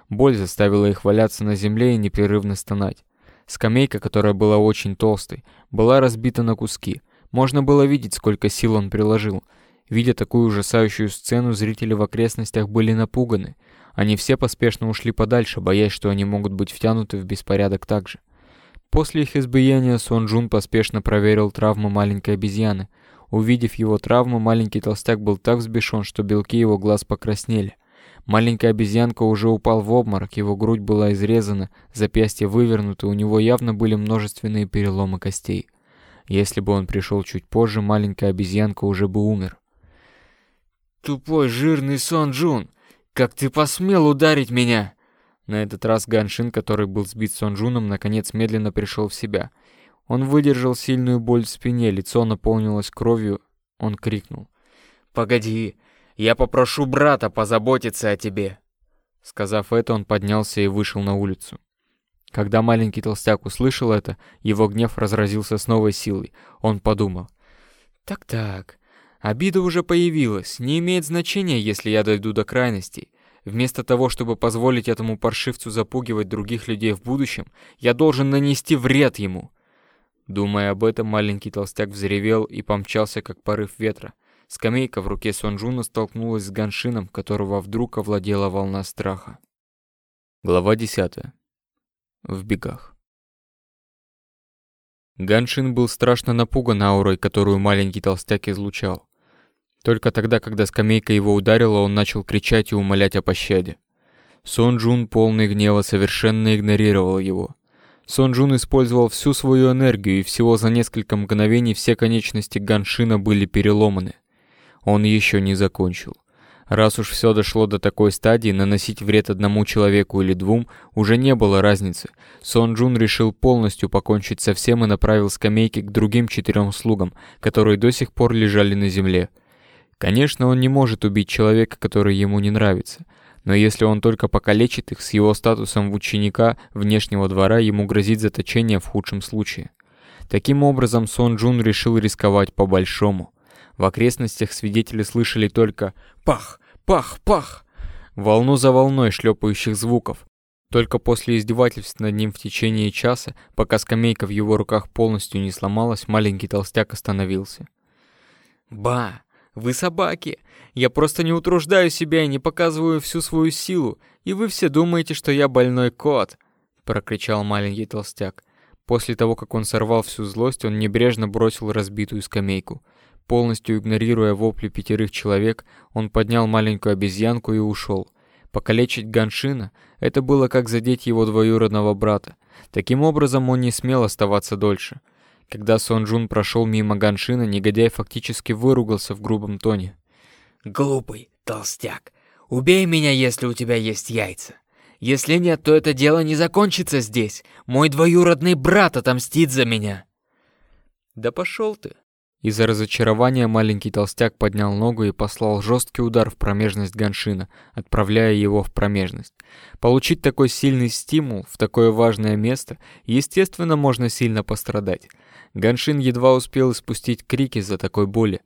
Боль заставила их валяться на земле и непрерывно стонать. Скамейка, которая была очень толстой, была разбита на куски. Можно было видеть, сколько сил он приложил. Видя такую ужасающую сцену, зрители в окрестностях были напуганы. Они все поспешно ушли подальше, боясь, что они могут быть втянуты в беспорядок также. После их избиения Сонджун поспешно проверил травму маленькой обезьяны. Увидев его травму, маленький толстяк был так взбешен, что белки его глаз покраснели. Маленькая обезьянка уже упал в обморок, его грудь была изрезана, запястья вывернуты, у него явно были множественные переломы костей. Если бы он пришел чуть позже, маленькая обезьянка уже бы умер. «Тупой жирный Сонджун, Как ты посмел ударить меня?» На этот раз Ганшин, который был сбит Сонжуном, наконец медленно пришел в себя. Он выдержал сильную боль в спине, лицо наполнилось кровью. Он крикнул. «Погоди, я попрошу брата позаботиться о тебе!» Сказав это, он поднялся и вышел на улицу. Когда маленький толстяк услышал это, его гнев разразился с новой силой. Он подумал. «Так-так, обида уже появилась, не имеет значения, если я дойду до крайностей. Вместо того, чтобы позволить этому паршивцу запугивать других людей в будущем, я должен нанести вред ему. Думая об этом, маленький толстяк взревел и помчался, как порыв ветра. Скамейка в руке Сонджуна столкнулась с ганшином, которого вдруг овладела волна страха. Глава 10. В бегах. Ганшин был страшно напуган аурой, которую маленький толстяк излучал. Только тогда, когда скамейка его ударила, он начал кричать и умолять о пощаде. Сон Джун, полный гнева, совершенно игнорировал его. Сон Джун использовал всю свою энергию, и всего за несколько мгновений все конечности Ганшина были переломаны. Он еще не закончил. Раз уж все дошло до такой стадии, наносить вред одному человеку или двум уже не было разницы. Сон Джун решил полностью покончить со всем и направил скамейки к другим четырем слугам, которые до сих пор лежали на земле – Конечно, он не может убить человека, который ему не нравится, но если он только покалечит их с его статусом в ученика внешнего двора, ему грозит заточение в худшем случае. Таким образом, Сон Джун решил рисковать по-большому. В окрестностях свидетели слышали только «пах, пах, пах», волну за волной шлепающих звуков. Только после издевательств над ним в течение часа, пока скамейка в его руках полностью не сломалась, маленький толстяк остановился. «Ба!» Вы собаки. Я просто не утруждаю себя и не показываю всю свою силу, и вы все думаете, что я больной кот!» — прокричал маленький толстяк. После того, как он сорвал всю злость, он небрежно бросил разбитую скамейку. Полностью игнорируя вопли пятерых человек, он поднял маленькую обезьянку и ушел. Покалечить Ганшина — это было как задеть его двоюродного брата. Таким образом, он не смел оставаться дольше — когда Сон Джун прошел мимо Ганшина, негодяй фактически выругался в грубом тоне. «Глупый толстяк, убей меня, если у тебя есть яйца. Если нет, то это дело не закончится здесь. Мой двоюродный брат отомстит за меня». «Да пошел ты!» Из-за разочарования маленький толстяк поднял ногу и послал жесткий удар в промежность Ганшина, отправляя его в промежность. Получить такой сильный стимул в такое важное место, естественно, можно сильно пострадать. Ганшин едва успел спустить крики за такой боли.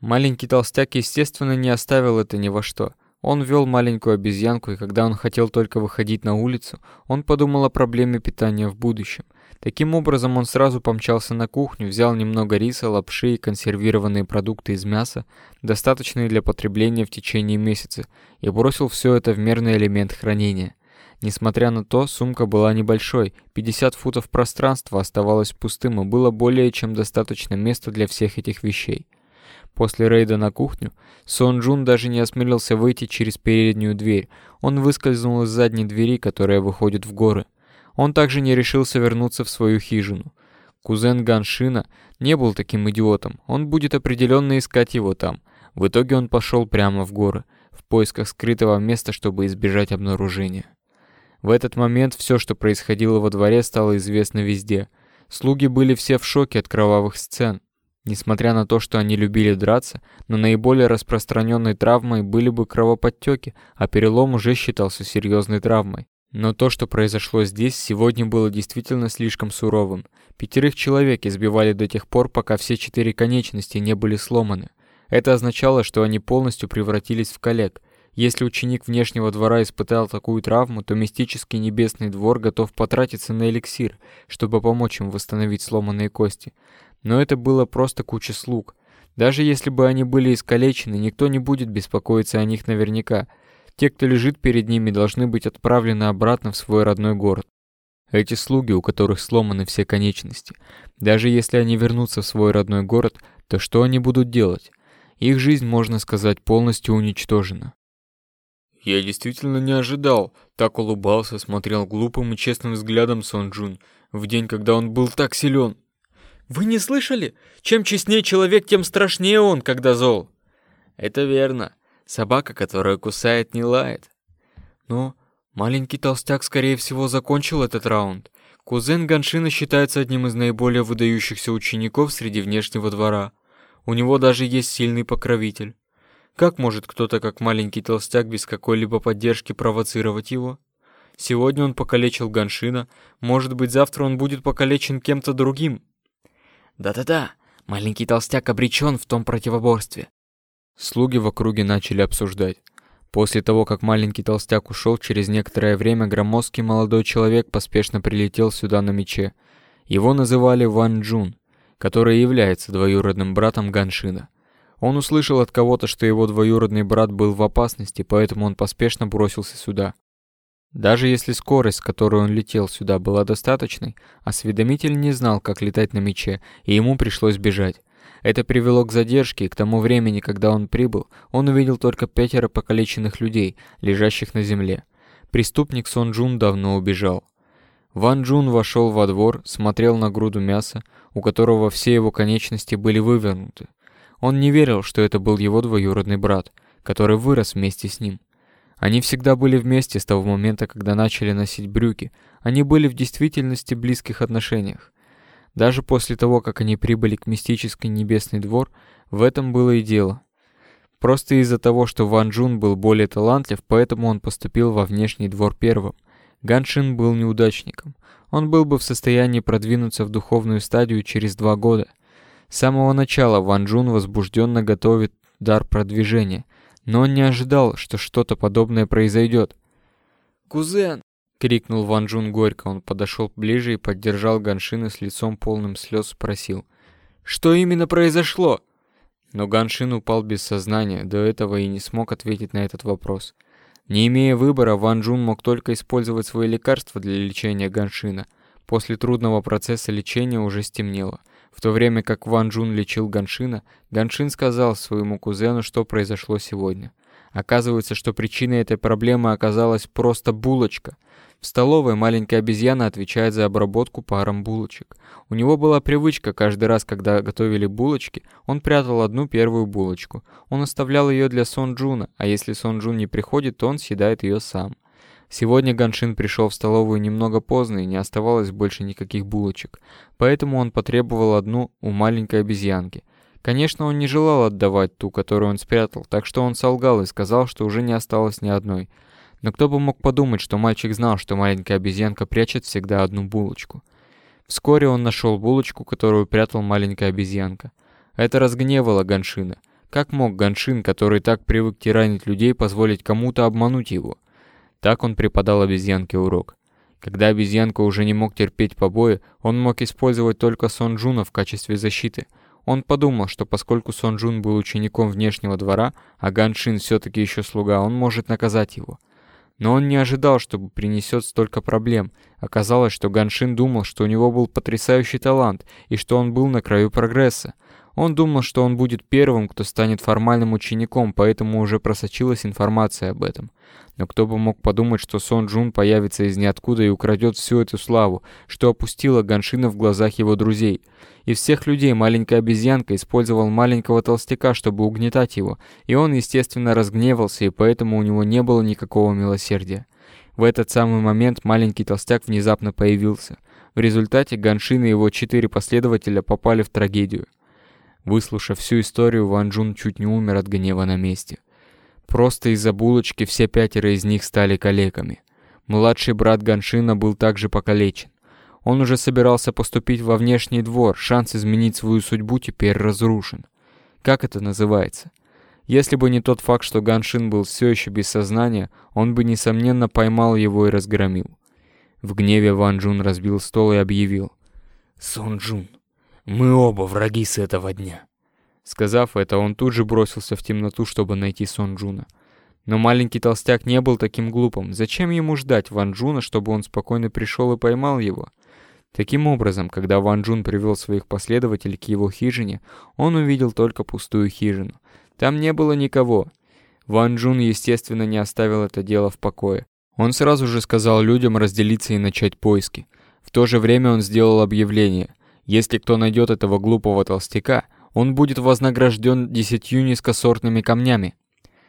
Маленький толстяк, естественно, не оставил это ни во что. Он вел маленькую обезьянку, и когда он хотел только выходить на улицу, он подумал о проблеме питания в будущем. Таким образом, он сразу помчался на кухню, взял немного риса, лапши и консервированные продукты из мяса, достаточные для потребления в течение месяца, и бросил все это в мерный элемент хранения – Несмотря на то, сумка была небольшой, 50 футов пространства оставалось пустым и было более чем достаточно места для всех этих вещей. После рейда на кухню Сон Джун даже не осмелился выйти через переднюю дверь, он выскользнул из задней двери, которая выходит в горы. Он также не решился вернуться в свою хижину. Кузен Ганшина не был таким идиотом, он будет определенно искать его там. В итоге он пошел прямо в горы, в поисках скрытого места, чтобы избежать обнаружения. В этот момент все, что происходило во дворе, стало известно везде. Слуги были все в шоке от кровавых сцен. Несмотря на то, что они любили драться, но наиболее распространенной травмой были бы кровоподтеки, а перелом уже считался серьезной травмой. Но то, что произошло здесь, сегодня было действительно слишком суровым. Пятерых человек избивали до тех пор, пока все четыре конечности не были сломаны. Это означало, что они полностью превратились в коллег, если ученик внешнего двора испытал такую травму, то мистический небесный двор готов потратиться на эликсир, чтобы помочь им восстановить сломанные кости. Но это было просто куча слуг. Даже если бы они были искалечены, никто не будет беспокоиться о них наверняка. Те, кто лежит перед ними, должны быть отправлены обратно в свой родной город. Эти слуги, у которых сломаны все конечности, даже если они вернутся в свой родной город, то что они будут делать? Их жизнь, можно сказать, полностью уничтожена. Я действительно не ожидал. Так улыбался, смотрел глупым и честным взглядом Сон Джун, в день, когда он был так силен. «Вы не слышали? Чем честнее человек, тем страшнее он, когда зол!» «Это верно. Собака, которая кусает, не лает». Но маленький толстяк, скорее всего, закончил этот раунд. Кузен Ганшина считается одним из наиболее выдающихся учеников среди внешнего двора. У него даже есть сильный покровитель. Как может кто-то, как маленький толстяк, без какой-либо поддержки провоцировать его? Сегодня он покалечил Ганшина, может быть, завтра он будет покалечен кем-то другим. Да-да-да, маленький толстяк обречен в том противоборстве. Слуги в округе начали обсуждать. После того, как маленький толстяк ушел, через некоторое время громоздкий молодой человек поспешно прилетел сюда на мече. Его называли Ван Джун, который является двоюродным братом Ганшина. Он услышал от кого-то, что его двоюродный брат был в опасности, поэтому он поспешно бросился сюда. Даже если скорость, с которой он летел сюда, была достаточной, осведомитель не знал, как летать на мече, и ему пришлось бежать. Это привело к задержке, и к тому времени, когда он прибыл, он увидел только пятеро покалеченных людей, лежащих на земле. Преступник Сон Джун давно убежал. Ван Джун вошел во двор, смотрел на груду мяса, у которого все его конечности были вывернуты. Он не верил, что это был его двоюродный брат, который вырос вместе с ним. Они всегда были вместе с того момента, когда начали носить брюки. Они были в действительности близких отношениях. Даже после того, как они прибыли к мистической небесный двор, в этом было и дело. Просто из-за того, что Ван Джун был более талантлив, поэтому он поступил во внешний двор первым. Ган Ганшин был неудачником. Он был бы в состоянии продвинуться в духовную стадию через два года – с самого начала Ван Джун возбужденно готовит дар продвижения, но он не ожидал, что что-то подобное произойдет. «Кузен!» — крикнул Ван Джун горько. Он подошел ближе и поддержал Ганшина с лицом полным слез, спросил. «Что именно произошло?» Но Ганшин упал без сознания, до этого и не смог ответить на этот вопрос. Не имея выбора, Ван Джун мог только использовать свои лекарства для лечения Ганшина. После трудного процесса лечения уже стемнело — в то время как Ван Джун лечил Ганшина, Ганшин сказал своему кузену, что произошло сегодня. Оказывается, что причиной этой проблемы оказалась просто булочка. В столовой маленькая обезьяна отвечает за обработку паром булочек. У него была привычка каждый раз, когда готовили булочки, он прятал одну первую булочку. Он оставлял ее для Сон Джуна, а если Сон Джун не приходит, то он съедает ее сам. Сегодня Ганшин пришел в столовую немного поздно и не оставалось больше никаких булочек, поэтому он потребовал одну у маленькой обезьянки. Конечно, он не желал отдавать ту, которую он спрятал, так что он солгал и сказал, что уже не осталось ни одной. Но кто бы мог подумать, что мальчик знал, что маленькая обезьянка прячет всегда одну булочку. Вскоре он нашел булочку, которую прятал маленькая обезьянка. Это разгневало Ганшина. Как мог Ганшин, который так привык тиранить людей, позволить кому-то обмануть его? Так он преподал обезьянке урок. Когда обезьянка уже не мог терпеть побои, он мог использовать только Сонджуна в качестве защиты. Он подумал, что поскольку Сонджун был учеником внешнего двора, а Ганшин все-таки еще слуга, он может наказать его. Но он не ожидал, что принесет столько проблем. Оказалось, что Ганшин думал, что у него был потрясающий талант и что он был на краю прогресса. Он думал, что он будет первым, кто станет формальным учеником, поэтому уже просочилась информация об этом. Но кто бы мог подумать, что Сон Джун появится из ниоткуда и украдет всю эту славу, что опустила Ганшина в глазах его друзей. и всех людей маленькая обезьянка использовал маленького толстяка, чтобы угнетать его, и он, естественно, разгневался, и поэтому у него не было никакого милосердия. В этот самый момент маленький толстяк внезапно появился. В результате Ганшин и его четыре последователя попали в трагедию. Выслушав всю историю, Ван Джун чуть не умер от гнева на месте. Просто из-за булочки все пятеро из них стали калеками. Младший брат Ганшина был также покалечен. Он уже собирался поступить во внешний двор, шанс изменить свою судьбу теперь разрушен. Как это называется? Если бы не тот факт, что Ганшин был все еще без сознания, он бы, несомненно, поймал его и разгромил. В гневе Ван Джун разбил стол и объявил. «Сон Джун, мы оба враги с этого дня». Сказав это, он тут же бросился в темноту, чтобы найти Сон Джуна. Но маленький толстяк не был таким глупым. Зачем ему ждать Ван Джуна, чтобы он спокойно пришел и поймал его? Таким образом, когда Ван Джун привел своих последователей к его хижине, он увидел только пустую хижину. Там не было никого. Ван Джун, естественно, не оставил это дело в покое. Он сразу же сказал людям разделиться и начать поиски. В то же время он сделал объявление – если кто найдет этого глупого толстяка, он будет вознагражден десятью низкосортными камнями.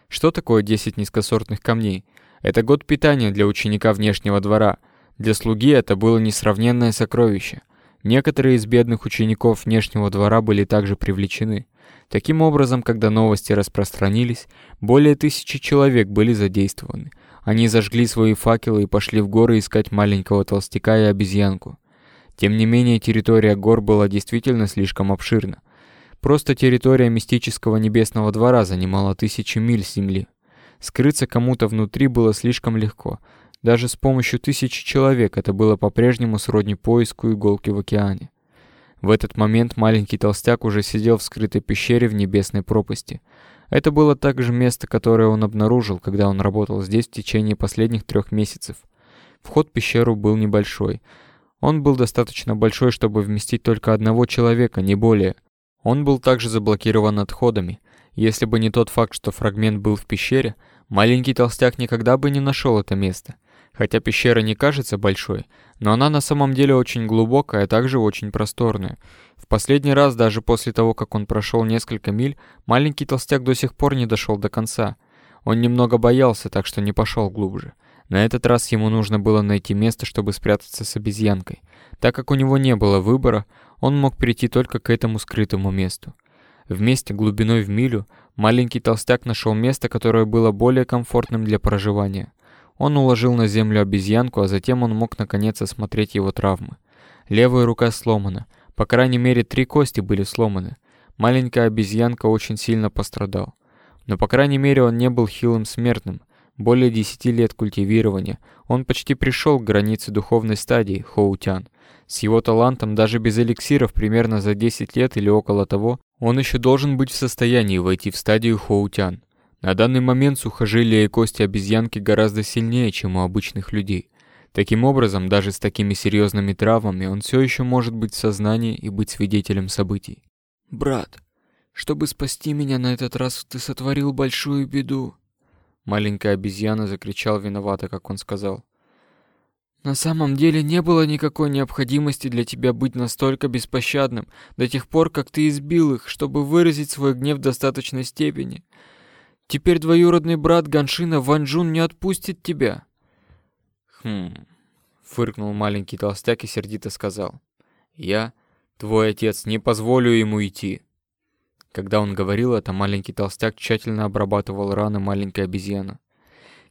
Что такое 10 низкосортных камней? Это год питания для ученика внешнего двора. Для слуги это было несравненное сокровище. Некоторые из бедных учеников внешнего двора были также привлечены. Таким образом, когда новости распространились, более тысячи человек были задействованы. Они зажгли свои факелы и пошли в горы искать маленького толстяка и обезьянку. Тем не менее, территория гор была действительно слишком обширна. Просто территория мистического небесного двора занимала тысячи миль земли. Скрыться кому-то внутри было слишком легко. Даже с помощью тысячи человек это было по-прежнему сродни поиску иголки в океане. В этот момент маленький толстяк уже сидел в скрытой пещере в небесной пропасти. Это было также место, которое он обнаружил, когда он работал здесь в течение последних трех месяцев. Вход в пещеру был небольшой — он был достаточно большой, чтобы вместить только одного человека, не более. Он был также заблокирован отходами. Если бы не тот факт, что фрагмент был в пещере, маленький толстяк никогда бы не нашел это место. Хотя пещера не кажется большой, но она на самом деле очень глубокая, а также очень просторная. В последний раз, даже после того, как он прошел несколько миль, маленький толстяк до сих пор не дошел до конца. Он немного боялся, так что не пошел глубже. На этот раз ему нужно было найти место, чтобы спрятаться с обезьянкой. Так как у него не было выбора, он мог перейти только к этому скрытому месту. Вместе глубиной в милю маленький толстяк нашел место, которое было более комфортным для проживания. Он уложил на землю обезьянку, а затем он мог наконец осмотреть его травмы. Левая рука сломана. По крайней мере, три кости были сломаны. Маленькая обезьянка очень сильно пострадал. Но, по крайней мере, он не был хилым смертным – более 10 лет культивирования, он почти пришел к границе духовной стадии Хоутян. С его талантом даже без эликсиров примерно за 10 лет или около того, он еще должен быть в состоянии войти в стадию Хоутян. На данный момент сухожилия и кости обезьянки гораздо сильнее, чем у обычных людей. Таким образом, даже с такими серьезными травмами он все еще может быть в сознании и быть свидетелем событий. «Брат, чтобы спасти меня на этот раз, ты сотворил большую беду», Маленькая обезьяна закричал виновато, как он сказал. На самом деле не было никакой необходимости для тебя быть настолько беспощадным до тех пор, как ты избил их, чтобы выразить свой гнев в достаточной степени. Теперь двоюродный брат Ганшина Ванжун не отпустит тебя. Хм, фыркнул маленький толстяк и сердито сказал. Я, твой отец, не позволю ему идти. Когда он говорил это, маленький толстяк тщательно обрабатывал раны маленькой обезьяны.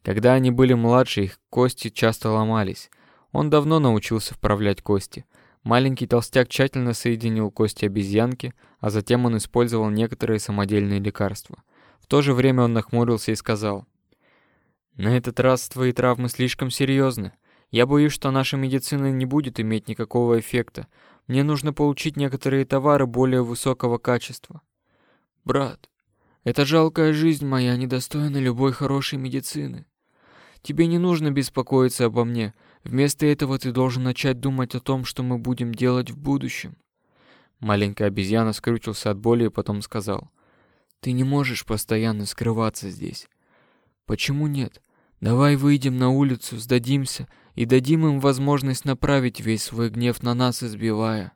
Когда они были младше, их кости часто ломались. Он давно научился вправлять кости. Маленький толстяк тщательно соединил кости обезьянки, а затем он использовал некоторые самодельные лекарства. В то же время он нахмурился и сказал, «На этот раз твои травмы слишком серьезны. Я боюсь, что наша медицина не будет иметь никакого эффекта. Мне нужно получить некоторые товары более высокого качества». Брат, это жалкая жизнь моя недостойна любой хорошей медицины. Тебе не нужно беспокоиться обо мне. Вместо этого ты должен начать думать о том, что мы будем делать в будущем. Маленькая обезьяна скрючился от боли и потом сказал. Ты не можешь постоянно скрываться здесь. Почему нет? Давай выйдем на улицу, сдадимся и дадим им возможность направить весь свой гнев на нас, избивая.